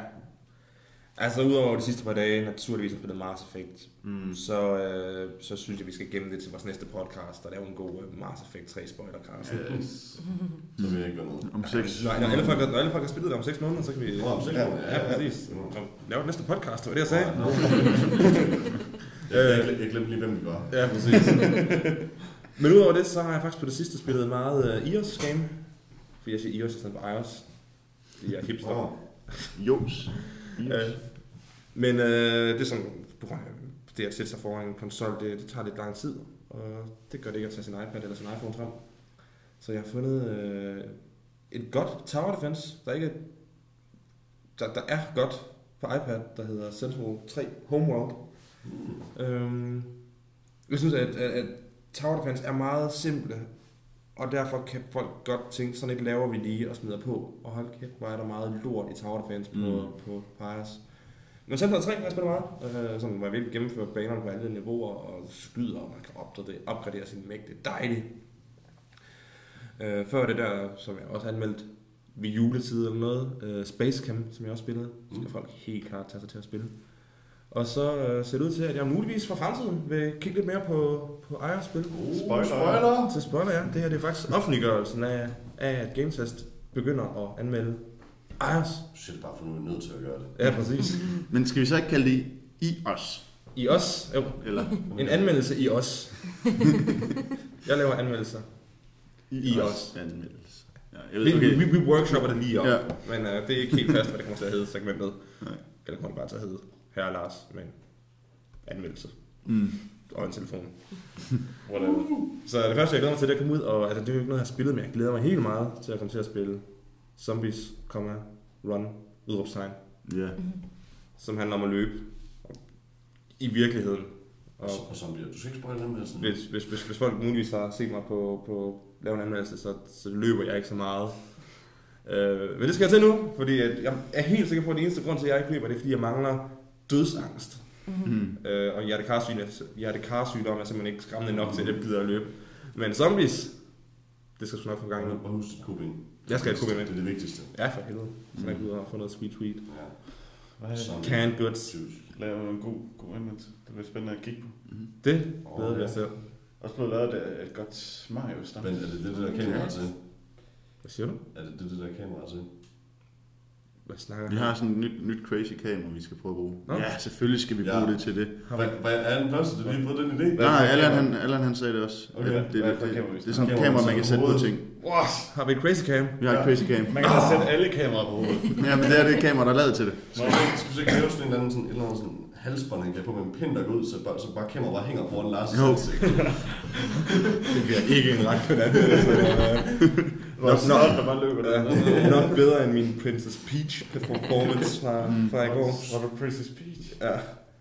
Altså udover de sidste par dage, naturligvis har spillet Mars Effect, Mm. så, øh, så synes jeg, vi skal gemme det til vores næste podcast, og lave en god øh, Mars Effect 3 spoilercast. Yes. (laughs) Så vil jeg ikke være med. Om 6. Når, når, alle folk, når alle folk har spillet det om 6 måneder, så kan vi... Nå, om seks ja, måneder, ja, ja, ja. præcis. Nå, Lave næste podcast, det var det, jeg sagde. Nå, (laughs) (laughs) Jeg, jeg, jeg glemte lige, hvem vi var. Ja, præcis. Men udover det, så har jeg faktisk på det sidste spillet meget uh, iOS game. Fordi jeg siger iOS i stedet for iOS. Fordi jeg er hipster. Åh, Jos. Øh, men øh, det er sådan, det at sætte sig foran en konsol, det, det tager lidt lang tid. Og det gør det ikke at tage sin iPad eller sin iPhone frem. Så jeg har fundet øh, et godt tower defense, der ikke er, der, der er godt på iPad, der hedder Central 3 Homeworld. Øhm, jeg synes, at, at, at tower defense er meget simple, og derfor kan folk godt tænke, sådan et laver vi lige og smider på. Og hold kæft, hvor er der meget lort i tower defense på, Mm. på, Pius. Men Central 3 har jeg spillet meget, øh, sådan, jeg virkelig gennemfører banerne på alle niveauer og skyder, og man kan opgradere, opgradere sin mægde. Det er dejligt. Øh, før det der, som jeg også har anmeldt ved juletid eller noget, øh, Space Camp, som jeg også spillede, skal Mm. folk helt klart tage sig til at spille. Og så øh, ser det ud til, at jeg muligvis for fremtiden vil kigge lidt mere på, på ejerspil. Spoiler. Spoiler. Så spoiler jeg. Det her det er faktisk offentliggørelsen af, af at GameTest begynder at anmelde ejers. Shit, bare for nu er vi nødt til at gøre det. Ja, præcis. (laughs) Men skal vi så ikke kalde det i os? I os. Jo, Eller en anmeldelse i os. (laughs) jeg laver anmeldelser. I os. Anmeldelse. Ja, jeg Vi, ved, okay. okay. vi, vi workshopper det lige op. Ja. Ja. Men uh, det er ikke helt fast, hvad det kommer til at hedde segmentet. Nej. Eller kommer det bare til at hedde Herre Lars, men anmeldelse. Mm. Og en telefon. Whatever. Så det første, jeg glæder mig til, det er at komme ud, og altså, det er jo ikke noget, jeg har spillet, men jeg glæder mig helt meget til at komme til at spille Zombies, comma, Run, udråbstegn, Ja. som handler om at løbe i virkeligheden. Og, og zombier. Du skal ikke spoil med sådan. Hvis, hvis, hvis, hvis folk muligvis har set mig på, på lave en anmeldelse, så, så løber jeg ikke så meget. Øh, men det skal jeg til nu, fordi at jeg er helt sikker på, at det eneste grund til, at jeg ikke løber, det er, fordi jeg mangler dødsangst. Mm. Øh, og hjertekarsygdom, hjertekarsygdom er simpelthen ikke skræmmende nok til, at jeg gider at løbe. Men zombies, det skal sgu nok få gang i. Og husk dit kubing. Jeg skal have med. Det er det vigtigste. Ja, for helvede. Så jeg kan ud og få noget sweet tweet. Ja. Hvad er det? Canned goods. Lave en god, god anmeldelse. Det bliver spændende at kigge på. Det Åh, glæder ja. jeg selv. Også blevet lavet af et godt stam. Men er det det, det der kamera til? Hvad siger du? Er det det, det der kamera til? Hvad snakker Vi har sådan et nyt, nyt crazy kamera, vi skal prøve at bruge. Nå. Ja, selvfølgelig skal vi Ja. bruge det til det. Hvad, hvad er den første, der lige har fået den idé? Nej, Allan han, Allan han sagde det også. Okay. Det, det, det, det, skal er sådan et Kamera, kamera, man man kan sætte på ting. What? Har vi et crazy cam? Vi har et crazy cam. Man kan da sætte alle kameraer på hovedet. (laughs) Ja, men det er det kamera, der er lavet til det. Ikke- skal ikke lave sådan en eller anden, sådan, en eller anden sådan halsbånd, han kan på med en pind, der går ud, så bare, så bare kameraet bare hænger foran Lars' ansigt. (laughs) Det bliver ikke en ret på den (laughs) Nok, nok, der bare løber der. (laughs) nok bedre end min Princess Peach performance fra, fra i går. Var du Princess Peach? Ja.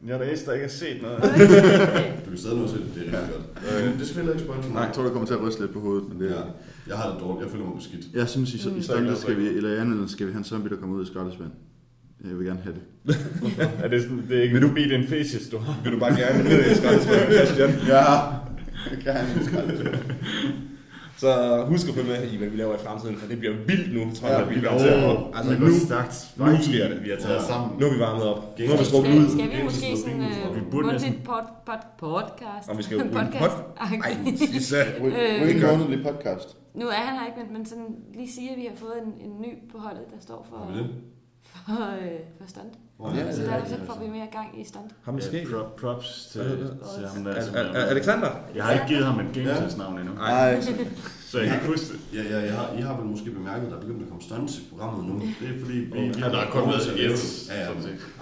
Jeg er der eneste, der ikke har set noget. (laughs) Du kan stadig nå se det, det er rigtig godt. Øh, det skal vi heller ikke spørge Nej, jeg tror, du kommer til at ryste lidt på hovedet, men det Ja, jeg har det dårligt. Jeg føler mig beskidt. Jeg synes, i, Mm. i stedet skal vi, eller i anden skal vi have en zombie, der kommer ud af skraldespand. Jeg vil gerne have det. er det, sådan, det er ikke vil du blive den faces, du har? Vil du bare gerne ned i skraldespanden, Christian? Ja, jeg kan have en skraldespand. Så husk at følge med i, hvad vi laver i fremtiden, for det bliver vildt nu. Tror Ja, jeg, vi vi bliver til. over. Altså det nu, stærkt. nu sker det. Vi har taget os sammen. Nu er vi varmet op. Nu har vi Skal, strukket ud. skal vi måske sådan uh, Vi burde mundtligt pod, pod, podcast? Og vi skal jo en podcast. pod- Ej. Øh, Week månedlig podcast. Nu er han her ikke, men, men sådan lige sige, at vi har fået en, en ny på holdet, der står for, det? for, øh, for stunt. Ja, Så det der er så får vi mere gang i stunt. Har måske? Ja, prop, props til, til ham der. som Al- er- Al- Alexander? Jeg har ikke givet ham et gametest-navn endnu, Nej, så jeg kan ikke huske det. Ja, ja, jeg har, I har vel måske bemærket, at der er begyndt at komme stunts i programmet nu. Det er fordi, vi, vi Ja, der er kun været til at et. Ja, ja.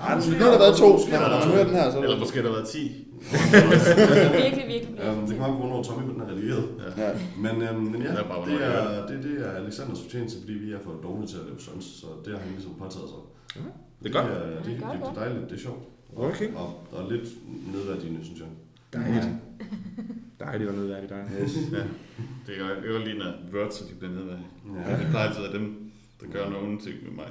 Ah, måske har der været to. Måske har der man været to. den her, så er Eller måske har der været 10. Virkelig, virkelig, Øhm, det kommer an på, hvornår Tommy den er redigeret. Ja. Men, øhm, men ja, Det er det er, det, er Alexanders fortjeneste, fordi vi er for dårlige til at lave stunts, så det har han ligesom påtaget sig. Det er godt. Det er, det, Det det, er godt, det er dejligt, det er sjovt. Okay. Og, og lidt nedværdigende, synes jeg. Dejligt. Dejligt og nødværdigt dig. Ja, det er jo lige, når words, så de bliver nedværdigt. Ja. Det plejer altid at dem, der gør nogle onde ting med mig.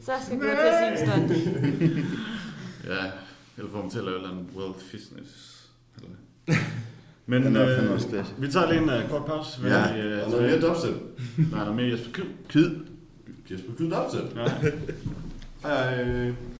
Så skal vi gå til at sige en. Ja, eller får dem til at lave andet world business. Eller. (laughs) Men øh, vi tager lige en uh, kort pause. Ja. Vi, øh, Og noget mere dubstep. Nej, der er mere Jesper Kyd. Kid. Jesper Kyd dubstep. Ja. (laughs) Hej.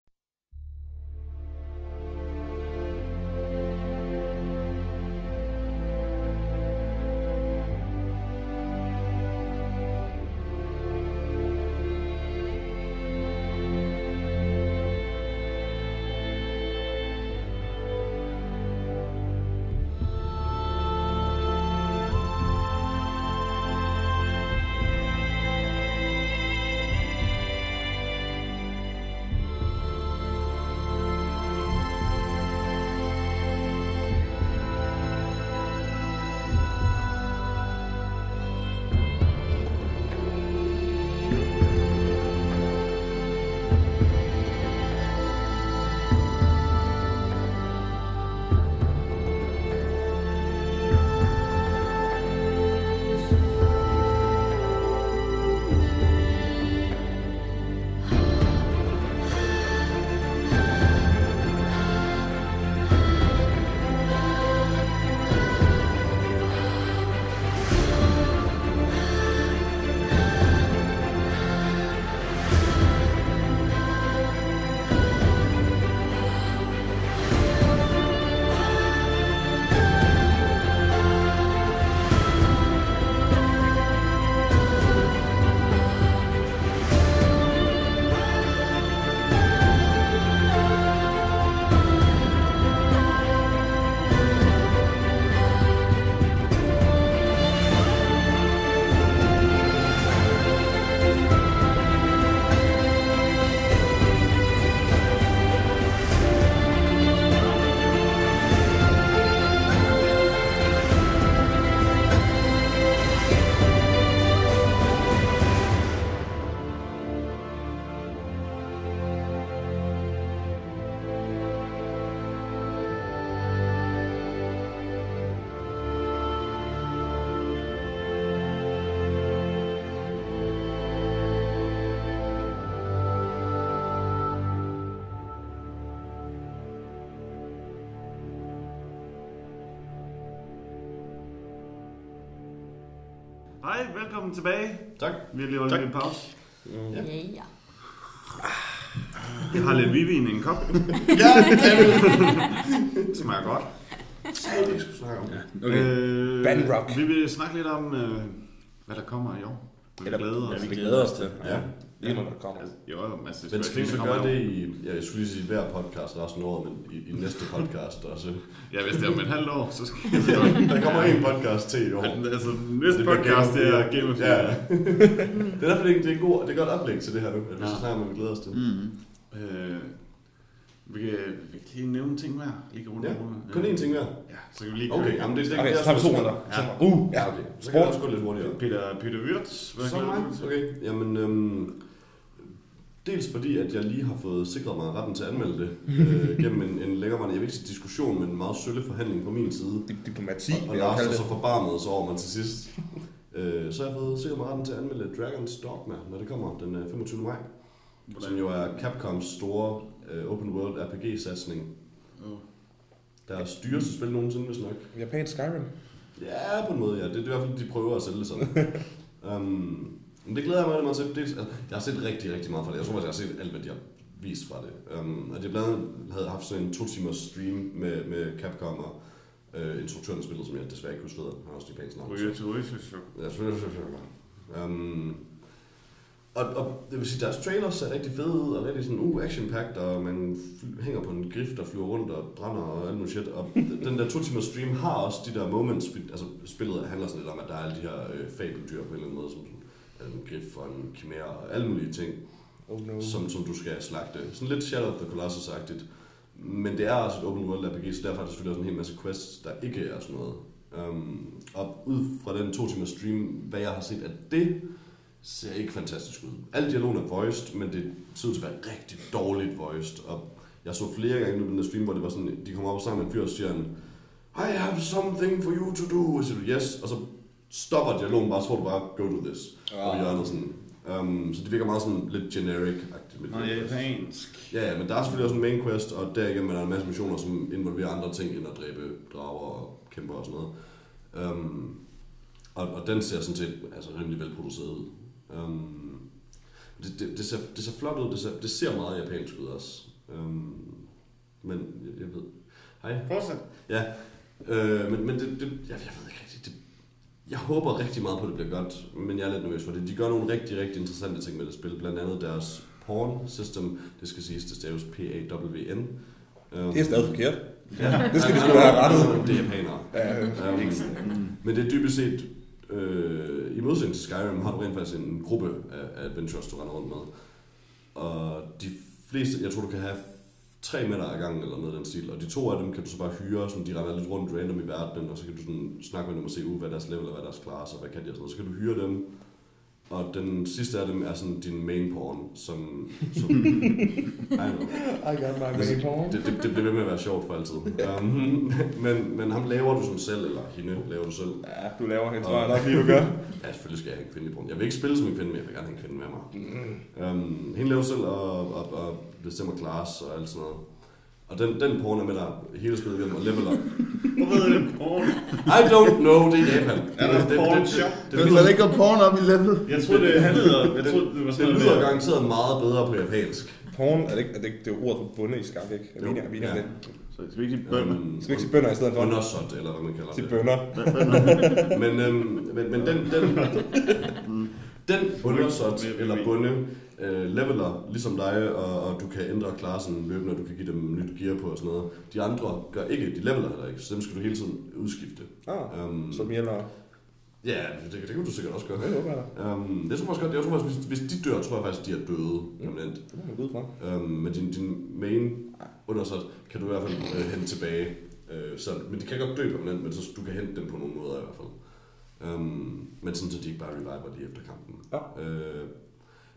Velkommen tilbage. Tak. Vi har lige holdt en pause. Ja, ja. Jeg har lidt vivin i en kop. Ja, det kan vi. Det smager godt. Sagde det, jeg skulle snakke om. Okay. Øh, Band rock. Vi vil snakke lidt om, øh, hvad der kommer i år. Hvad vi glæder os vi til. glæder os til. Ja. Det er noget, der kommer. Altså, Jo, altså, Men skal vi så gøre det i, ja, jeg skulle lige sige hver podcast resten af året, men i, i næste podcast også. Ja, hvis det er om et halvt år, så skal vi (laughs) gøre. Der kommer en podcast til i år. Men, Altså, næste Det podcast, det er Game of Ja. (laughs) det er derfor, det er, det er, god, det er godt oplæg til det her nu, at vi Ja. så snakker om, vi glæder os til. Mm. Øh, vi, kan, vi kan lige nævne en ting hver. Lige rundt Ja, rundt. Kun én ting mere. Ja, så kan vi lige Okay, jamen det, det, Okay, det så tager vi to runder. Ja. Uh, Ja, okay. Så kan jeg også gå lidt hurtigere. Peter, Peter Wirtz. Hvad Så mig? Okay, jamen... Øhm, Dels fordi, at jeg lige har fået sikret mig retten til at anmelde det (laughs) øh, gennem en, en længere, jeg vil ikke sige diskussion, men en meget sølle forhandling på min side. Di- Diplomati, Og, og Lars er så forbarmet, så over mig til sidst. (laughs) øh, så har jeg fået sikret mig retten til at anmelde Dragon's Dogma, når det kommer den øh, 25. maj. Som jo er Capcoms store øh, open world RPG-satsning. Oh. Deres dyreste spil nogensinde, hvis nok. Japansk Skyrim. Ja, på en måde, ja. Det, det er i hvert fald, de prøver at sælge det sådan. (laughs) um, men det glæder jeg mig til. Dels, altså, jeg har set rigtig, rigtig meget fra det. Jeg tror faktisk, jeg har set alt, hvad de har vist fra det. Um, at jeg blandt andet havde haft sådan en to timers stream med, med Capcom og øh, instruktøren af spillet, som jeg desværre ikke husker, han har også japansk navn. Ryger til Ryger, så. Ja, selvfølgelig. Um, og, og det vil sige, deres trailers ser rigtig fede ud, og rigtig sådan, uh, action og man hænger på en grift, der flyver rundt og brænder og alt muligt shit. Og (laughs) den der to timers stream har også de der moments, altså spillet handler sådan lidt om, at der er alle de her øh, fabeldyr på en eller anden måde, som en grif og en chimera og alle mulige ting, Oh no. som, som du skal slagte. Sådan lidt Shadow of the Colossus-agtigt. Men det er også et open world RPG, så derfor er der selvfølgelig også en hel masse quests, der ikke er sådan noget. Um, og ud fra den to timers stream, hvad jeg har set af det, ser ikke fantastisk ud. Al dialogen er voiced, men det ser ud til at være rigtig dårligt voiced. Og jeg så flere gange på den der stream, hvor det var sådan, de kommer op sammen med en fyr og siger, I have something for you to do. Og så siger du, yes, og så stopper dialogen bare, så får du bare, go to this. Og Ah. hjørnet sådan. Um, så det virker meget sådan lidt generic-agtigt. med Nå, det. japansk. Ja, ja, men der er selvfølgelig også en main quest, og derigennem er der en masse missioner, som involverer andre ting end at dræbe drager og kæmper og sådan noget. Um, og, og den ser sådan set altså, rimelig velproduceret ud. Um, det, det, det, ser, det ser flot ud, det ser, det ser meget japansk ud også. Um, men jeg, jeg ved... Hej. Fortsæt. Ja, øh, men, men det, det, jeg, jeg ved jeg håber rigtig meget på, at det bliver godt, men jeg er lidt nervøs for det. De gør nogle rigtig, rigtig interessante ting med det spil. Blandt andet deres porn system. Det skal siges, det staves P-A-W-N. Um, Det er stadig forkert. Ja, Det skal de sgu have rettet. (laughs) Det er japanere. Ja, Um, men det er dybest set, øh, i modsætning til Skyrim, har du rent faktisk en gruppe af, af adventures, du render rundt med. Og de fleste, jeg tror du kan have tre meter ad gangen eller noget af den stil, og de to af dem kan du så bare hyre, sådan, de render lidt rundt random i verden, og så kan du sådan snakke med dem og se, uh, hvad deres level er, hvad deres klasse, og hvad kan de og sådan noget. Så kan du hyre dem, og den sidste af dem er sådan din main porn, som... som (laughs) I know. I got my main porn. Det, det, det bliver ved med at være sjovt for altid. Um, (laughs) men, men ham laver du som selv, eller hende laver du selv. Ja, du laver hende, tror jeg nok lige, du gør. (laughs) Ja, selvfølgelig skal jeg have en kvindelig porn. Jeg vil ikke spille som en kvinde, men jeg vil gerne have en kvinde med mig. Um, hende laver selv og, og, og bestemmer class og alt sådan noget. Og den, den porn er med dig hele spillet igennem og leveler. Hvor ved jeg det porn? I don't know, det er Japan. Er der det, porn det, shop? det, det, der det, ikke går porn op i level. Jeg troede, det handlede om... Jeg det, troede, det var det sådan noget lyder garanteret meget bedre på japansk. Porn, er det ikke, er det, ikke, det er ordet for bunde i skak, ikke? Er vi Jo. enige- er vi enige om Ja. det? Så det er vigtigt bønder. Um, Skal vi ikke sige bønder i stedet for? Undersåt, eller hvad man kalder Sige det. bønder. Men, øhm, men, men den, den, den undersåt eller bunde øh, leveler ligesom dig, og, og du kan ændre klassen løbende, og du kan give dem nyt gear på og sådan noget. De andre gør ikke, de leveler heller ikke, så dem skal du hele tiden udskifte. Ah, Um, som gælder. ja, det, det, kan du sikkert også gøre. Det håber jeg. Um, jeg tror faktisk godt, jeg tror faktisk, hvis, hvis de dør, tror jeg faktisk, de er døde permanent. Det må man gå ud fra. Um, men din, din main undersåt kan du i hvert fald øh, hente tilbage. Øh, så, men de kan godt dø permanent, men så du kan hente dem på nogle måder i hvert fald. Um, men sådan, så de ikke bare reviver lige efter kampen. Ja. Øh,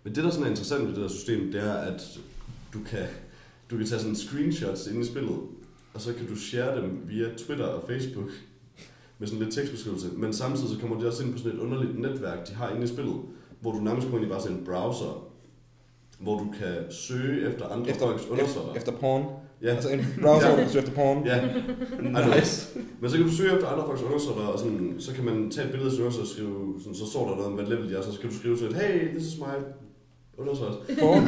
men det, der sådan er interessant ved det der system, det er, at du kan, du kan tage sådan screenshots ind i spillet, og så kan du share dem via Twitter og Facebook med sådan lidt tekstbeskrivelse. Men samtidig så kommer det også ind på sådan et underligt netværk, de har inde i spillet, hvor du nærmest kommer ind i bare sådan en browser, hvor du kan søge efter andre Efter, folks undersåtter. efter, efter porn. Ja, Altså en browser, Ja. hvor du søger efter porn. ja. (laughs) nice. Men så kan du søge efter andre folks undersåtter, og sådan, så kan man tage et billede af sin og skrive, sådan, så står der noget om, hvad level de er, så kan du skrive sådan, et, hey, this is my undersåt. Porn.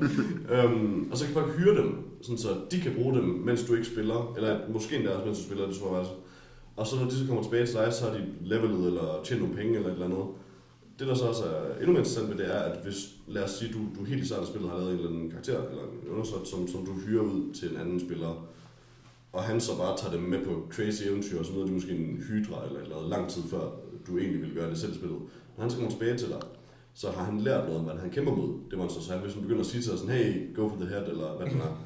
(laughs) øhm, og så kan folk hyre dem, sådan, så de kan bruge dem, mens du ikke spiller, eller måske endda også, mens du spiller, det tror jeg også. Og så når de så kommer tilbage til dig, så har de levelet eller tjent nogle penge eller et eller andet. Det der så også er endnu mere interessant ved det er, at hvis, lad os sige, du, du helt i starten af spillet har lavet en eller anden karakter, eller en undersåt, som, som du hyrer ud til en anden spiller, og han så bare tager dem med på crazy eventyr, og så møder de måske en hydra eller eller lang tid før du egentlig ville gøre det selv spillet. Når han så kommer tilbage til dig, så har han lært noget om, hvad han kæmper mod det monster. Så han vil begynder begynde at sige til dig sådan, hey, go for the head, eller hvad det er.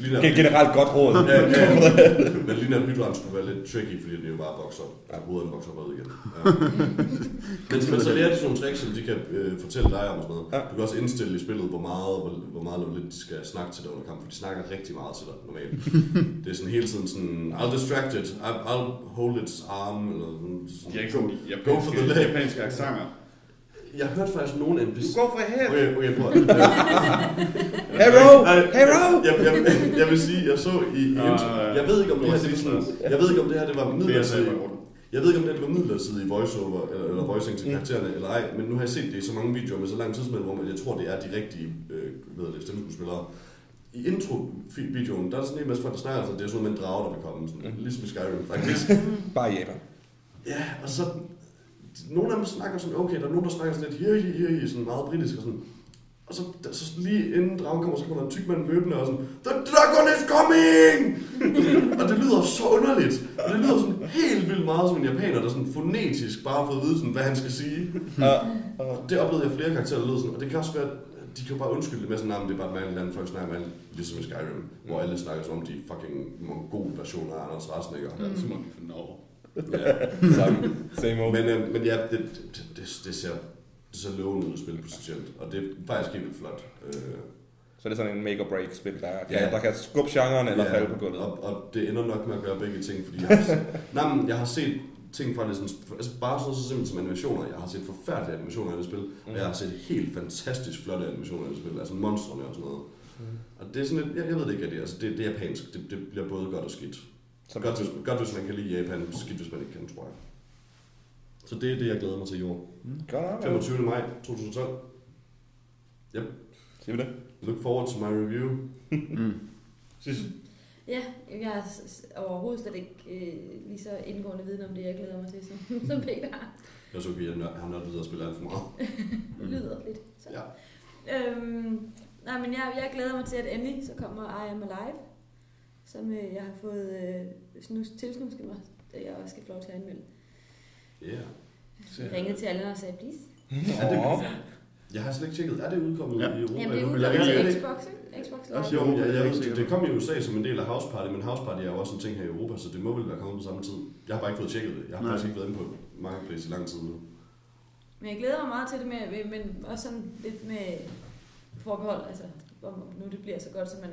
Lige Gen- Generelt godt råd. Ja, ja, (laughs) men lige når Hydran skulle være lidt tricky, fordi det er jo bare bokser, ja. hovederne vokser ud igen. Ja. (laughs) men, men så lærer de sådan nogle tricks, som de kan øh, fortælle dig om og sådan noget. Ja. Du kan også indstille i spillet, hvor meget, hvor, hvor meget eller lidt de skal snakke til dig under kampen, for de snakker rigtig meget til dig normalt. (laughs) det er sådan hele tiden sådan, I'll distract it, I'll, I'll hold its arm, eller sådan. De er ikke sådan Go for the leg. japanske aksanger. Jeg har hørt faktisk nogen NPC. Du går for her. Okay, okay, prøv. (laughs) Hero! Nej, Hero! Jeg, jeg, jeg, vil sige, jeg så i, i ja. jeg ved ikke om det her, det var sådan, jeg ved ikke om det her, det var midlertidigt. Jeg ved ikke, om det, det var midlertidigt voiceover, eller, eller voicing til Mm. karaktererne, eller ej, men nu har jeg set det i så mange videoer med så lang tidsmellemrum, at jeg tror, det er de rigtige øh, hedder det, stemmeskuespillere. I intro-videoen, der er sådan en masse folk, der snakker, så det er sådan en drage, der vil komme, sådan, Mm. ligesom i Skyrim faktisk. Bare i Japan. Ja, og så... Nogle af dem snakker sådan, okay, der er nogen, der snakker sådan lidt, her her i, sådan meget britisk og sådan. Og så, der, så lige inden dragen kommer, så kommer der en tyk mand løbende og sådan, The dragon is coming! (laughs) og det lyder så underligt. Og det lyder sådan helt vildt meget som en japaner, der sådan fonetisk bare har fået at vide, sådan, hvad han skal sige. Ja. Og det oplevede jeg flere karakterer, der lød sådan, og det kan også være, de kan jo bare undskylde det med sådan, at det er bare et andet land, folk snakker med ligesom i Skyrim, hvor alle snakker som om de fucking mongol versioner af Anders Schwarzenegger. Ja, så må vi for Norge. Ja. Samme. Same old. Men, øh, men ja, det, det, det, det ser, det ser lovende ud at spille potentielt, og det er faktisk helt vildt flot. Øh, Så det er sådan en make or break spil, der, Ja. ja. der kan skubbe genren eller ja, falde på gulvet. Og, og det ender nok med at gøre begge ting, fordi jeg har, (laughs) nej, men jeg har set ting fra det sådan, altså bare sådan så simpelt som animationer. Jeg har set forfærdelige animationer i det spil, og jeg har set helt fantastisk flotte animationer i det spil, altså monstrene og sådan noget. Og det er sådan lidt, jeg, jeg ved det ikke, at det altså det, det er japansk, det, det bliver både godt og skidt. Så Godt hvis, godt hvis man kan lide Japan, skidt hvis man ikke kan, tror jeg. Så det er det, jeg glæder mig til i år. Godt arbejde. 25. maj 2012. Siger vi det? Look forward to my review. Sidst, Ja, jeg har overhovedet slet ikke øh, lige så indgående viden om det, jeg glæder mig til, som, (laughs) som Peter har. Jeg er så okay, at jeg har til at spille alt for meget. (laughs) Det lyder lidt. Så. Ja. Øhm, nej, men jeg, jeg glæder mig til, at endelig så kommer I Am Alive, som øh, jeg har fået øh, snus, tilsnusket mig, at jeg også skal få lov til at anmelde. Yeah. Jeg ringede til alle og sagde, please. Åh. Jeg har slet ikke tjekket, er det udkommet Ja. i Europa? Jamen, det er udkommet til Xbox, ikke? Xbox Live. Jo, jeg, jeg jeg, det, det kom i USA som en del af House Party, men House Party er jo også en ting her i Europa, så det må vel være kommet på samme tid. Jeg har bare ikke fået tjekket det. Jeg har Nej. faktisk ikke været inde på Marketplace i lang tid nu. Men jeg glæder mig meget til det, med, men også sådan lidt med forbehold, altså om nu det bliver så godt, som man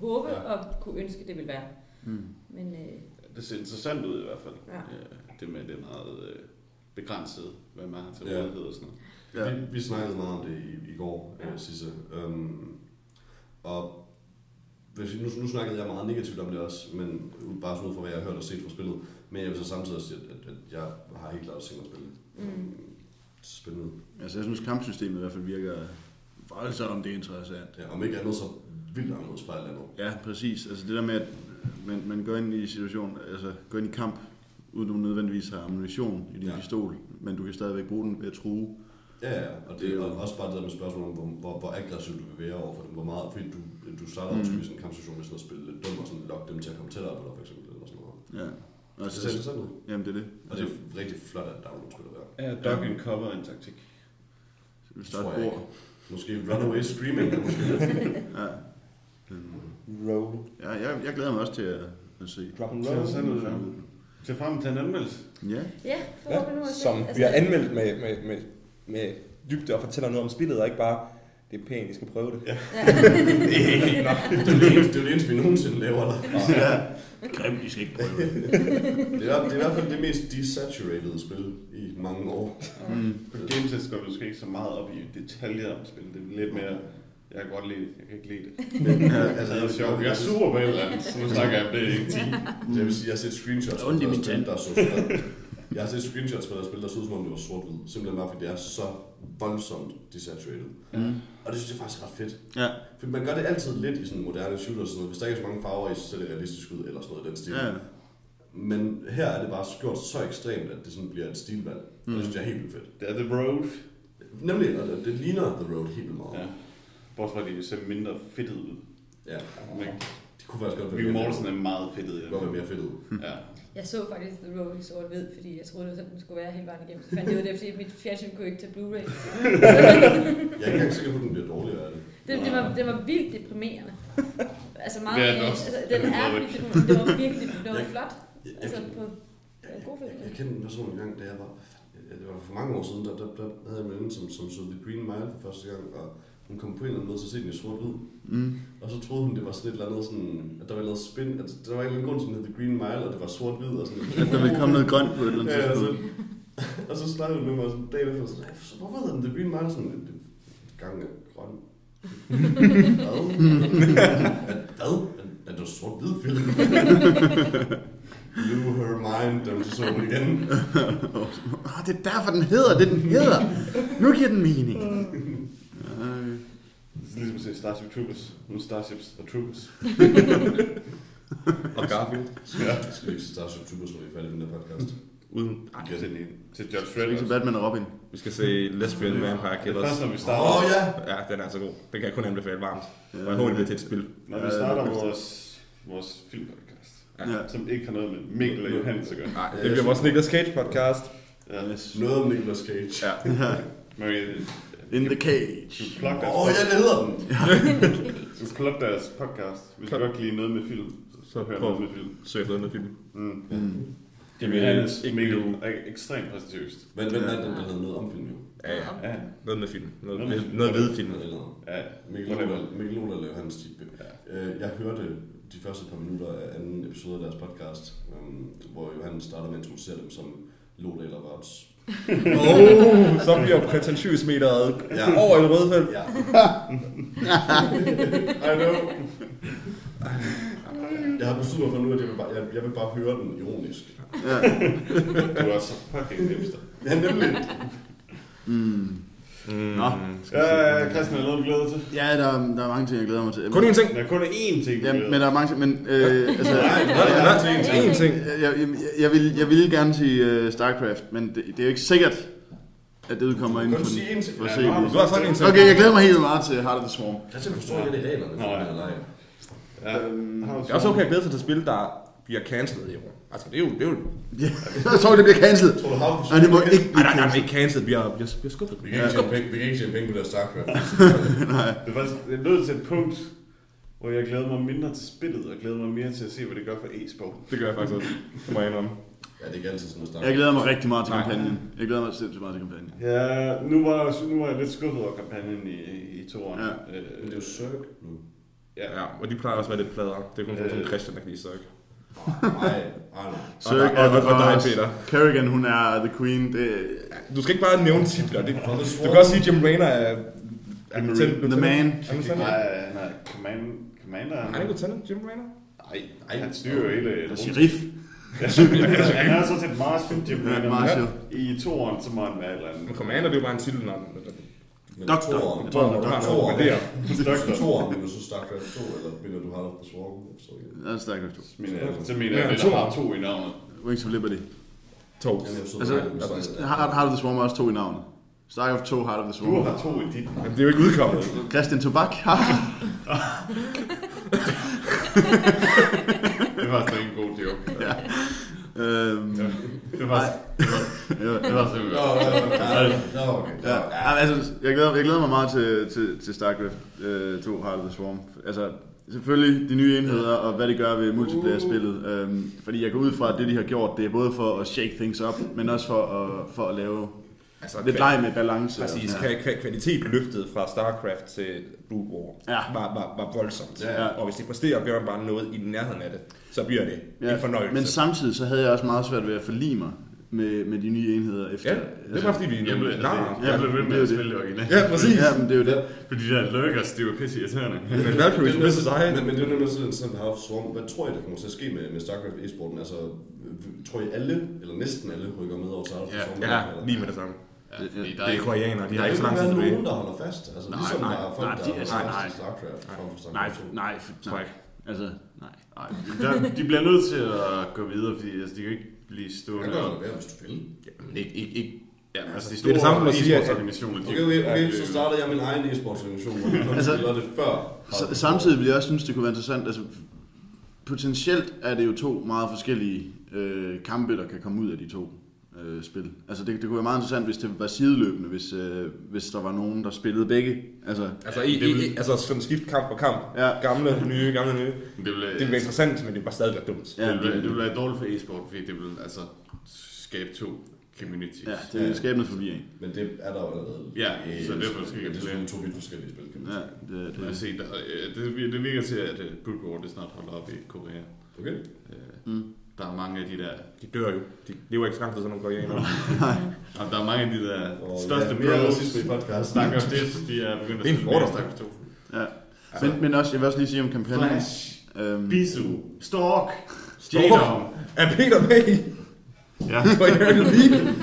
kunne håbe Ja. ja. og kunne ønske, det ville være. Mm. Men øh, det ser interessant ud i hvert fald. Ja. Det med det er meget øh, begrænset, hvad man har til Ja. rådighed og sådan noget. Ja. Ja. Vi, vi snakkede meget om det i, i går, ja. Ja. øh, Sisse. Um, og hvis, nu, nu snakkede jeg meget negativt om det også, men bare sådan ud fra, hvad jeg har hørt og set fra spillet. Men jeg vil så samtidig sige, at, at, at jeg har helt klart tænkt mig at spille det. Mm. Spændende. Altså, jeg synes, kampsystemet i hvert fald virker voldsomt interessant. Ja, om ikke andet, så vildt anderledes fra alt andet. Ja, præcis. Altså det der med, at man, man går ind i situation, altså går ind i kamp, uden du nødvendigvis har ammunition i din Ja. pistol, men du kan stadigvæk bruge den ved at true. Ja, ja, og det er jo også bare det der med spørgsmålet om, hvor, hvor, hvor aggressiv du vil være overfor dem. Hvor meget, fordi du, du starter mm. Typisk en kampsituation med sådan at spille lidt dum og sådan lokke dem til at komme tættere på dig, for eksempel. Eller sådan noget. Ja. Og Altså, så ser det sådan ud. jamen det er det. Og det er rigtig flot, at download-spil at være. Ja, dog and cover en taktik. Vi starter tror jeg bord. Måske Runaway Screaming. måske. (laughs) Ja. Øhm, Roll. Ja, jeg, jeg glæder mig også til at, at se. Drop and roll. sådan ud, ja. Se frem til en anmeldelse. Ja, Ja, Ja, som Altså, vi har anmeldt med, med, med, med dybde og fortæller noget om spillet, og ikke bare, det er pænt, I skal prøve det. Ja. (laughs) Det er ikke nok. Det er jo det eneste, det eneste vi nogensinde laver der. ja. Grim, de skal ikke prøve det. (laughs) Det er, det er i hvert fald det mest desaturated spil i mange år. Mm. På Gametest går du måske ikke så meget op i detaljer om spil. Det er lidt mere, jeg kan godt lide det, jeg kan ikke lide det. (laughs) Ja, Altså, det er sjovt. Jeg er super på et eller andet, så nu snakker jeg om det i en time. Det vil sige, jeg har set screenshots fra min spil, der så Jeg har set screenshots fra deres spil, der så ud som om det var sort-hvid. Simpelthen bare fordi det er så voldsomt desaturated. Mm. Og det synes jeg faktisk er ret fedt. Ja, For man gør det altid lidt i sådan moderne shooters, og sådan noget. hvis der ikke er så mange farver i, så ser det realistisk ud, eller sådan noget i den stil. ja. Men her er det bare gjort så ekstremt, at det sådan bliver et stilvalg. Mm. Og det synes jeg er helt vildt fedt. Det er The Road. Nemlig, og det, det ligner The Road helt vildt meget. Ja. Bortset fra, at de ser mindre fedtet ud. ja. Men De Det kunne faktisk godt være Viggo mere Mortensen fedt. er meget fedtet Det kunne godt være film. mere fedt ud. Ja. Jeg så faktisk The Road i sort-hvid, fordi jeg troede, det var sådan, den skulle være hele vejen igennem. Så fandt jeg ud af det, fordi mit fjernsyn kunne ikke tage Blu-ray. (laughs) Jeg er ikke engang sikker på, at den bliver dårligere af det. Det, det, var, det var vildt deprimerende. Altså meget, Det er den også. altså, den er er deprimerende. Det var virkelig det var Jeg- flot. Jeg, jeg, Altså jeg, på det en god film. jeg kendte en person en gang, da jeg var... Det var for mange år siden, der, der, der havde jeg en som, som så The Green Mile for første gang, og hun kom på en eller anden måde til at se den i sort-hvid. Mm. Og så troede hun, det var sådan et eller andet sådan, at der var noget spin, at der var en eller anden grund, som hed The Green Mile, og det var sort-hvid og sådan (laughs) At der vil komme noget grønt på et eller andet Ja, altså, tidspunkt. (laughs) og så snakkede hun med mig sådan dagen efter, sådan, "Ej, så hvorfor hedder den The Green Mile? Sådan, det, gang er grøn. (laughs) Hvad? Hvad? Er det sort-hvid film? Blew her mind, da hun så den igen. Ah, det er derfor, den hedder det, den hedder. Nu giver den mening. Øh, Det er ligesom at se Starship Troopers. Nu Starships og Troopers. (laughs) Og Garfield. Ja. Skal vi ikke se Starship Troopers, når vi er færdige med den her podcast? Uden. Ej, jeg se den ene. Til Det er ikke Batman og Robin. Vi skal se Lesbian Vampire Det er Killers. først, når vi Åh, starter. oh, ja! Ja, den er altså god. Den kan jeg kun anbefale varmt. Og jeg håber, det bliver til et spil. Når vi starter vores, vores filmpodcast. Ja. Som ikke har noget med Mikkel og Johannes at gøre. Nej, det bliver vores Nicolas Cage podcast. Ja. Noget om Nicolas Cage. Ja. Marie, In the du cage. plug Åh, oh, (laughs) ja, det hedder den! du plug deres podcast. Hvis du godt kan lide noget med film, så hør prøv. noget med film. Søg noget med film. Mm. Mm. Øh, Johannes, ikke Mikkel ekstremt præstatiøst. Men hvem er den, der hedder noget om film, jo? Ja, ja. Ja, Noget med film. Noget, Noget med film. noget ved film. Eller noget. ja. Mikkel Mikkel Odal og Johannes Tippe. Øh, Jeg hørte de første par minutter af anden episode af deres podcast, øhm, hvor Johannes starter med at introducere dem som Lodal og Røds. Oh, så bliver prætentiøsmeteret Ja. over i rødfelt. Ja. (laughs) I know. Jeg har besluttet mig for nu, at jeg vil bare, jeg, jeg vil bare høre den ironisk. Ja. Du er så fucking hipster. Ja, nemlig. Mm. Mm, Nå. se. Ja, Christian, er noget, du glæder dig til? Ja, der, er- der er mange ting, jeg glæder mig til. Kun én ting. Der er kun én ting, du Ja, glæder men der er mange ting, men øh, altså, Nej, Nej, nej, nej, én ting. jeg, jeg, jeg, vil, jeg ville gerne sige uh, StarCraft, men det, det er jo ikke sikkert, at det udkommer Du inden kan for, sige en ting. for Ja, nu har Du har sagt en ting. Okay, jeg glæder mig helt meget til Heart of the Swarm. Christian forstår ikke rigtig reglerne for Nej. den her leg. Ja, har du Det er også okay at glæde sig til spil, der bliver cancelled i år. Altså, det er jo... Det er jo Ja, jeg tror, det bliver cancelled. Tror du, har du Nej, det må ikke nej, blive nej, nej, cancelled. ikke cancelled, bliver, bliver, bliver skuffet. Vi kan ikke tjene penge, vi kan ikke tjene penge på det her StarCraft. Det er faktisk det er nødt til et punkt, hvor jeg glæder mig mindre til spillet, og glæder mig mere til at se, hvad det gør for e-sport. Det gør jeg faktisk også. Det må jeg indrømme. Ja, det er ikke altid sådan noget. Jeg glæder mig rigtig meget til Nej. kampagnen. Jeg glæder mig sindssygt meget til kampagnen. Ja, nu var jeg, nu var jeg lidt skuffet over kampagnen i, i to år. Ja. Men det er jo Zerg nu. ja. Ja, og de plejer også at være lidt pladere. Det er kun sådan Øh. som Christian, der kan lide Sørg. Nej, nej, nej. Så, og- og- og dig, Peter. Kerrigan, hun er the queen. Det, Du skal ikke bare nævne titler. Det, du kan også sige, at Jim Raynor er... er Jim lieutenant- the man. Er han? Nej, nej, command, commander. Er han lieutenant, Jim Raynor? Nej, han styrer jo hele... Er sheriff. han er så set Marshall, Jim Ja, Raynor. Marshall. I to år, så må han et eller andet. Men Commander, det er jo bare en titel, når Doktor. Er doktor. Vurderer. Doktor. Toren, men du så StarCraft 2, eller mener du Heart of the Swarm? Er StarCraft 2. Mener jeg, så mener jeg, Ja, at to. der har to i navnet. Wings of Liberty. To. Altså, du. Heart of the Swarm er også to i navnet. StarCraft 2, Heart of the Du Swarm. har to i dit navn. Men det er jo ikke udkommet. Christian Tobak. (laughs) Det var altså en god joke. (laughs) øhm, Det var, det var, ja, det var simpelthen... Nå, ja, ja, ja, okay. Ja, ja. altså, jeg, glæder, jeg glæder mig meget til, til, til StarCraft øh, 2 Heart of the Swarm. Altså, selvfølgelig de nye enheder og hvad det gør ved multiplayer-spillet. Øhm, fordi jeg går ud fra, at det de har gjort, det er både for at shake things up, men også for at, for at lave Altså, lidt leg med balance. og Præcis. kva- kvalitet løftet fra StarCraft til Brood War Ja. var, var, var voldsomt. Ja. Og hvis de præsterer at gøre bare noget i nærheden af det, så bliver det Ja, en fornøjelse. Men samtidig så havde jeg også meget svært ved at forlige mig med, med de nye enheder efter. ja, det er bare fordi, vi... Jeg blev, Nej, jeg Ja, blev ved det med er at jo spille det originale. Ja, præcis. Ja, men det er jo det. Fordi de der lurkers, det var pisse irriterende. Men Valkyrie Men, spidser sig. men, men det er jo nemlig sådan, sådan the Swarm. Hvad tror I, der kommer til at ske med, med StarCraft e-sporten? Altså, tror I alle, eller næsten alle, rykker med over til the Ja? Ja, eller? lige med det samme. Ja, fordi der Det er ikke... koreanere, de Der har er ikke så lang tid tilbage. nogen, der holder fast. Altså, Nej, ligesom nej, der er folk, nej, der de- holder nej, nej. Nej, StarCraft 2. nej, Tror nej. jeg ikke. Altså, nej. Nej, der, de bliver nødt til at gå videre, fordi altså, de kan ikke blive Jeg stående. kan og- godt være, hvis du vil. Jamen, ikke, ikke, ikke. Ja, altså de Det er det samme som at sige, at- Okay, okay, okay, er- så starter jeg min egen e-sportsorganisation, kun Altså, det før. Samtidig vil jeg også synes, det kunne være interessant, altså, potentielt er det jo to meget forskellige øh, kampe, der kan komme ud af de to øh, spil. Altså det, det kunne være meget interessant, hvis det var sideløbende, hvis, øh, hvis der var nogen, der spillede begge. Altså, Altså, i, i, i, altså sådan skift kamp på kamp. ja, Gamle, nye, gamle, nye. Det vil, Det bliver interessant, men det er bare stadig være dumt. ja, det, vil, det det, vil være dårligt for e-sport, fordi det vil altså skabe to communities. ja, det er skabende forvirring. Men det er der jo allerede. Ja, så derfor skal det er to vidt forskellige spil, kan man Ja, sige. det, Det, jeg se, der, øh, det, det virker til, at uh, Blood War det snart holder op i Korea. Okay. Uh, mm. Der er mange af de der, De dør jo. De lever ikke så lang tid, sådan nogle koreanere. og der er mange af de der Og største ja, mere bros, racisme i podcast. 1, de er begyndt at Det er en spille mere. Starcraft 2. ja. Men, men også, jeg vil også lige sige om kampagnen. Flash, Øhm, Bisu, Stork, Stork. Jadom. Er Peter med i? ja. På en League?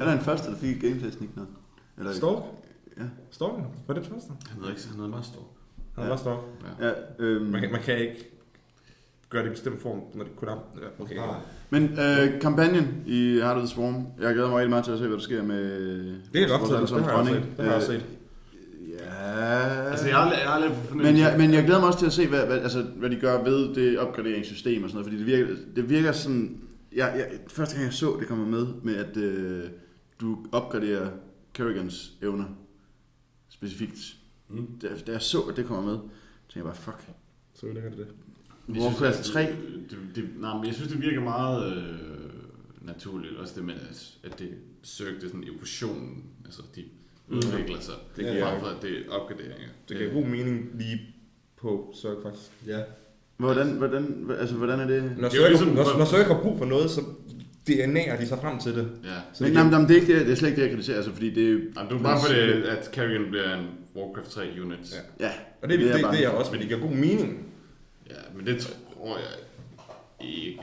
Er der en første, der fik gameplayen ikke noget? Eller, Stork? Ja. Storken? Var det første? Han hedder ikke, han hedder bare Stork. Han var Stork. Ja, øhm, Man, kan- man kan ikke gøre det i bestemt form, når det kun er... Ja, okay. Nej. Men øh, kampagnen i Heart of the Swarm, jeg glæder mig rigtig meget til at se, hvad der sker med... Det er godt til, det allesammens har jeg set. Det har jeg også set. Ja... Altså, jeg har, jeg har men, jeg, men jeg glæder mig også til at se, hvad, hvad, altså, hvad de gør ved det opgraderingssystem og sådan noget, fordi det virker, det virker sådan... Jeg, jeg, første gang jeg så det kommer med, med at øh, du opgraderer Kerrigans evner specifikt. Mm. Da, da jeg så, at det kommer med, tænkte jeg bare, fuck. Så ødelægger det det. Jeg Warcraft at 3. Det, det, nej, men jeg synes, det virker meget øh, naturligt. Også det med, at, at det søgte sådan evolutionen. Altså, de udvikler sig. Det Det giver- giver, frem for, at det er opgraderinger. Det giver god mening lige på Zerg faktisk. Ja. Hvordan, hvordan, altså, hvordan er det? Når Det er Zerg, ligesom- når, når Zerg har brug for noget, så DNA'er de sig frem til det. Ja. Så Men, det nej, men det er, ikke det, det er slet ikke det, jeg kritiserer, altså, fordi det er... Jamen, det er bare for det, at Carrion bliver en Warcraft 3 unit. Ja. Ja, Og det, Det det, er det, det er også, men det giver god mening. Ja men det tror jeg ikke.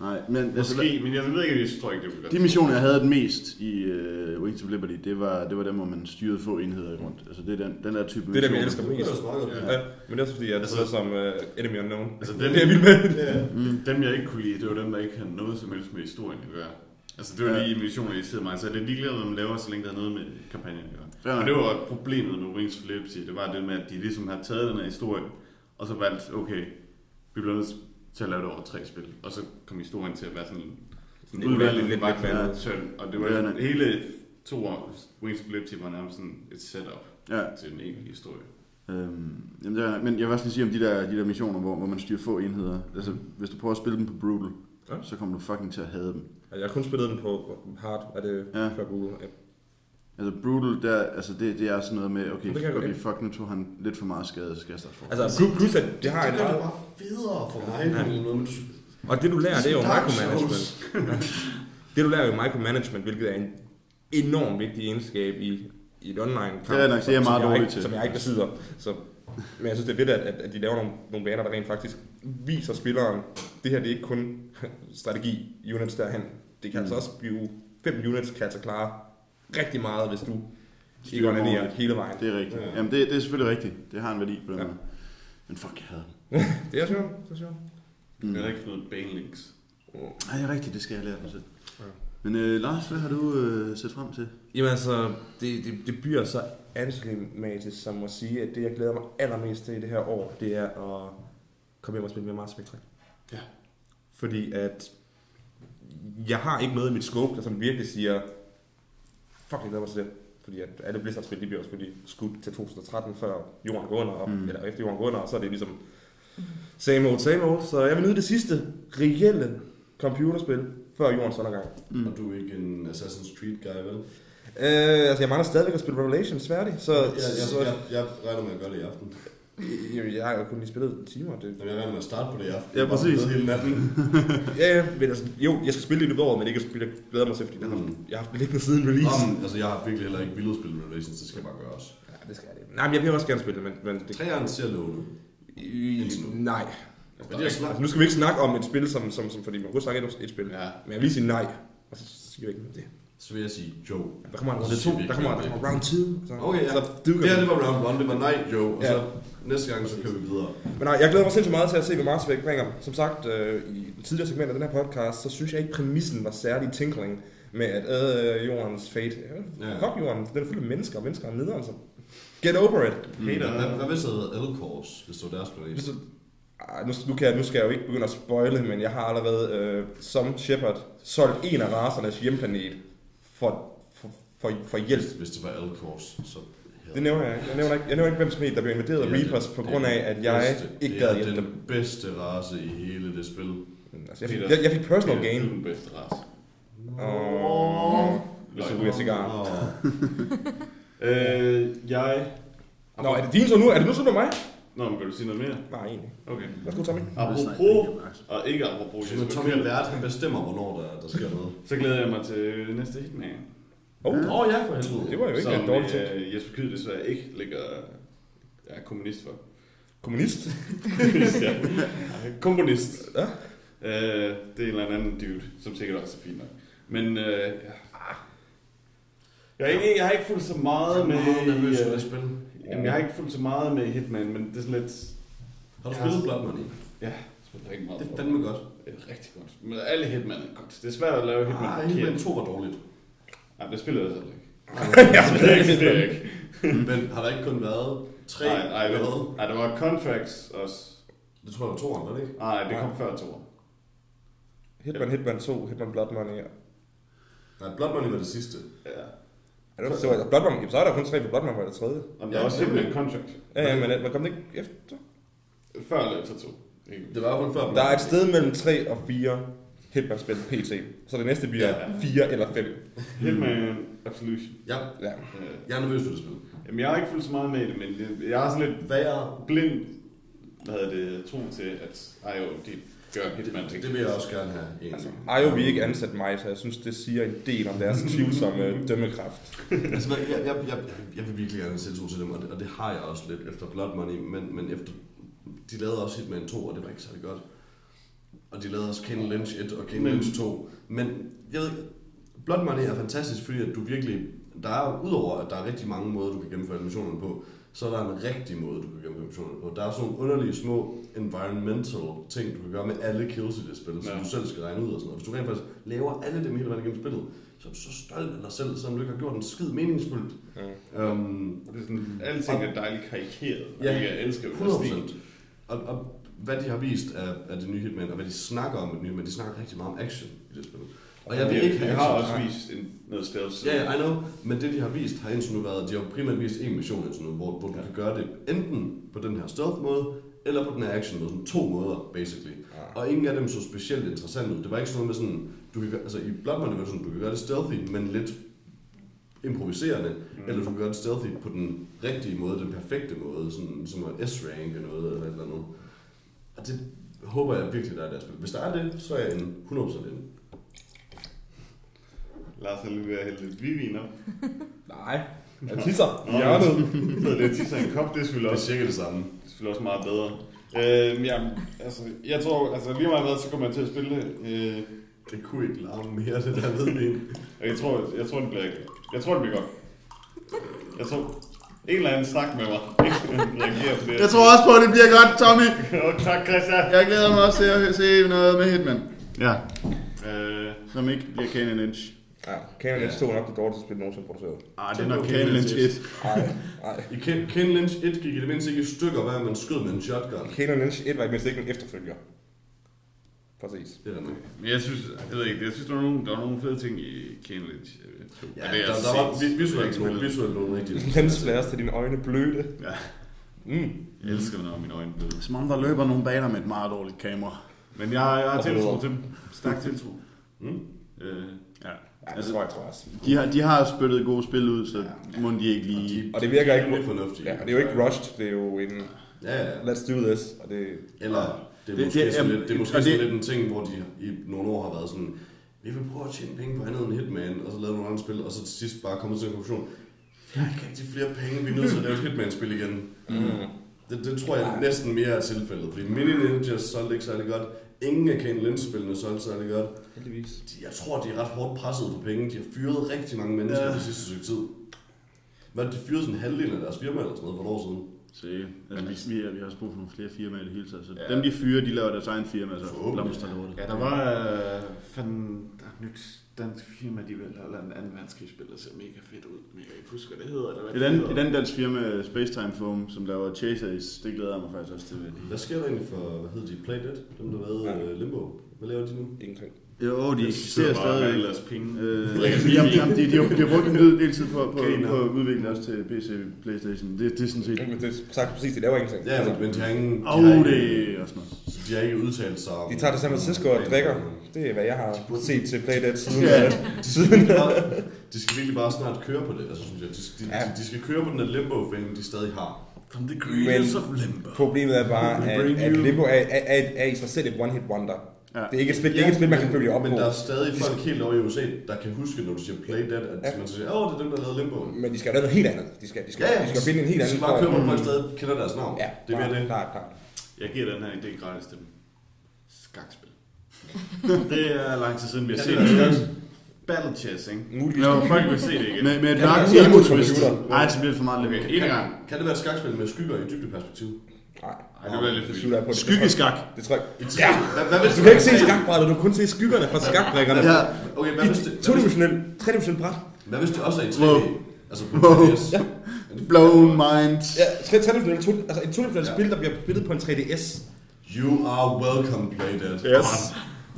nej, men altså, Måske, men jeg ved ikke, jeg tror ikke, det vil gøre de missioner, jeg havde den mest i uh, Wings of Liberty, det var, det var dem, hvor man styrede få enheder rundt. Altså, det er den, den der type Det er det, vi missioner. elsker Det mest. er. Ja. Ja, men det er også fordi, at Altså- altså, som uh, Enemy Unknown. Altså, det den- er jeg vild med. Ja. Mm. Dem, jeg ikke kunne lide, det var dem, der ikke havde noget som helst med historien at gøre. Altså, det var Ja. lige missioner, jeg sidder mig, så det er ligeglad, hvad man laver, så længe der er noget med kampagnen at gøre. Ja, Og det var problemet med Wings of Liberty, det var det med, at de ligesom har taget den her historie, og så valgt, okay, vi bliver nødt til at lave det over tre spil. Og så kom historien til at være sådan, sådan Lidt- udvalgt lidt- lidt- lidt tynd. Og det var Ja, sådan, hele to år, Wings of Liberty var nærmest sådan et setup Ja, til en egentlig historie. øhm, jamen, det er, men jeg vil også lige sige om de der, de der missioner, hvor, hvor man styrer få enheder. Altså, hvis du prøver at spille dem på Brutal, Ja. så kommer du fucking til at hade dem. Jeg har kun spillet den på hard, er det Ja. før Google. Ja. Altså Brutal, der, altså det, det er sådan noget med, okay, okay lide. fuck, nu tog han lidt for meget skade, så skal jeg starte for. Altså, plus- plus at det har en det meget... bare federe for mig en eller måde, men du, Og det du lærer, det er jo micromanagement. (laughs) det du lærer er jo micromanagement, hvilket er en enormt vigtig egenskab i, i et online kamp. Det er nok- det er meget som dårlig ikke, til. Som jeg ikke besidder. Så, men jeg synes, det er fedt, at, at, at de laver nogle, nogle baner, der rent faktisk viser spilleren, det her det er ikke kun (laughs) strategi units derhen. Det kan Mm. altså også blive fem units, kan altså klare rigtig meget, hvis du ikke Styrer dem onanerer hele vejen. Det er rigtigt. Ja. Jamen det, det er selvfølgelig rigtigt. Det har en værdi på den Ja. måde. Men fuck, jeg havde den. (laughs) Det er sjovt, det er sjovt. Mm. Jeg har ikke fundet Banelinks. Nej, det er rigtigt, det skal jeg lære mig selv. Ja. Men øh, Lars, hvad har du øh, set frem til? Jamen altså, det, det, det bliver så antiklimatisk som at sige, at det jeg glæder mig allermest til i det her år, det er at komme hjem og spille med Mars Effect 3. Ja. Fordi at jeg har ikke noget i mit scope, der sådan virkelig siger, fuck, jeg glæder mig til det. Fordi at alle Blizzard-spil, de bliver selvfølgelig skudt til 2013, før jorden går under, og, Mm. eller efter jorden går under, og så er det ligesom same old, same old. Så jeg vil nyde det sidste reelle computerspil, før jordens undergang. Mm. og du er ikke en Assassin's Creed guy, vel? Øh, altså, jeg mangler stadigvæk at spille Revelations færdig, så... Jeg, jeg, så jeg, jeg regner med at gøre det i aften. Jamen, jeg har jo kun lige spillet en time, og det... Jamen, jeg regner med at starte på det i aften. Ja, præcis. Hele natten. (laughs) Ja, ja, men altså, jo, jeg skal spille det i løbet af året, men ikke at spille, jeg glæder mig til, fordi har, Mm. jeg har haft det liggende siden release. Om, altså, jeg har virkelig heller ikke vildt spille Revelations, det skal bare gøres. Ja, det skal jeg det. Nej, men jeg vil også gerne spille det, men... men det, Treeren ser lovende. nej. Men det er Altså, snart. nu skal vi ikke snakke om et spil, som, som, som fordi man kunne snakke et, et spil. Ja. Men jeg vil lige sige nej, og så siger vi ikke det. Så vil jeg sige Joe. Der kommer en runde Så siger 2, vi der kommer, noget der om kommer round 2. Så, Okay, ja. Så Det her, det var round one, det var nej, Joe. Og Ja. så næste gang, så kører vi videre. Men nej, jeg glæder mig sindssygt meget til at se, hvad Mars bringer. Som sagt, øh, i det tidligere segment af den her podcast, så synes jeg ikke, præmissen var særlig tinkling med at øh, jordens fate. Ja, Ja. Fuck jorden, den er fuld af mennesker, og mennesker er nederen, så get over it. Hater. Hvad, hvad hvis det hedder L-Course, hvis det var deres planet? Hvis du, Ej, nu, nu, kan jeg, nu skal jeg jo ikke begynde at spoile, men jeg har allerede øh, som Shepard solgt en af rasernes hjemplanet for, for, for, for hjælp. Hvis, hvis det var Alcors, så... Det nævner jeg ikke. Jeg nævner ikke, jeg nævner ikke hvem som helst, der blev invaderet af Det er Reapers på det er grund af, at jeg bedste- ikke det gad er hjælpe dem. den bedste race i hele det spil. Altså, jeg, fik, jeg, jeg fik personal Det er gain. den bedste race. Og så ryger jeg cigar. (laughs) Øh, jeg... Nå, er det din tur nu? Er det nu så med mig? Nå, men vil du sige noget mere? Nej, egentlig. Okay. Værsgo, Tommy. Apropos, og ikke apropos, Så Tommy er vært, han bestemmer, hvornår der, der sker noget. så glæder jeg mig til næste Hitman. Oh, Åh oh, ja, for helvede. det var jo ikke som en dårlig ting. øh, Jesper Kyed desværre ikke ligger er kommunist for. Kommunist? (laughs) ja. Komponist. Ja. Øh, det er en eller anden dude, som sikkert også er fint nok. Men øh, ja. jeg, har ikke, jeg har ikke fulgt så meget med... meget nervøs for øh, det spil. Jamen, jeg har ikke fulgt så meget med Hitman, men det er sådan lidt... Har du Jeg spillet har- Blood Money? Ja, jeg spiller rigtig meget. Det er fandme godt. Det er rigtig godt. Men alle Hitman er godt. Det er svært at lave Hitman Nej. Hitman 2 var dårligt. Nej, det spiller jeg altså ikke. (laughs) jeg Det er ikke, det ikke. (laughs) Men har der ikke kun været tre? Nej, nej, eller hvad? nej, der var Contracts også. Det tror jeg var toeren, var det ikke? Nej, det kom før to. Hitman, Hitman 2, Hitman Blood Money. Ja. Nej, Blood Money var det sidste. Ja. Er det, det var Blood Money? Jamen, så er der kun tre på Blood Money, var det tredje. Og der er Ja, også nemlig. Hitman Contract. Ja, ja, men man kom det ikke efter? Før eller efter to. Ikke? Det var i hvert fald før Blood Der er et sted mellem 3 og 4 Hitman-spil PT. Så det næste bliver Ja. 4 eller 5. Hitman Absolution. Ja, Ja. Jeg er nervøs for det spil. Jamen, jeg har ikke fulgt så meget med det, men det- jeg har sådan lidt Hvad blind, hvad hedder det, tro til, at IO, de gør Hitman det, det vil jeg også gerne have. Altså. IO vil ikke ansætte mig, så jeg synes, det siger en del om deres tvivlsomme (laughs) dømmekraft. altså, jeg, jeg, jeg, jeg vil virkelig gerne have tiltro til dem, og det, og det har jeg også lidt efter Blood Money, men, men efter, de lavede også Hitman 2, og det var ikke særlig godt. Og de lavede også Kane Lynch 1 og Kane Men- Lynch 2. Men jeg ved Blood Money er fantastisk, fordi at du virkelig, der er, udover at der er rigtig mange måder, du kan gennemføre animationerne på, så er der en rigtig måde, du kan gennemføre animationerne på. Der er sådan nogle underlige små environmental ting, du kan gøre med alle kills i det spil, som Ja. du selv skal regne ud og sådan noget. Hvis du rent faktisk laver alle dem hele vejen igennem spillet, så er du så stolt af dig selv, selvom du ikke har gjort en skid meningsfuldt. Mm. Um, Og det er sådan, alting er dejligt karikeret, og Ja, jeg elsker jo 100%. Og, og hvad de har vist af, af det nye Hitman, og hvad de snakker om det nye Hitman, de snakker rigtig meget om action i det spil. Og jeg vil ikke have har også vist en, noget stealth. Ja, yeah, I know, men det de har vist har indtil nu været, de har primært vist en mission indtil nu, hvor, hvor du Ja. kan gøre det enten på den her stealth måde, eller på den her action måde, sådan to måder, basically. Ja. Og ingen af dem så specielt interessant ud. Det var ikke sådan noget med sådan, du kan, gøre- altså i Blood Money var sådan, du kan gøre det stealthy, men lidt improviserende, mm. eller du kan gøre det stealthy på den rigtige måde, den perfekte måde, sådan, som at S-rank eller noget, eller et eller andet. Og det håber jeg virkelig, der er deres spil. Hvis der er det, så er jeg en 100% inde. Lars er lige ved at hælde lidt op. (laughs) Nej. Jeg tisser i hjørnet. Så (laughs) det er tisser i en kop, det er selvfølgelig Det er også, cirka det samme. det er selvfølgelig også meget bedre. Øh, men jamen, altså, jeg tror, altså lige meget hvad, så kommer jeg til at spille det. Øh, Det kunne ikke larme mere, det der hvidvin. (laughs) og jeg tror, jeg tror, det bliver, jeg tror, det bliver godt. Jeg tror, en eller anden snak med mig. På det. Jeg tror også på, at det bliver godt, Tommy. Jo, tak, Christian. Jeg glæder mig også til at se noget med Hitman, Ja. Øh, som ikke bliver Kane Lynch. Ja, Canon Lynch 2 er nok det dårligste spil nogensinde produceret. Ej, det er nok Kane Lynch 1. Nej, nej. I Ken Lynch 1 gik i det mindste ikke i stykker, hver man skød med en shotgun. Canon Lynch 1 var i mindst ikke en efterfølger. Præcis. Det er der nok. men jeg synes, jeg ved ikke, jeg synes, der var nogle, der var nogle fede ting i Kane Lynch. Ja, Men det er der, der var visuelt nogle, visuelt nogle rigtig... Lensflares til dine øjne bløde. Ja, Mm. jeg elsker, når mine øjne bløde. Som om der løber nogle baner med et meget dårligt kamera. Men jeg, jeg har Og tiltro til dem. Stærk tiltro. Mm. Øh, ja. Ja, det tror jeg, tror jeg også. De har, de har spyttet gode spil ud, så må de ikke Og, lige... de, Og det virker ikke- Det fornuftigt. Ja, og det er jo ikke rushed, det er jo en Ja, ja. let's do this, og det Eller det er Det- måske, det- sådan, jamen, lidt, det er måske og sådan det- lidt en ting, hvor de i nogle år har været sådan, vi vil prøve at tjene penge på andet end Hitman, og så lavede nogle andre spil, og så til sidst bare kommet til en konklusion. Vi har ikke rigtig flere penge, vi er nødt til at lave et Hitman-spil igen. Mm. Det, det tror jeg næsten mere er tilfældet, fordi Mini Ninjas solgte ikke særlig godt. Ingen af Kane Lynch-spillene solgte særlig godt. Heldigvis. De, jeg tror, de er ret hårdt presset på penge. De har fyret rigtig mange mennesker Ja. det sidste stykke tid. Hvad, de fyrede sådan halvdelen af deres firma eller sådan noget for et år siden. Sikkert. Altså, vi, vi, har, vi har også brug for nogle flere firmaer i det hele taget. Så Ja. dem de fyrer, de laver deres egen firma, så blomster lortet. Ja, der var øh, fanden, nyt dansk firma, de vil lavet en anden verdenskrigsspil, der ser mega fedt ud. Men jeg kan ikke huske, hvad det hedder. Eller hvad Et det andet, hedder. et andet dansk firma, Spacetime Foam, som laver Chase Ace, det glæder jeg mig faktisk også til. Hvad sker der egentlig for, hvad hedder de, Playdead? Dem, der lavede Ja. ja. Limbo. Hvad laver de nu? Ingenting. Jo, de De eksisterer stadig. ellers penge. Øh, de, har, vin. de, de, har, de har brugt en del, del tid på, på, Griner. på at udvikle også til PC Playstation. Det, det er sådan set... Men Det er sagt præcis, de laver ingenting. Ja, men, men de har ingen... De Åh, har oh, ikke, det er også noget. De har ikke udtalt sig om... De tager til San Francisco og drikker. Det er, hvad jeg har set til Playdead siden. Ja. (laughs) De skal, bare, de skal virkelig bare snart køre på det, altså synes jeg. De, de, Ja. de, de skal køre på den der limbo-fæng, de stadig har. From the Men creators of Limbo. problemet er bare, at, at Limbo er, er, er, er i sig selv et one-hit wonder. Ja. Det er ikke et spil, det er ikke et spil man kan følge op men på. der er stadig folk helt over i USA, der kan huske, når du siger Play Dead, at Ja. man så siger, åh, det er dem, der lavede Limbo. Men de skal jo lave noget helt andet. De skal, de skal, de skal finde en helt de anden skal bare køre på, folk stadig kender deres navn. Ja, det er mere det. Klart, klart. Jeg giver den her idé gratis til dem. Skakspil. (laughs) det er lang tid siden, vi har set det er det. Battle chess, ikke? Muligvis. Jo, Folk vil se det igen. Med, med et mørkt man- emo på twist. computeren? Nej, så bliver det for meget Okay, lidt. en gang. Kan det være et skakspil med skygger i dybdeperspektiv? Nej, Ej, det bliver lidt det vildt. Det- Skyggeskak. Det tror jeg. Ja! Hvad, hvad Du kan ikke se skakbrættet, du kan kun se skyggerne fra skakbrækkerne. Ja. Okay, hvad hvis det, hvad hvis, To-dimensionel, tre-dimensionel bræt. hvad hvis det også er i 3D? Wow. Altså på Wow. 3DS? Ja. Blown minds. Ja, tre- tre-dimensionel, altså et to-dimensionelt spil, der bliver spillet på en 3DS. You are welcome, Play Dead.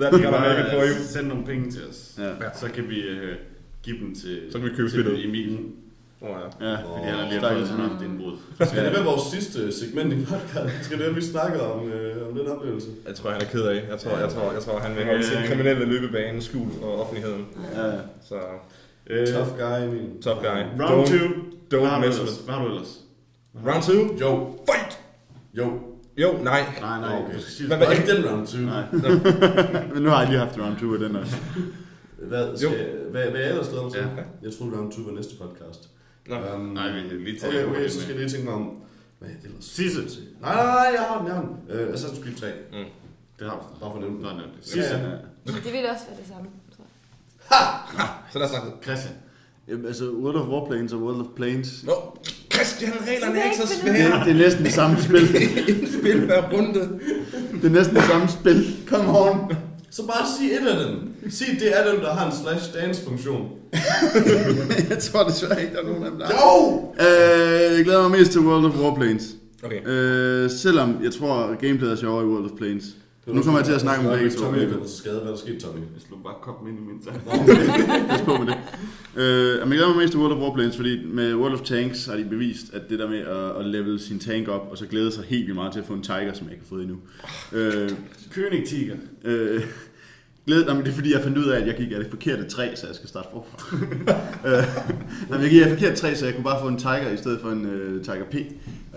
Yes. That's gonna make for you. Send nogle penge til os. Ja. Så kan vi øh, give dem til, Så kan vi købe til. Emil. Oh, ja. Ja. Fordi han har lige fået Emil. haft indbrud. Skal det være vores sidste segment i podcast? Skal det, at vi snakker om, øh, om den oplevelse? Jeg tror, han er ked af. Jeg tror, jeg tror, jeg tror han vil holde sin kriminelle løbebane skjult for offentligheden. Ja. Så Øh, Tough guy, Emil. tough guy. round Don't- 2. Don't mess with Hvad har du ellers? Round 2? Jo. Fight! Jo. Jo, nej. Nej, nej. Okay. Hvad- det. Og ikke den round 2. Nej. (laughs) Men nu har jeg lige haft round 2 af den også. Hvad, skal, hvad, hvad er ellers glæder mig til? Ja. Jeg troede round 2 var næste podcast. Nå. Um, Nej, vi lige tage Okay, det okay, med. så skal jeg lige tænke mig om... Hvad er det ellers? Sisse. Nej, nej, nej, jeg har den, jeg har den. Øh, Assassin's Creed 3. Det har du. Bare for nemt. Nå, nej, det. Ja, Sisse. ja. Det vil også være det samme, tror jeg. Så lad os snakke. Christian. Jamen, altså World of Warplanes og World of Planes. Nå, Christian, reglerne er ikke så Det, svære. det er næsten det samme spil. (laughs) Et spil hver runde. Det er næsten det samme spil. Come on. Så bare sig et af dem. Sig, det er dem, der har en slash dance funktion. (laughs) jeg tror desværre ikke, der er nogen af dem, der Jo! Øh, jeg glæder mig mest til World of Warplanes. Okay. Øh, selvom jeg tror, at gameplayet er sjovere i World of Planes. Nu kommer jeg til at snakke om begge to. Tommy er blevet skadet. Hvad er der sket, Tommy? Jeg slog bare koppen ind i min tand. (laughs) Pas på med det. Øh, men jeg glæder mig mest til World of Warplanes, fordi med World of Tanks har de bevist, at det der med at, at level sin tank op, og så glæde sig helt vildt meget til at få en Tiger, som jeg ikke har fået endnu. Øh, König Tiger. øh, glæde, nej, men det er fordi, jeg fandt ud af, at jeg gik af det forkerte træ, så jeg skal starte forfra. (laughs) øh, nej, men jeg gik af det forkerte træ, så jeg kunne bare få en Tiger i stedet for en uh, Tiger P.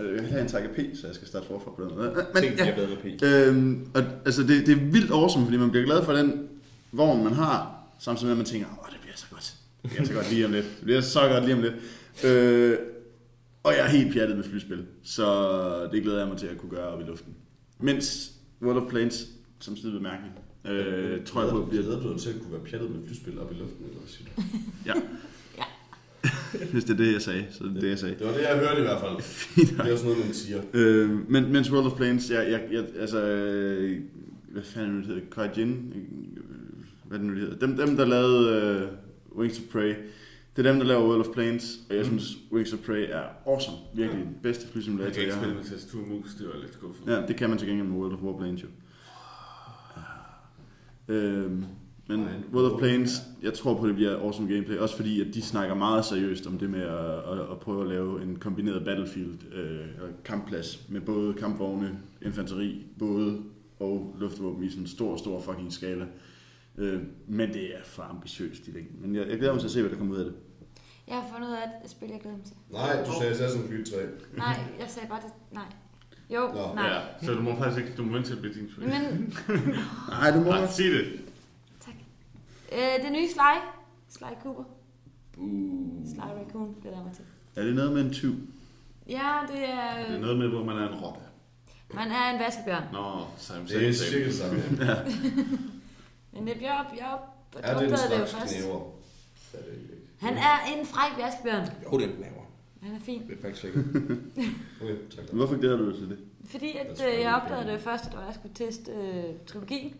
Og Jeg vil have en Tiger P, så jeg skal starte forfra på den måde. Men, Tænk, ja, er med P. Øhm, og, altså det, det er vildt awesome, fordi man bliver glad for den vogn, man har, samtidig med, at man tænker, åh, det bliver så godt. Det bliver så godt lige om lidt. Det bliver så godt lige om lidt. Øh, og jeg er helt pjattet med flyspil, så det glæder jeg mig til at kunne gøre op i luften. Mens World of Planes, som sidder bemærkning, øh, tror jeg på, bliver Jeg du selv kunne være pjattet med flyspil op i luften, eller hvad siger du? (laughs) hvis det er det, jeg sagde, så er det det, jeg sagde. Det var det, jeg hørte i hvert fald. (laughs) Fint Det er også noget, man siger. Øh, men, mens World of Planes, jeg, jeg, jeg altså, øh, hvad fanden det hedder, Kaijin, øh, hvad er det nu, det hedder, dem, dem der lavede uh, Wings of Prey, det er dem, der laver World of Planes, og jeg synes, Wings of Prey er awesome, virkelig den bedste Jeg flysimulator, kan ikke jeg spille med tastatur mus, det var lidt skuffet. Ja, det kan man til gengæld med World of Warplanes jo. Øhm, men World of Planes, jeg tror på, det bliver awesome gameplay, også fordi, at de snakker meget seriøst om det med at, at, at prøve at lave en kombineret battlefield øh, kampplads med både kampvogne, infanteri, både og luftvåben i sådan en stor, stor fucking skala. Øh, men det er for ambitiøst i længden. Men jeg, jeg glæder mig til at se, hvad der kommer ud af det. Jeg har fundet ud af et spil, jeg glæder mig til. Nej, du sagde Assassin's Creed 3. Nej, jeg sagde bare det. Nej. Jo, Nå, nej. Ja, så du må faktisk ikke, du må vente til at blive din. Men, (laughs) Nej, du må Nej, sig det. Øh, det nye Sly. Sly Cooper. Uh. Sly Raccoon glæder jeg mig til. Er det noget med en tyv? Ja, det er... Det er noget med, hvor man er en rotte. Man er en vaskebjørn. Nå, Sam Det er cirka det samme. (laughs) Men det jeg op. Er det en det slags først. knæver? Det er det ikke. Han er en fræk vaskebjørn. Jo, det er en knæver. Han er fin. Det er faktisk sikkert. (laughs) Okay, tak. Hvorfor glæder du dig til det? Fordi Jeg at, øh, jeg det er opdagede det først, da jeg skulle teste øh, trilogien,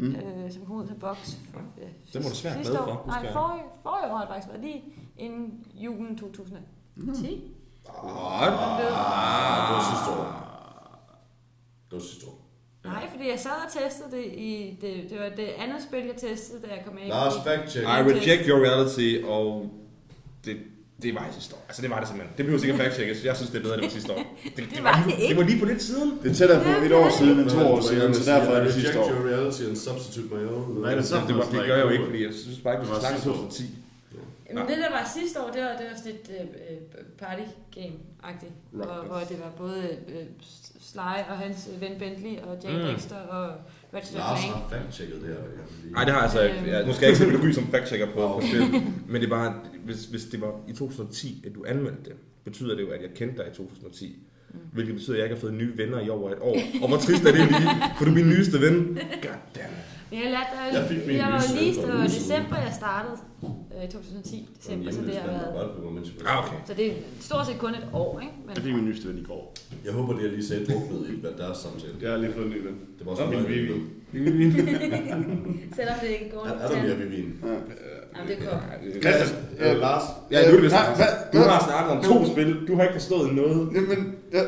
Mm. mm. øh, som kom ud til boks. Øh, Den var du svært glad for, Nej, jeg. forrige, forrige år har det faktisk været lige inden julen 2010. Åh, Den blev- Ah, det var sidste år. Det var sidste år. Nej, fordi jeg sad og testede det i... Det, det var det andet spil, jeg testede, da jeg kom med. Lars, fact check. I reject your reality, og det, det var i sidste år. Altså, det var det simpelthen. Det behøver sikkert fact checkes. Jeg synes, det er bedre, det var sidste år. (laughs) Det, Det var det lige, ikke. det var lige på lidt siden. Det er tættere på et det år siden end Men to år siden, så derfor er det sidste reject år. your reality and substitute my own. Nej, det er så Det, var, det gør jeg jo ikke, fordi jeg synes bare ikke, vi Det var skal snakke sidste år. 2010. Men det, der var sidste år, det var, det var sådan et øh, øh, party game-agtigt. Hvor, hvor det var både øh, Sly og hans ven Bentley og Jay Mm. Dexter og Lars har fact checket det her. Nej, det har jeg altså ikke. Ja, nu skal jeg ikke sætte som fact-checker på, på spil. Men det er bare, hvis, hvis det var i 2010, at du anmeldte det, betyder det jo, at jeg kendte dig i 2010. Mm. Hvilket betyder, at jeg ikke har fået nye venner i over et år. Og hvor trist er det lige, for du er min nyeste ven. Goddammit. Jeg lærte Jeg fik min jeg var lige, ven det var december, jeg startede øh, i 2010. December, så det har været... Ah, okay. Så det er stort set kun et år, ikke? Men, Jeg fik min nyeste ven i går. Jeg håber, det jeg lige sagde druknede i hvad deres samtale. Jeg har lige fået en ny ven. Det var også meget Vivi. hyggeligt. (laughs) selvom det ikke går Er, er der mere Vivien? Jamen, det kom. Christian, Ja. øh, Lars. Ja, nu er det? Du har snakket om to spil. Du har ikke forstået noget. Jamen, ja,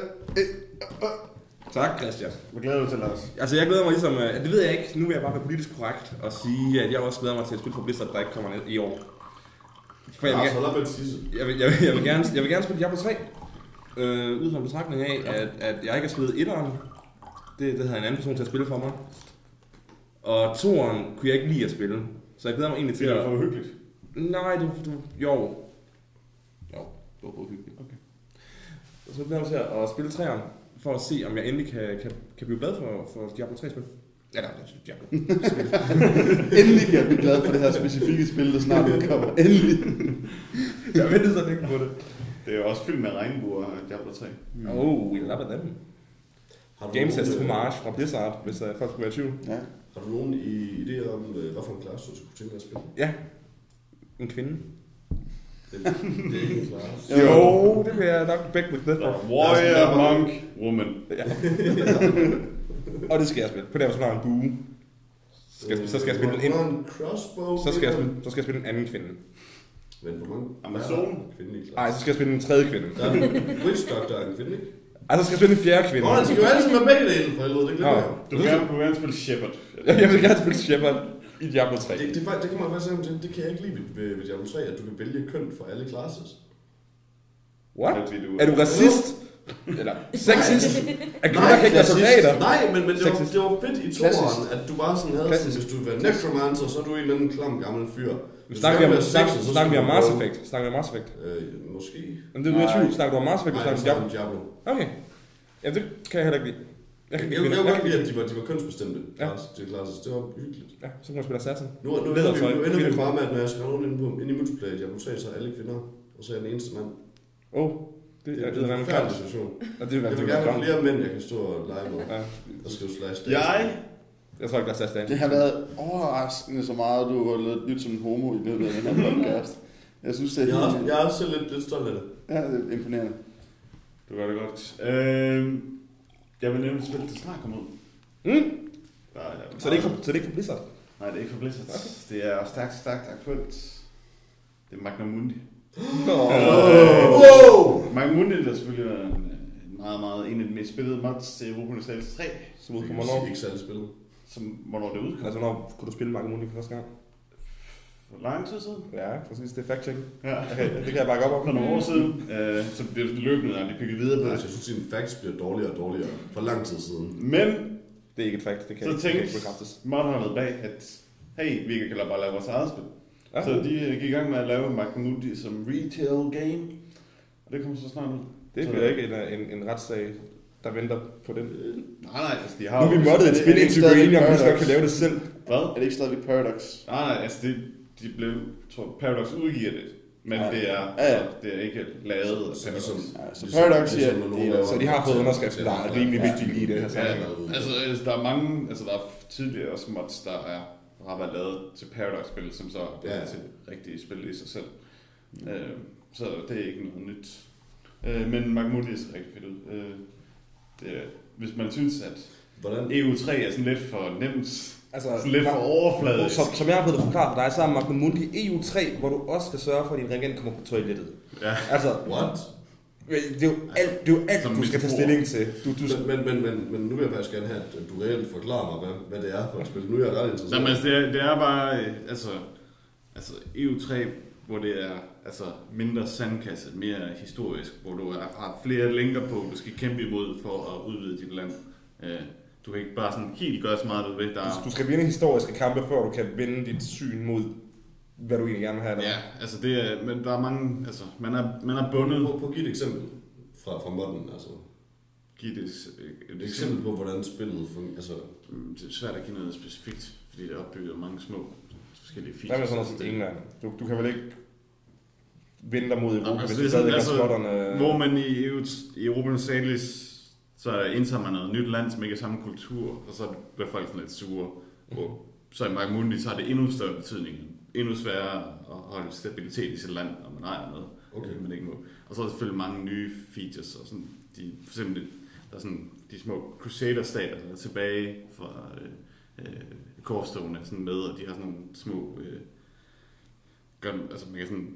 Tak, Christian. Hvad glæder du til, Lars? Altså, jeg glæder mig ligesom... øh, Det ved jeg ikke. Nu vil jeg bare være politisk korrekt og sige, at jeg også glæder mig til et spil på Blizzard, der ikke kommer ned i år. For jeg vil, Lars, hold op med at jeg vil, jeg vil, jeg vil, gerne, jeg vil gerne spille Diablo 3. Øh, ud fra en betragtning af, at, at jeg ikke har spillet etteren. Det, det havde en anden person til at spille for mig. Og toeren kunne jeg ikke lide at spille. Så jeg glæder mig egentlig til Det er at... for hyggeligt. Nej, det, det jo. Jo, det var både hyggeligt. Okay. Så jeg glæder mig til at spille træeren, for at se, om jeg endelig kan, kan, kan blive glad for, for Diablo 3-spil. Ja, nej, det er Diablo. (laughs) endelig kan jeg blive glad for det her specifikke spil, der snart udkommer. Endelig. (laughs) jeg ventede så længe på det. Det er jo også fyldt med regnbuer, Diablo 3. Oh, we love them. Har du Games nogen, as øh, homage fra Blizzard, hvis uh, folk skulle være i tvivl. Ja. Har du nogen i idéer om, øh, hvad for en klasse du skulle tænke dig at spille? Ja, en kvinde. Det, det er ikke klasse. Jo, det vil jeg nok begge med for. Warrior, monk, woman. Ja. og det skal jeg spille. På det er sådan en bue. Så skal, jeg- så skal jeg spille en, crossbow? så skal jeg spille, så skal jeg spille en anden kvinde. Men hvor mange? Amazon? Nej, så skal jeg spille en tredje kvinde. Der er en Witch Doctor er en kvinde, ikke? Ej, så skal jeg spille en fjerde kvinde. Nå, han skal jo altid med begge dele, for helvede, det glemmer jeg. Du vil gerne spille Shepard. Jeg vil gerne spille Shepard i Diablo 3. Det, det, faktisk- det kommer jeg faktisk sammen til, det kan jeg ikke lide ved, ved, ved Diablo 3, at du kan vælge køn for alle classes. What? Du- Er du racist? Eller sexist? At (laughs) kvinder kan ikke være soldater? Nej, men, men det, var, det var fedt i toeren, at du bare sådan havde sådan, hvis du vil være necromancer, så er du en eller anden klam gammel fyr. Nu snakker vi om, snakker, snakker vi om Mass Effect. Snakker vi om Mass Effect. Øh, måske. Men det er jo tvivl. Snakker du om Mass Effect, Nej, snakker jeg du snakker Diablo? om Diablo. Okay. Ja, det kan jeg heller ikke lide. Jeg Jeg, jeg, ikke jeg, lide jeg, jeg jeg, kan- at de var, de var kønsbestemte Ja. til classes. Det var hyggeligt. Ja, så kan man spille Assassin. Nu, nu, nu, nu ender vi bare med, at når jeg skriver nogen ind, på, ind i multiplayer Diablo 3, så er alle kvinder, og så er jeg den eneste mand. Åh, oh, det Det er det, en er en forfærdelig situation. Og det vil Jeg vil det gerne have flere mænd, jeg kan stå og lege med. Ja, Og skrive slash Jeg jeg tror ikke, der er sass Det har været overraskende så meget, du har lavet nyt som homo i løbet af den her podcast. Jeg synes, det er Jeg er, helt... jeg er også selv lidt, lidt stolt af det. Ja, det er imponerende. Du gør det godt. Øh, jeg vil nemlig spille det snart kommer ud. Mm. Der er, Så det er ikke for, så det er ikke for Blizzard? Nej, det er ikke for Blizzard. Det er stærkt, stærkt aktuelt. Det er Magna Mundi. (laughs) Wow! Magna Mundi, der selvfølgelig er en, en meget, meget, en af de mest spillede mods til Europa Universalis 3, Som ud Det for kan hvornår? ikke særlig spillet. som hvornår det udkom. Altså, hvornår kunne du spille mulige for første gang? For lang tid siden. Ja, præcis. Det er fact-check. Ja. (laughs) Okay, det kan jeg bakke op om. For nogle år siden. Øh, så det er løbende, at de bygger videre på Altså, det. jeg synes, at facts bliver dårligere og dårligere for lang tid siden. Men Det er ikke et fact, det kan, Så det kan tænk- ikke bekræftes. Martin har været bag, at hey, vi kan bare lave vores eget spil. Ja. Så de øh, gik i gang med at lave Magna Mundi som retail game. Og det kommer så snart ud. Det bliver ikke en, en, en retssag, der venter på den. Nej, nej, altså de har Nu har vi moddet et det- spil, indtil er enige om, at vi godt kan lave det selv. Hvad? Er det ikke stadigvæk Paradox? Nej, nej, altså det, de blev, tror Paradox udgiver det. Men Ja. det er, Ja, ja. så det er ikke lavet af Så Paradox. ligesom, Ja, så ligesom- Paradox ligesom de er- laver Så de har fået en- underskriften, der er rimelig Ja. vigtigt lige i det her Ja, sammenhæng. altså, altså der er mange, altså der er tidligere også mods, der er, har været lavet til Paradox-spil, som så er Ja. til rigtige spil i sig selv. Øh, så det er ikke noget nyt. Øh, men Mark Moody ser rigtig fedt ud. Øh, det er, hvis man synes, at Hvordan? EU3 er sådan lidt for nemt, Altså, sådan lidt for overfladisk. Som, som jeg har fået det forklaret for dig, så er Magnum Mundi EU3, hvor du også skal sørge for, at din reagent kommer på toilettet. Ja. Altså, What? det er jo alt, det er jo alt Som du skal tage stilling til. Du, du, Men, men, men, men, nu vil jeg faktisk gerne have, at du reelt forklarer mig, hvad, hvad det er for et spil. Nu er jeg ret interesseret. Nå, men altså, det, er, det er bare, øh, altså, altså EU3, hvor det er altså, mindre sandkasse, mere historisk, hvor du er, har flere linker på, du skal kæmpe imod for at udvide dit land. Øh, Du kan ikke bare sådan helt gøre så meget, du ved. Der er, Du skal vinde historiske kampe, før du kan vinde dit syn mod, hvad du egentlig gerne vil have. Der. ja, altså det er, men der er mange, altså man er, man er bundet. Prøv, prøv at give et eksempel fra, fra modden. Altså. Giv det et, Et eksempel på, hvordan spillet fungerer. Altså, Mm, Det er svært at give noget specifikt, fordi det er opbygget af mange små forskellige Hvad med features. sådan noget som England? Du, du kan vel ikke vinde dig mod Europa, hvis altså, du det er stadig altså. Hvor man i, i Europa Universalis, så indtager man noget nyt land, som ikke er samme kultur, og så bliver folk sådan lidt sure. Hvor, så i Magmundi, så har det endnu større betydning. Endnu sværere at holde stabilitet i sit land, når man ejer noget, Okay. man ikke må. Og så er der selvfølgelig mange nye features, og sådan, de, for eksempel, der er sådan de små Crusader-stater, der er tilbage fra øh, øh, korstogene sådan med, og de har sådan nogle små... Øh, gør, altså man kan sådan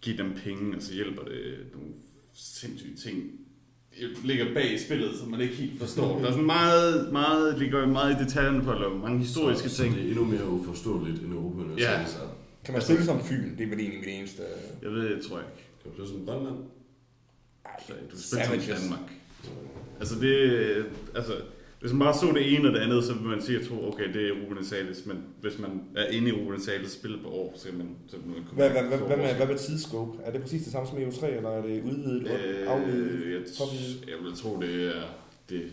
give dem penge, og så hjælper det nogle sindssyge ting. Det ligger bag i spillet, som man ikke helt forstår. Der er sådan meget, meget, ligger meget i detaljerne på at lave mange historiske så, ting. Så det er endnu mere uforståeligt end Europa Ja. Så Kan man spille som Fyn? Det er vel egentlig mit eneste... Jeg ved, jeg tror ikke. Kan du spille som Grønland? Så du spiller som. Danmark. Altså det, altså, hvis man bare så det ene og det andet, så vil man sige, at tro, okay, det er Ruben Salis, men hvis man er inde i Ruben Salis spil på år, så kan man, så man komme Hvad, hvad, hvad, hvad, med, hvad med tidsscope? Er det præcis det samme som EU3, eller er det udvidet, øh, afvidet? Jeg, påvidet? jeg vil tro, det er det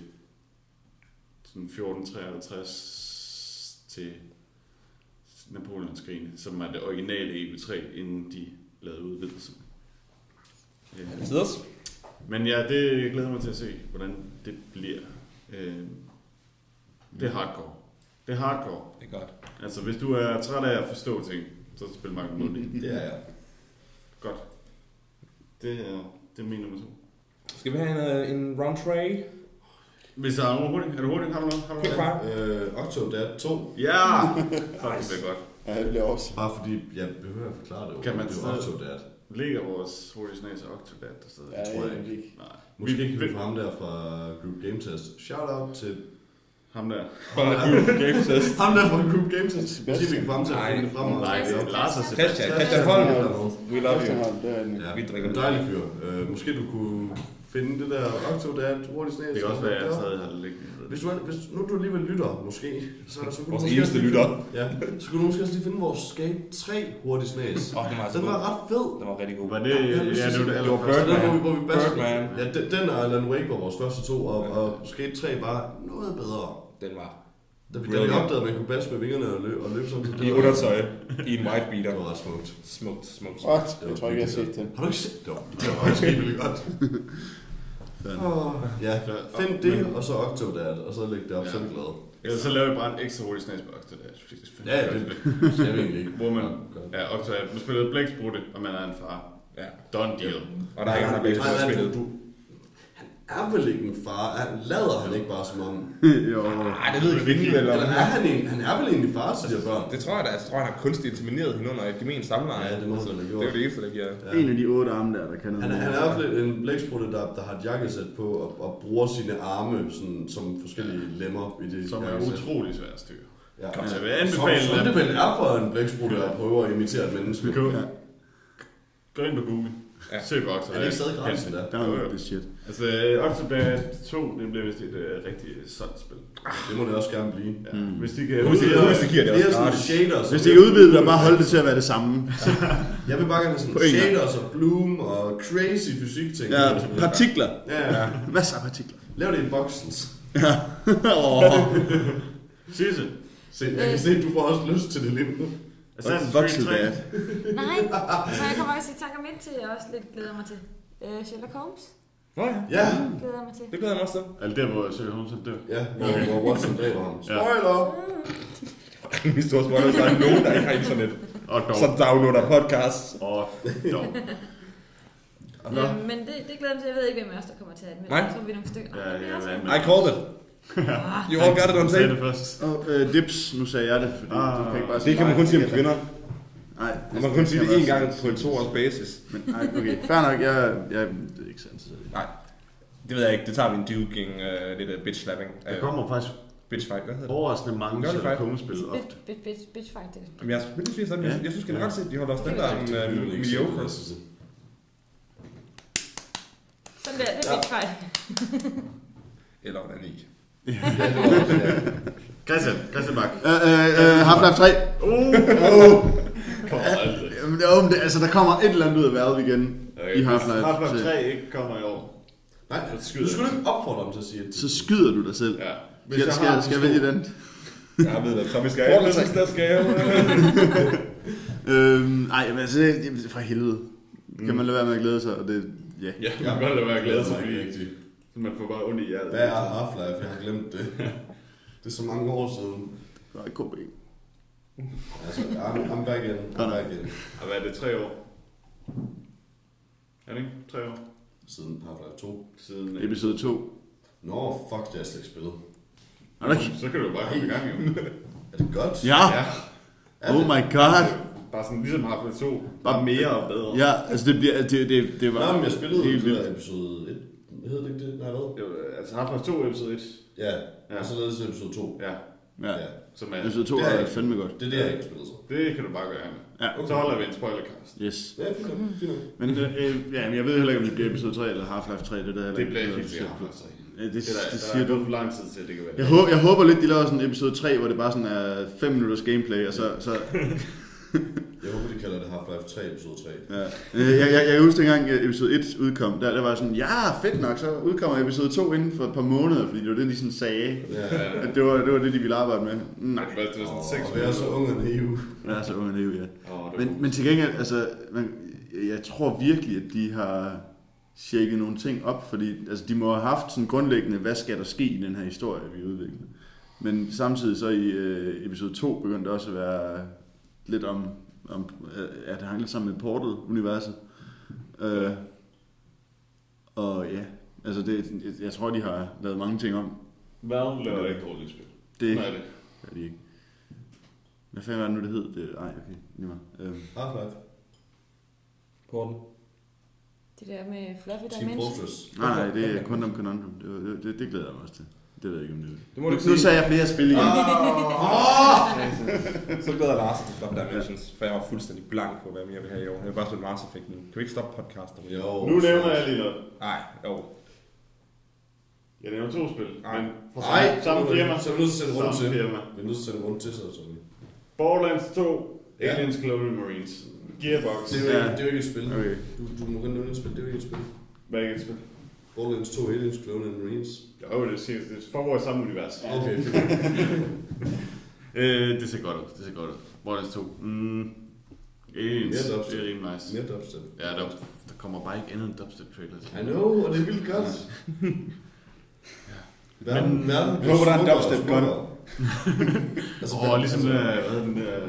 sådan 1453 til Napoleonskrigene, som er det originale EU3, inden de lavede udvidelsen. Øh, Tiders? men ja, det glæder mig til at se, hvordan det bliver. Øh, det er hardcore. Det er hardcore. Det er godt. Altså, hvis du er træt af at forstå ting, så spil Mark Mundi. Det er jeg. Godt. Det er, det er min nummer to. Skal vi have en, en round tray? Hvis der er nogen hurtigt, er du hurtigt? Har du noget? Har du Helt noget? Øh, Octodad 2. Ja! (laughs) Fuck, det er godt. Ja, det bliver også. Bare fordi, jeg behøver at forklare det. Kan man det er stadig- Octodad. Ligger vores hurtigt snas Octodad der stadig? Ja, tror jeg jeg ikke. Nej. Måske Vi- kan vi få ham der fra Group Game Test. Shout out til Ham der. Game test. ham der fra Group Game Test. Måske vi kan få ham til at finde frem. og- Nej, det er Lars og Christian, Sebastian. Christian Holm. We love you. Ja, Vi drikker en dejlig fyr. Øh, måske du kunne finde det der Octodad hurtigt snas. Det kan også være, at jeg stadig har det liggende. Hvis du, er- hvis, nu du alligevel lytter, måske, så, så kunne Vores du måske eneste lytter. finde- Ja, så kunne du måske også lige finde vores Skate 3 hurtigt snas. Åh, den var altså Den var god. ret fed. Den var rigtig god. Var det, ja, det var det Det var. Den, hvor vi, hvor vi. Birdman. Ja, den, den og Alan Wake var vores første to, og, og Skate 3 var noget bedre. Den var Da vi, da vi opdagede, at man kunne baske med vingerne og løbe, og løbe sådan i undertøj. I en white beater. Det var ret smukt. Smukt, smukt. What? Jeg tror ikke, jeg har set den. Har du ikke set det? var- Det var faktisk helt vildt godt. Åh, ja, find det, og så Octodad, og så læg det op, Ja. så er vi glade. Ellers så laver vi bare en ekstra hurtigt snas på Octodad. Ja, det (laughs) jeg ved egentlig ikke. Hvor man, ja, Octodad, man spiller blæksprutte, og man er en far. Ja. Done deal. Og der er ikke andre bæk, der spillet. Han er vel ikke en far? Han lader han ikke bare som om? (laughs) jo. Nej, det ved jeg ikke vel. Eller er han, en, han er vel egentlig far til de her børn? Det tror jeg da. Jeg tror, han har kunstigt insemineret hende under et gemen samleje. Ja, det må han vel have Det er jo det eneste, der giver. Ja. En af de otte arme der, der kan noget. Han, er- han er i en blæksprutte, der, der har et jakkesæt på og, og bruger sine arme sådan, som forskellige lemmer i det Som er jakkesæt. utrolig svær at styre. Ja. Så jeg vil anbefale, som, som det vel er for en blæksprutte, der prøver at imitere et menneske. Gå ind på Google. Ja. Søg på Er Octodad. det ikke stadig gratis, der? Der er jo det shit. Altså, Octodad 2, det bliver vist et uh, rigtig sundt spil. Det må det også gerne blive. Ja. Mm. Hvis de kan Hvis de- udvide- hvis de giver det Flere også gratis. shaders. Hvis de kan udvide det og bare holde det til at være det samme. (laughs) Jeg vil bare gerne have sådan På en gang. shaders og bloom og crazy fysik ting. Ja, partikler. Ja, ja. Masser af partikler. Lav det i voksens. (laughs) Sisse. Se, jeg kan se, at du får også lyst til det lidt nu. Assassin's Creed 3. bad. Nej, men jeg kommer også i tanker midt til, jeg også lidt glæder mig til. Øh, Sherlock Holmes Nå ja, Ja, glæder jeg mig til. det glæder jeg mig også til. Eller der, hvor Sherlock Holmes dør. ja, hvor, hvor Watson dræber ham. Ja. Spoiler! Vi står og spørger, der er nogen, der ikke har internet, Og dog. som downloader podcasts. Og dog. Nå. Øh, men det, det glæder jeg mig til. Jeg ved ikke, hvem af os, der kommer til at anmelde. Nej. Jeg tror, vi er nogle stykker. Ja, ja, ja, I called it. You all got it on Du sagde det først. Og øh, dips, nu sagde jeg det, fordi Ah. du kan ikke bare Det kan man kun sige om kvinder. Nej, man kan kun sige det én gang på en to års basis. Men, nej, okay, fair nok, jeg, jeg, det er ikke sandt. så det- Nej. Det ved jeg ikke. Det tager vi en duking, uh, lidt uh, bitch slapping. Der kommer faktisk bitch fight, hvad hedder det? overraskende mange Gør det faktisk. Holmes-spil ofte. Bitch, bitch, bitch, fight, det. Jamen, jeg, men det er jeg, jeg synes generelt set, de holder standarden Det er uh, jo så mediocre. Sådan der, det er bitch fight. Eller hvordan ikke. Christian, Christian Bak. Øh, øh, øh, Half-Life 3. Kommer aldrig. Jamen, det, altså, der kommer et eller andet ud af Valve igen Okay, i hvis Half-Life. Half-Life så- 3 ikke kommer i år. Nej, Så skyder du skulle jeg. ikke opfordre dem til at sige, at Så skyder du dig selv. Ja. Skal, skal, skal jeg vælge den? Jeg ved, at Tommy skal. Jeg der skal jeg Øhm, ej, men altså, det, det, for helvede. Kan man lade være med at glæde sig, og det, ja. Ja, man kan godt lade være at glæde sig, fordi rigtigt. Man får bare ondt i hjertet. Hvad er Half-Life? Jeg har glemt det. (laughs) Det er så mange år siden. Det var ikke KB. Altså, I'm, I'm back in. I'm back in. Og hvad er det, tre år? Er det ikke? Tre år? Siden Half-Life 2. Siden... Episode 2. Nå, fuck, det har jeg slet ikke spillet. Er der ikke? Så kan du bare komme i gang, jo. (laughs) Er det godt? Ja! Ja. Oh my god! Bare sådan ligesom Half-Life 2. Bare mere og bedre. Ja, altså det bliver, det, det, det var Nå, men jeg spillede helt det episode 1. Hedder det ikke det? Nej, hvad? Jo, altså Half-Life 2 episode 1. Ja, Ja. og så lavede det episode 2. Ja, Ja, Ja. som er... episode 2 Det er- er fandme godt. Det er det, jeg ikke har spillet så. Det kan du bare gøre, Anna. Ja. Så holder vi en spoilercast. Yes. Ja, fint nok. Fint nok. Men øh, ja, men jeg ved heller ikke, om det bliver episode 3 eller Half-Life 3. Det, er der heller Det ikke bliver på. Half-Life 3. Ja, det, Det er der, det der siger er du. lang tid til, det kan være. Jeg håber, jeg håber lidt, de laver sådan en episode 3, hvor det bare sådan er 5 minutters gameplay, og så... så Jeg håber, de kalder det Half-Life 3 episode 3. ja. Øh, jeg, jeg, jeg kan huske dengang episode 1 udkom, der, der var sådan, ja, fedt nok, så udkommer episode 2 inden for et par måneder, fordi det var det, de sådan sagde. Ja. At det var, det var det, de ville arbejde med. Nej, Det var, det var sådan Åh, seks og jeg er så ung og naiv. jeg er så ung og naiv, ja. Var Men, men til gengæld, altså, man, jeg tror virkelig, at de har shaket nogle ting op, fordi altså, de må have haft sådan grundlæggende, hvad skal der ske i den her historie, vi udvikler. Men samtidig så i øh, episode 2 begyndte det også at være lidt om, om at det hang lidt sammen med portet universet. Øh, og ja, altså det, jeg tror, de har lavet mange ting om. Valve laver ikke dårligt spil. Det Nej, det. gør de ikke. Hvad fanden var det nu, det hed? Det, ej, okay, lige meget. Øh, Half-Life. Porten. Det der med Fluffy Team Dimension. Fortress. Nej, nej, det er kun om Conundrum. Det, det, det, det glæder jeg mig også til. Det ved jeg ikke, om det er. Det må du ikke Nu sige. sagde jeg flere spil igen. Så glæder Lars til Flop Dimensions, for jeg var fuldstændig blank på, hvad mere jeg vil have i år. Jeg vil bare spille Mars Effect nu. Kan vi ikke stoppe podcasten? Jo. Nu nævner jeg lige noget. Nej, jo. Jeg nævner to spil. Nej. Men Nej, samme, samme firma. Så er vi nødt til at sætte rundt til. firma. Vi er nødt til at sætte rundt til, så Tommy. Borderlands 2, Ja. Aliens Colonial Marines. Gearbox. Det er jo Ja. det er jo ikke et spil. Okay. Du, du må gerne nævne et spil. Det er jo ikke et spil. Hvad er ikke et spil? Borderlands 2, Aliens, Clone and Marines. Jo, det, siger, det foregår i samme univers. Okay, fint. (laughs) Øh, det ser godt ud. Det ser godt ud. Borderlands 2. Mm. Aliens. Mere dubstep. Det er rimelig nice. Mere dubstep. Ja, der, der kommer bare ikke andet end dubstep trailer. I know, og det er vildt godt. (laughs) Verden, Men- verden Jeg håber, der er en dubstep gun. smukkere. (laughs) altså, Åh, oh, ligesom altså, øh, hvad den der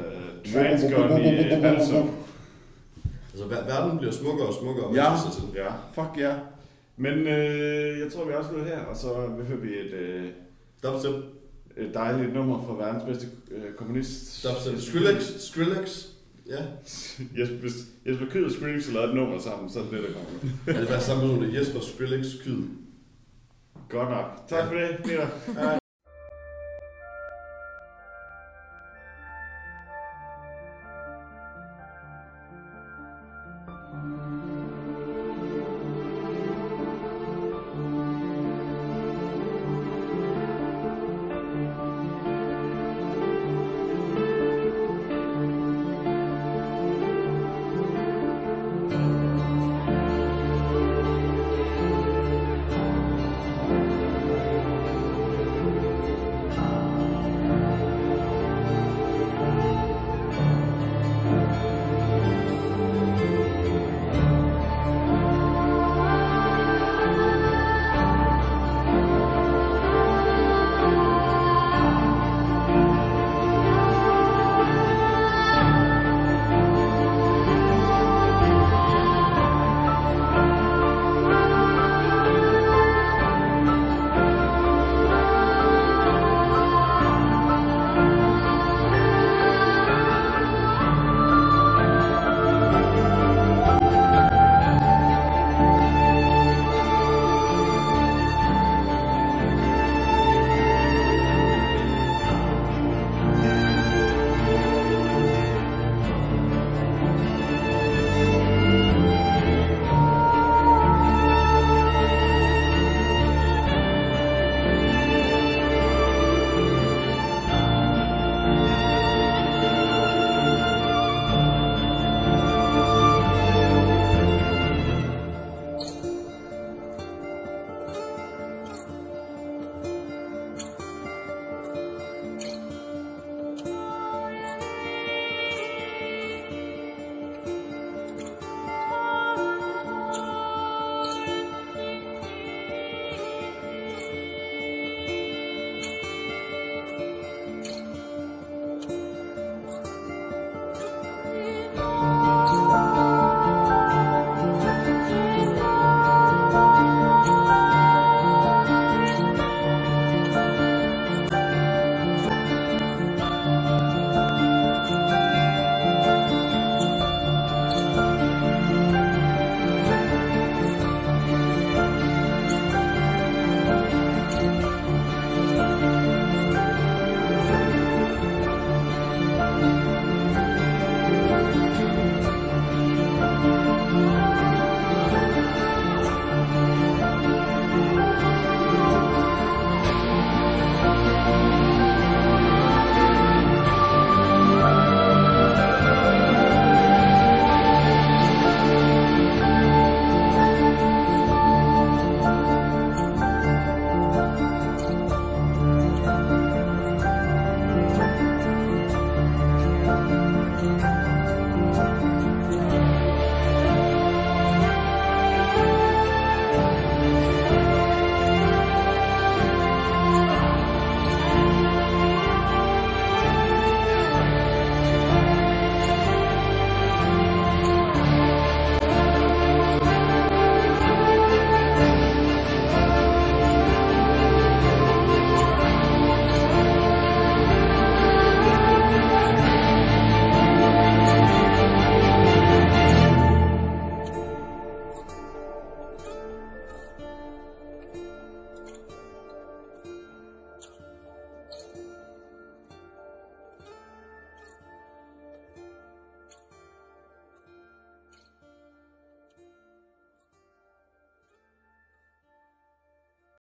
Transgun i øh, Battlezone. altså, ver- verden bliver smukkere og smukkere. Ja. Ja. Fuck ja. Men øh, jeg tror, vi også her, og så hører vi et, øh, Dubstep. et dejligt nummer fra verdens bedste øh, kommunist. Dubstep. Skrillex. Skrillex. Ja. (laughs) Jesper, hvis Jesper Kyd og Skrillex har lavet et nummer sammen, så er det det, der kommer. Er det faktisk samme person, det er Jesper Skrillex Kyd? Godt nok. Tak for det, Peter.